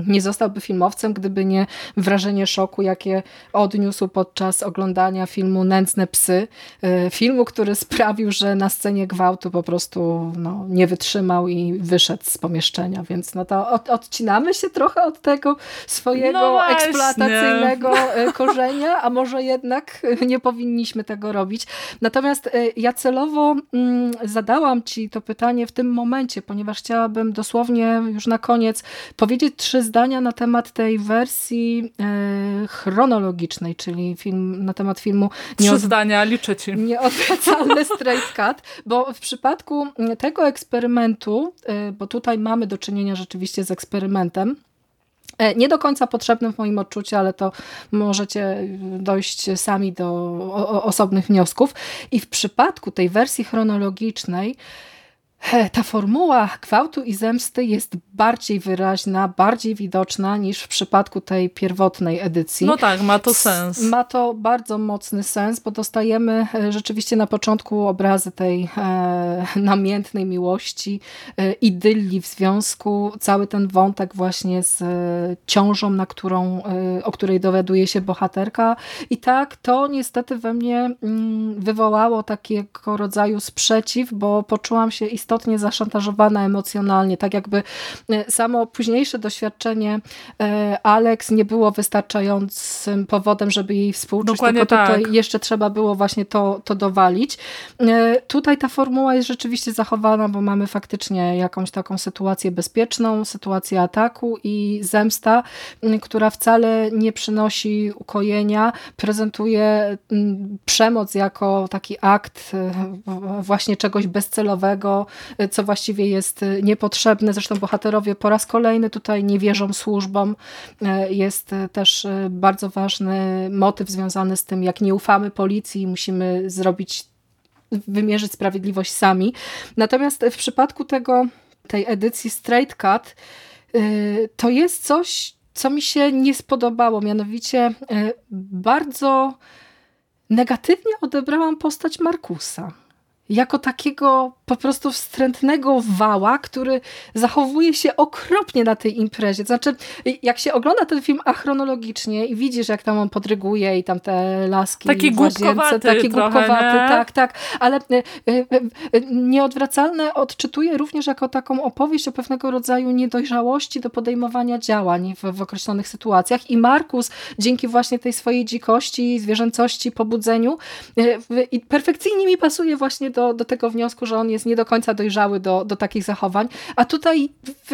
nie zostałby filmowcem, gdyby nie wrażenie szoku, jakie odniósł podczas oglądania filmu Nędzne psy. Y, filmu, który sprawił, że na scenie gwałtu po prostu no, nie wytrzymał i wyszedł z pomieszczenia. Więc no to od, odcinamy się trochę od tego swojego no eksploatacyjnego y, korzenia, a może jednak nie powinniśmy tego robić. Natomiast y, ja celowo mm, zadałam Ci to pytanie w tym momencie, ponieważ chciałabym dosłownie już na koniec powiedzieć trzy zdania na temat tej wersji e, chronologicznej, czyli film, na temat filmu... Trzy od... zdania, liczę ci. Nieodwracalny straight cut, bo w przypadku tego eksperymentu, e, bo tutaj mamy do czynienia rzeczywiście z eksperymentem, e, nie do końca potrzebnym w moim odczuciu, ale to możecie dojść sami do osobnych wniosków. I w przypadku tej wersji chronologicznej ta formuła gwałtu i zemsty jest bardziej wyraźna, bardziej widoczna niż w przypadku tej pierwotnej edycji. No tak, ma to sens. Ma to bardzo mocny sens, bo dostajemy e, rzeczywiście na początku obrazy tej e, namiętnej miłości, e, idylli w związku, cały ten wątek właśnie z e, ciążą, na którą, e, o której dowiaduje się bohaterka. I tak to niestety we mnie mm, wywołało takiego rodzaju sprzeciw, bo poczułam się istotnie istotnie zaszantażowana emocjonalnie, tak jakby e, samo późniejsze doświadczenie e, Alex nie było wystarczającym powodem, żeby jej współczuć, Dokładnie tylko tutaj tak. jeszcze trzeba było właśnie to, to dowalić. E, tutaj ta formuła jest rzeczywiście zachowana, bo mamy faktycznie jakąś taką sytuację bezpieczną, sytuację ataku i zemsta, która wcale nie przynosi ukojenia, prezentuje przemoc jako taki akt właśnie czegoś bezcelowego, co właściwie jest e, niepotrzebne. Zresztą bohaterowie po raz kolejny tutaj nie wierzą służbom. E, jest e, też bardzo ważny motyw związany z tym, jak nie ufamy policji i musimy zrobić, wymierzyć sprawiedliwość sami. Natomiast w przypadku tego, tej edycji Straight Cut to jest coś, co mi się nie spodobało, mianowicie bardzo negatywnie odebrałam postać Markusa jako takiego po prostu wstrętnego wała, który zachowuje się okropnie na tej imprezie. Znaczy, jak się ogląda ten film achronologicznie i widzisz, jak tam on podryguje i tam te laski taki w łazience, taki głupkowaty, tak, tak, ale e, e, e, nieodwracalne odczytuję również jako taką opowieść o pewnego rodzaju niedojrzałości do podejmowania działań w, w określonych sytuacjach. I Markus dzięki właśnie tej swojej dzikości, zwierzęcości, pobudzeniu perfekcyjnie mi pasuje właśnie do, do tego wniosku, że on jest nie do końca dojrzały do, do takich zachowań, a tutaj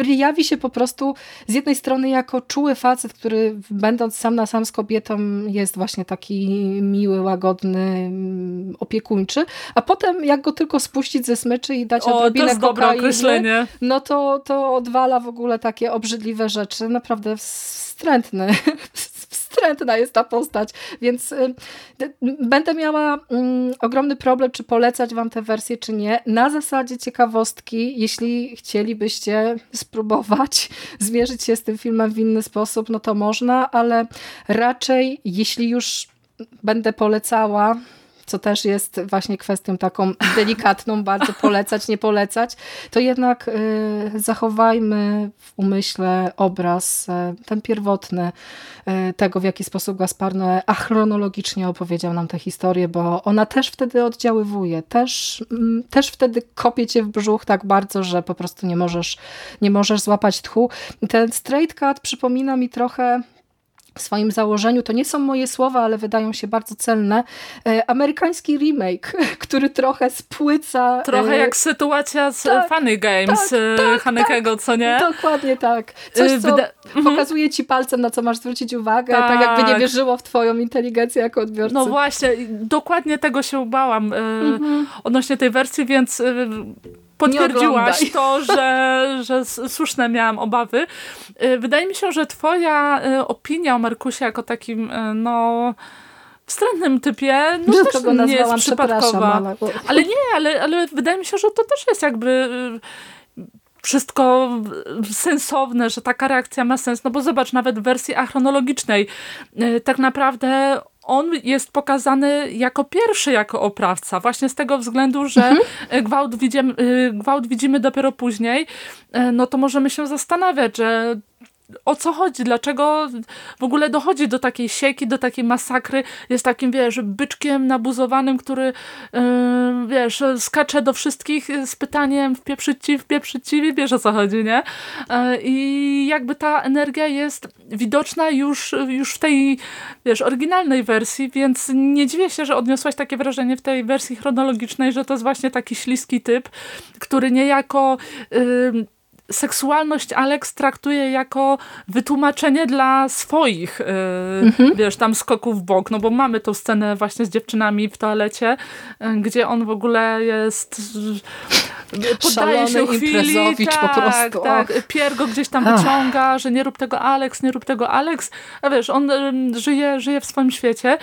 jawi się po prostu z jednej strony jako czuły facet, który będąc sam na sam z kobietą jest właśnie taki miły, łagodny, mm, opiekuńczy, a potem jak go tylko spuścić ze smyczy i dać o, odrobinę to jest określenie. no to, to odwala w ogóle takie obrzydliwe rzeczy. Naprawdę wstrętny wstrętna jest ta postać, więc y, będę miała mm, ogromny problem, czy polecać wam tę wersję, czy nie. Na zasadzie ciekawostki, jeśli chcielibyście spróbować zmierzyć się z tym filmem w inny sposób, no to można, ale raczej jeśli już będę polecała, co też jest właśnie kwestią taką delikatną, bardzo polecać, nie polecać, to jednak y, zachowajmy w umyśle obraz, y, ten pierwotny, y, tego w jaki sposób Gaspar Noé achronologicznie opowiedział nam tę historię, bo ona też wtedy oddziaływuje, też, mm, też wtedy kopie cię w brzuch tak bardzo, że po prostu nie możesz, nie możesz złapać tchu. Ten straight cut przypomina mi trochę swoim założeniu, to nie są moje słowa, ale wydają się bardzo celne, e, amerykański remake, który trochę spłyca... Trochę e, jak sytuacja z tak, Funny Games tak, e, tak, Hanekego, tak, co nie? Dokładnie tak. Coś, co Wyda mhm. pokazuje ci palcem, na co masz zwrócić uwagę, tak. tak jakby nie wierzyło w twoją inteligencję jako odbiorcę. No właśnie, dokładnie tego się ubałam mhm. odnośnie tej wersji, więc potwierdziłaś to, że, że słuszne miałam obawy. Y, wydaje mi się, że twoja y, opinia o Markusie jako takim, y, no wstrętnym typie, no też nie jest przypadkowa. Ale... ale nie, ale, ale wydaje mi się, że to też jest jakby wszystko sensowne, że taka reakcja ma sens, no bo zobacz, nawet w wersji achronologicznej tak naprawdę on jest pokazany jako pierwszy, jako oprawca. Właśnie z tego względu, że mhm. gwałt, widzimy, gwałt widzimy dopiero później, e, no to możemy się zastanawiać, że o co chodzi, dlaczego w ogóle dochodzi do takiej sieki, do takiej masakry, jest takim, wiesz, byczkiem nabuzowanym, który, yy, wiesz, skacze do wszystkich z pytaniem wpieprzyć ci, wpieprzyć ci, wiesz o co chodzi, nie? Yy, I jakby ta energia jest widoczna już, już w tej, wiesz, oryginalnej wersji, więc nie dziwię się, że odniosłaś takie wrażenie w tej wersji chronologicznej, że to jest właśnie taki śliski typ, który niejako yy, seksualność Alex traktuje jako wytłumaczenie dla swoich, yy, mhm. wiesz, tam skoków w bok, no bo mamy tą scenę właśnie z dziewczynami w toalecie, yy, gdzie on w ogóle jest poddaje się chwili, tak, po prostu. Tak, Pier go gdzieś tam wyciąga, że nie rób tego Alex, nie rób tego Alex, a wiesz, on żyje, żyje w swoim świecie,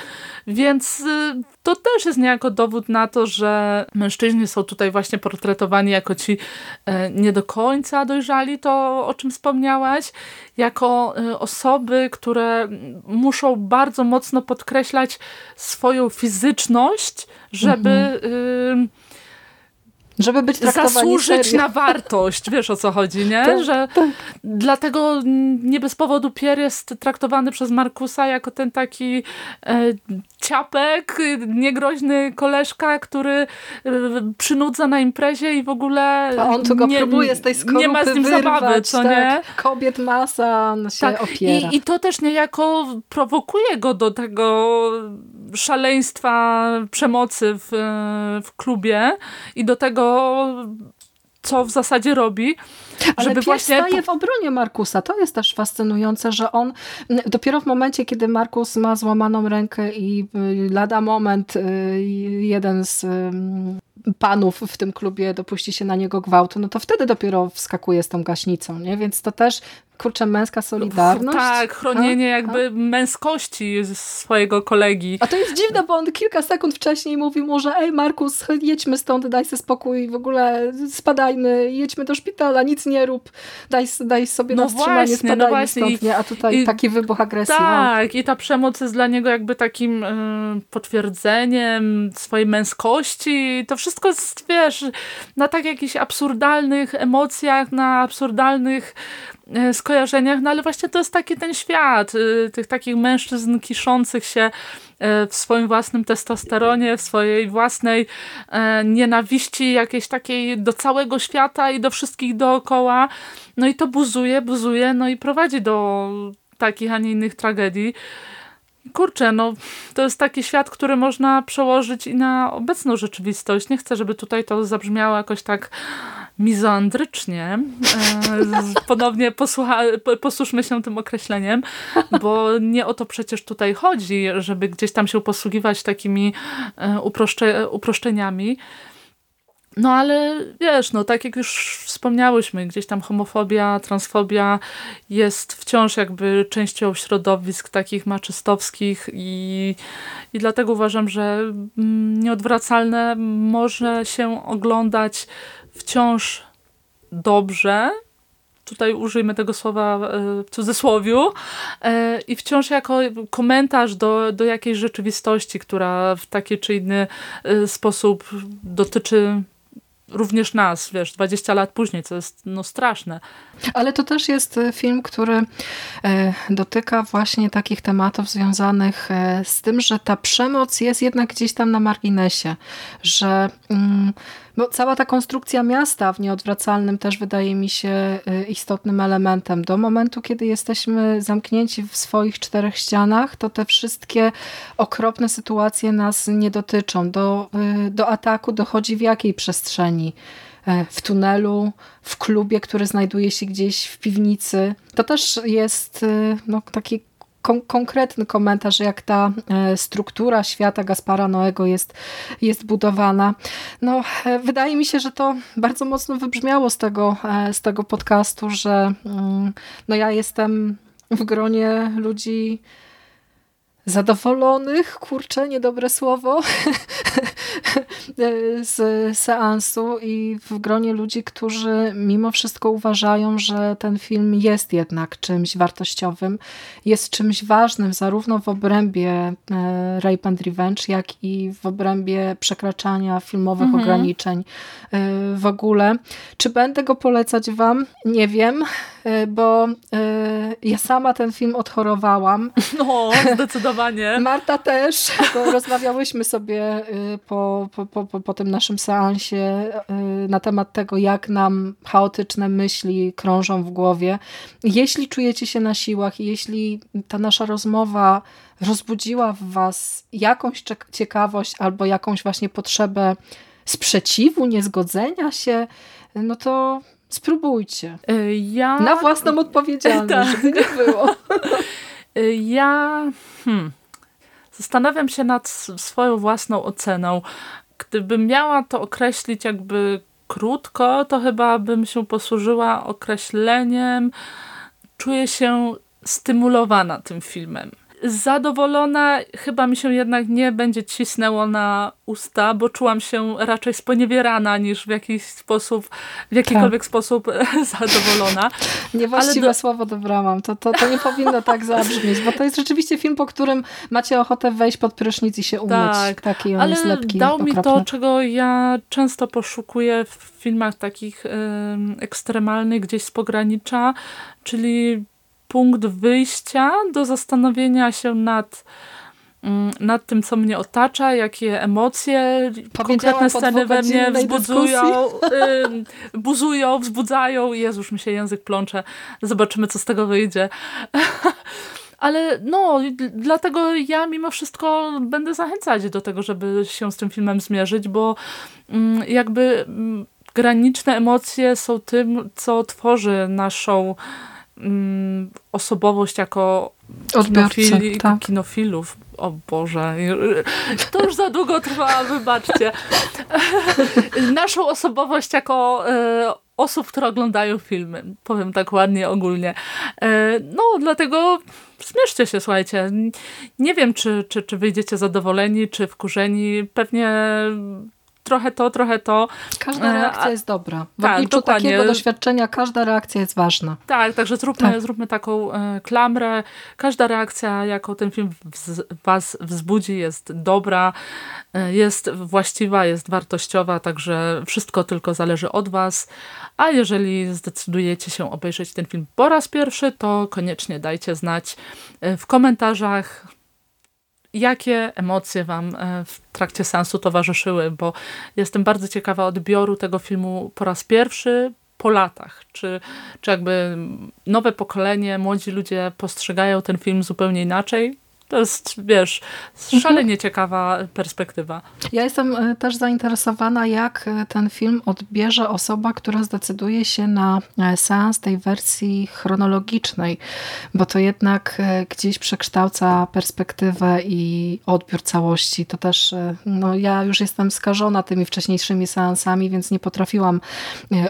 więc y, to też jest niejako dowód na to, że mężczyźni są tutaj właśnie portretowani jako ci e, nie do końca dojrzali, to o czym wspomniałaś, jako e, osoby, które muszą bardzo mocno podkreślać swoją fizyczność, żeby... Mhm żeby być zasłużyć serio. na wartość, wiesz o co chodzi, nie? Tak, że tak. dlatego nie bez powodu Pier jest traktowany przez Markusa jako ten taki e, ciapek, niegroźny koleżka, który e, przynudza na imprezie i w ogóle A on tu go nie, próbuje z tej skorupy Nie ma z nim wyrwać, zabawy, co tak. nie? Kobiet masa, on się tak. opiera. I, I to też niejako prowokuje go do tego szaleństwa przemocy w, w klubie i do tego co w zasadzie robi. Ale żeby właśnie staje w obronie Markusa. To jest też fascynujące, że on dopiero w momencie, kiedy Markus ma złamaną rękę i y, lada moment y, jeden z panów w tym klubie dopuści się na niego gwałtu, no to wtedy dopiero wskakuje z tą gaśnicą, nie? Więc to też kurczę, męska solidarność. Tak, chronienie A? jakby męskości swojego kolegi. A to jest dziwne, bo on kilka sekund wcześniej mówił mu, że ej Markus, jedźmy stąd, daj sobie spokój, w ogóle spadajmy, jedźmy do szpitala, nic nie rób, daj, daj sobie No na wstrzymanie, właśnie, no spadajmy właśnie. stąd, nie? A tutaj I- taki wybuch agresji. wow. Tak, i ta przemoc jest dla niego jakby takim y, potwierdzeniem swojej męskości. To wszystko jest, wiesz, na tak jakichś absurdalnych emocjach, na absurdalnych skojarzeniach, no ale właśnie to jest taki ten świat y, tych takich mężczyzn kiszących się y, w swoim własnym testosteronie, w swojej własnej e, nienawiści jakiejś takiej do całego świata i do wszystkich dookoła. No i to buzuje, buzuje, no i prowadzi do takich, a nie innych tragedii. Kurczę, no to jest taki świat, który można przełożyć i na obecną rzeczywistość. Nie chcę, żeby tutaj to zabrzmiało jakoś tak mizoandrycznie. E, ponownie posłucha, po- posłuszmy się tym określeniem, bo nie o to przecież tutaj chodzi, żeby gdzieś tam się posługiwać takimi e, uproszcze, uproszczeniami. No ale wiesz, no tak jak już wspomniałyśmy, gdzieś tam homofobia, transfobia jest wciąż jakby częścią środowisk takich maczystowskich i, i dlatego uważam, że mm, nieodwracalne może się oglądać wciąż dobrze. Tutaj użyjmy tego słowa e, w cudzysłowiu e, i wciąż jako komentarz do, do jakiejś rzeczywistości, która w taki czy inny e, sposób dotyczy również nas, wiesz, 20 lat później, co jest no straszne. Ale to też jest film, który dotyka właśnie takich tematów związanych z tym, że ta przemoc jest jednak gdzieś tam na marginesie, że bo cała ta konstrukcja miasta w nieodwracalnym też wydaje mi się e, istotnym elementem. Do momentu, kiedy jesteśmy zamknięci w swoich czterech ścianach, to te wszystkie okropne sytuacje nas nie dotyczą. Do, e, do ataku dochodzi w jakiej przestrzeni? e, w tunelu, w klubie, który znajduje się gdzieś w piwnicy. To też jest no, taki kon konkretny komentarz, jak ta e, struktura świata Gaspara Noego jest, jest budowana. No, e, wydaje mi się, że to bardzo mocno wybrzmiało z tego, e, z tego podcastu, że mm, no, ja jestem w gronie ludzi zadowolonych, kurczę, niedobre słowo, z seansu i w gronie ludzi, którzy mimo wszystko uważają, że ten film jest jednak czymś wartościowym, jest czymś ważnym zarówno w obrębie e, Rape and Revenge, jak i w obrębie przekraczania filmowych Mhm. ograniczeń e, w ogóle. Czy będę go polecać wam? Nie wiem, bo e, ja sama ten film odchorowałam. No, zdecydowanie. Marta też, bo rozmawiałyśmy sobie y, po, po, po, po- tym naszym seansie na temat tego, jak nam chaotyczne myśli krążą w głowie. Jeśli czujecie się na siłach jeśli ta nasza rozmowa rozbudziła w was jakąś ciekawość albo jakąś właśnie potrzebę sprzeciwu, niezgodzenia się, no to spróbujcie. Y, Ja... Na własną odpowiedzialność, Tak. żeby nie było. Y, Ja hmm, zastanawiam się nad swoją własną oceną. Gdybym miała to określić jakby krótko, to chyba bym się posłużyła określeniem czuję się stymulowana tym filmem. Zadowolona chyba mi się jednak nie będzie cisnęło na usta, bo czułam się raczej sponiewierana niż w jakiś sposób, w jakikolwiek sposób zadowolona. Niewłaściwe do- słowo dobrałam. To, to, to nie powinno tak zabrzmieć, bo to jest rzeczywiście film, po którym macie ochotę wejść pod prysznic i się umyć. Tak, Taki on Ale jest lepki, dał mi to, okropny. czego ja często poszukuję w filmach takich em, ekstremalnych, gdzieś z pogranicza, czyli punkt wyjścia do zastanowienia się nad, mm, nad tym, co mnie otacza, jakie emocje, konkretne sceny we mnie wzbudzują, ym, buzują, wzbudzają. Jezus, mi się język plącze. Zobaczymy, co z tego wyjdzie. Ale no, dlatego ja mimo wszystko będę zachęcać do tego, żeby się z tym filmem zmierzyć, bo mm, jakby mm, graniczne emocje są tym, co tworzy naszą osobowość jako kinofili, tak. kinofilów. O Boże, to już za długo trwa, wybaczcie. Naszą osobowość jako e, osób, które oglądają filmy. Powiem tak ładnie, ogólnie. E, No, dlatego śmieszcie się, słuchajcie. Nie wiem, czy, czy, czy wyjdziecie zadowoleni, czy wkurzeni. Pewnie trochę to, trochę to. Każda E, reakcja a- jest dobra. W tak, obliczu dokładnie. takiego doświadczenia każda reakcja jest ważna. Tak, także zróbmy, Tak. zróbmy taką e, klamrę. Każda reakcja, jaką ten film was wzbudzi, jest dobra, e, jest właściwa, jest wartościowa, także wszystko tylko zależy od was. A jeżeli zdecydujecie się obejrzeć ten film po raz pierwszy, to koniecznie dajcie znać w komentarzach, jakie emocje wam e, w trakcie seansu towarzyszyły, bo jestem bardzo ciekawa odbioru tego filmu po raz pierwszy po latach. Czy, czy jakby nowe pokolenie, młodzi ludzie postrzegają ten film zupełnie inaczej? To jest, wiesz, szalenie ciekawa perspektywa. Ja jestem e, też zainteresowana, jak e, ten film odbierze osoba, która zdecyduje się na e, seans tej wersji chronologicznej, bo to jednak gdzieś przekształca perspektywę i odbiór całości. To też, no ja już jestem skażona tymi wcześniejszymi seansami, więc nie potrafiłam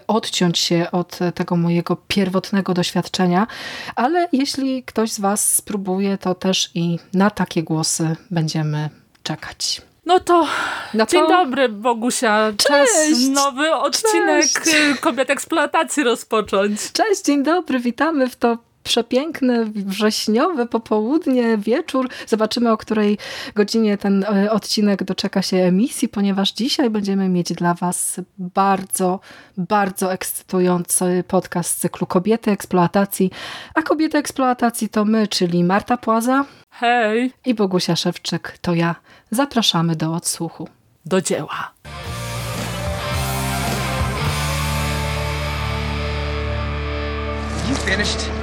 odciąć się od tego mojego pierwotnego doświadczenia, ale jeśli ktoś z Was spróbuje, to też i na takie głosy będziemy czekać. No to No to- dzień dobry, Bogusia. Czas Cześć! nowy odcinek Cześć! Kobiet Eksploatacji rozpocząć. Cześć, dzień dobry, witamy w to przepiękne, wrześniowe popołudnie, wieczór. Zobaczymy, o której godzinie ten e, odcinek doczeka się emisji, ponieważ dzisiaj będziemy mieć dla Was bardzo, bardzo ekscytujący podcast z cyklu Kobiety Eksploatacji. A Kobiety Eksploatacji to my, czyli Marta Płaza Hej, i Bogusia Szewczyk, to ja. Zapraszamy do odsłuchu. do dzieła. You finished?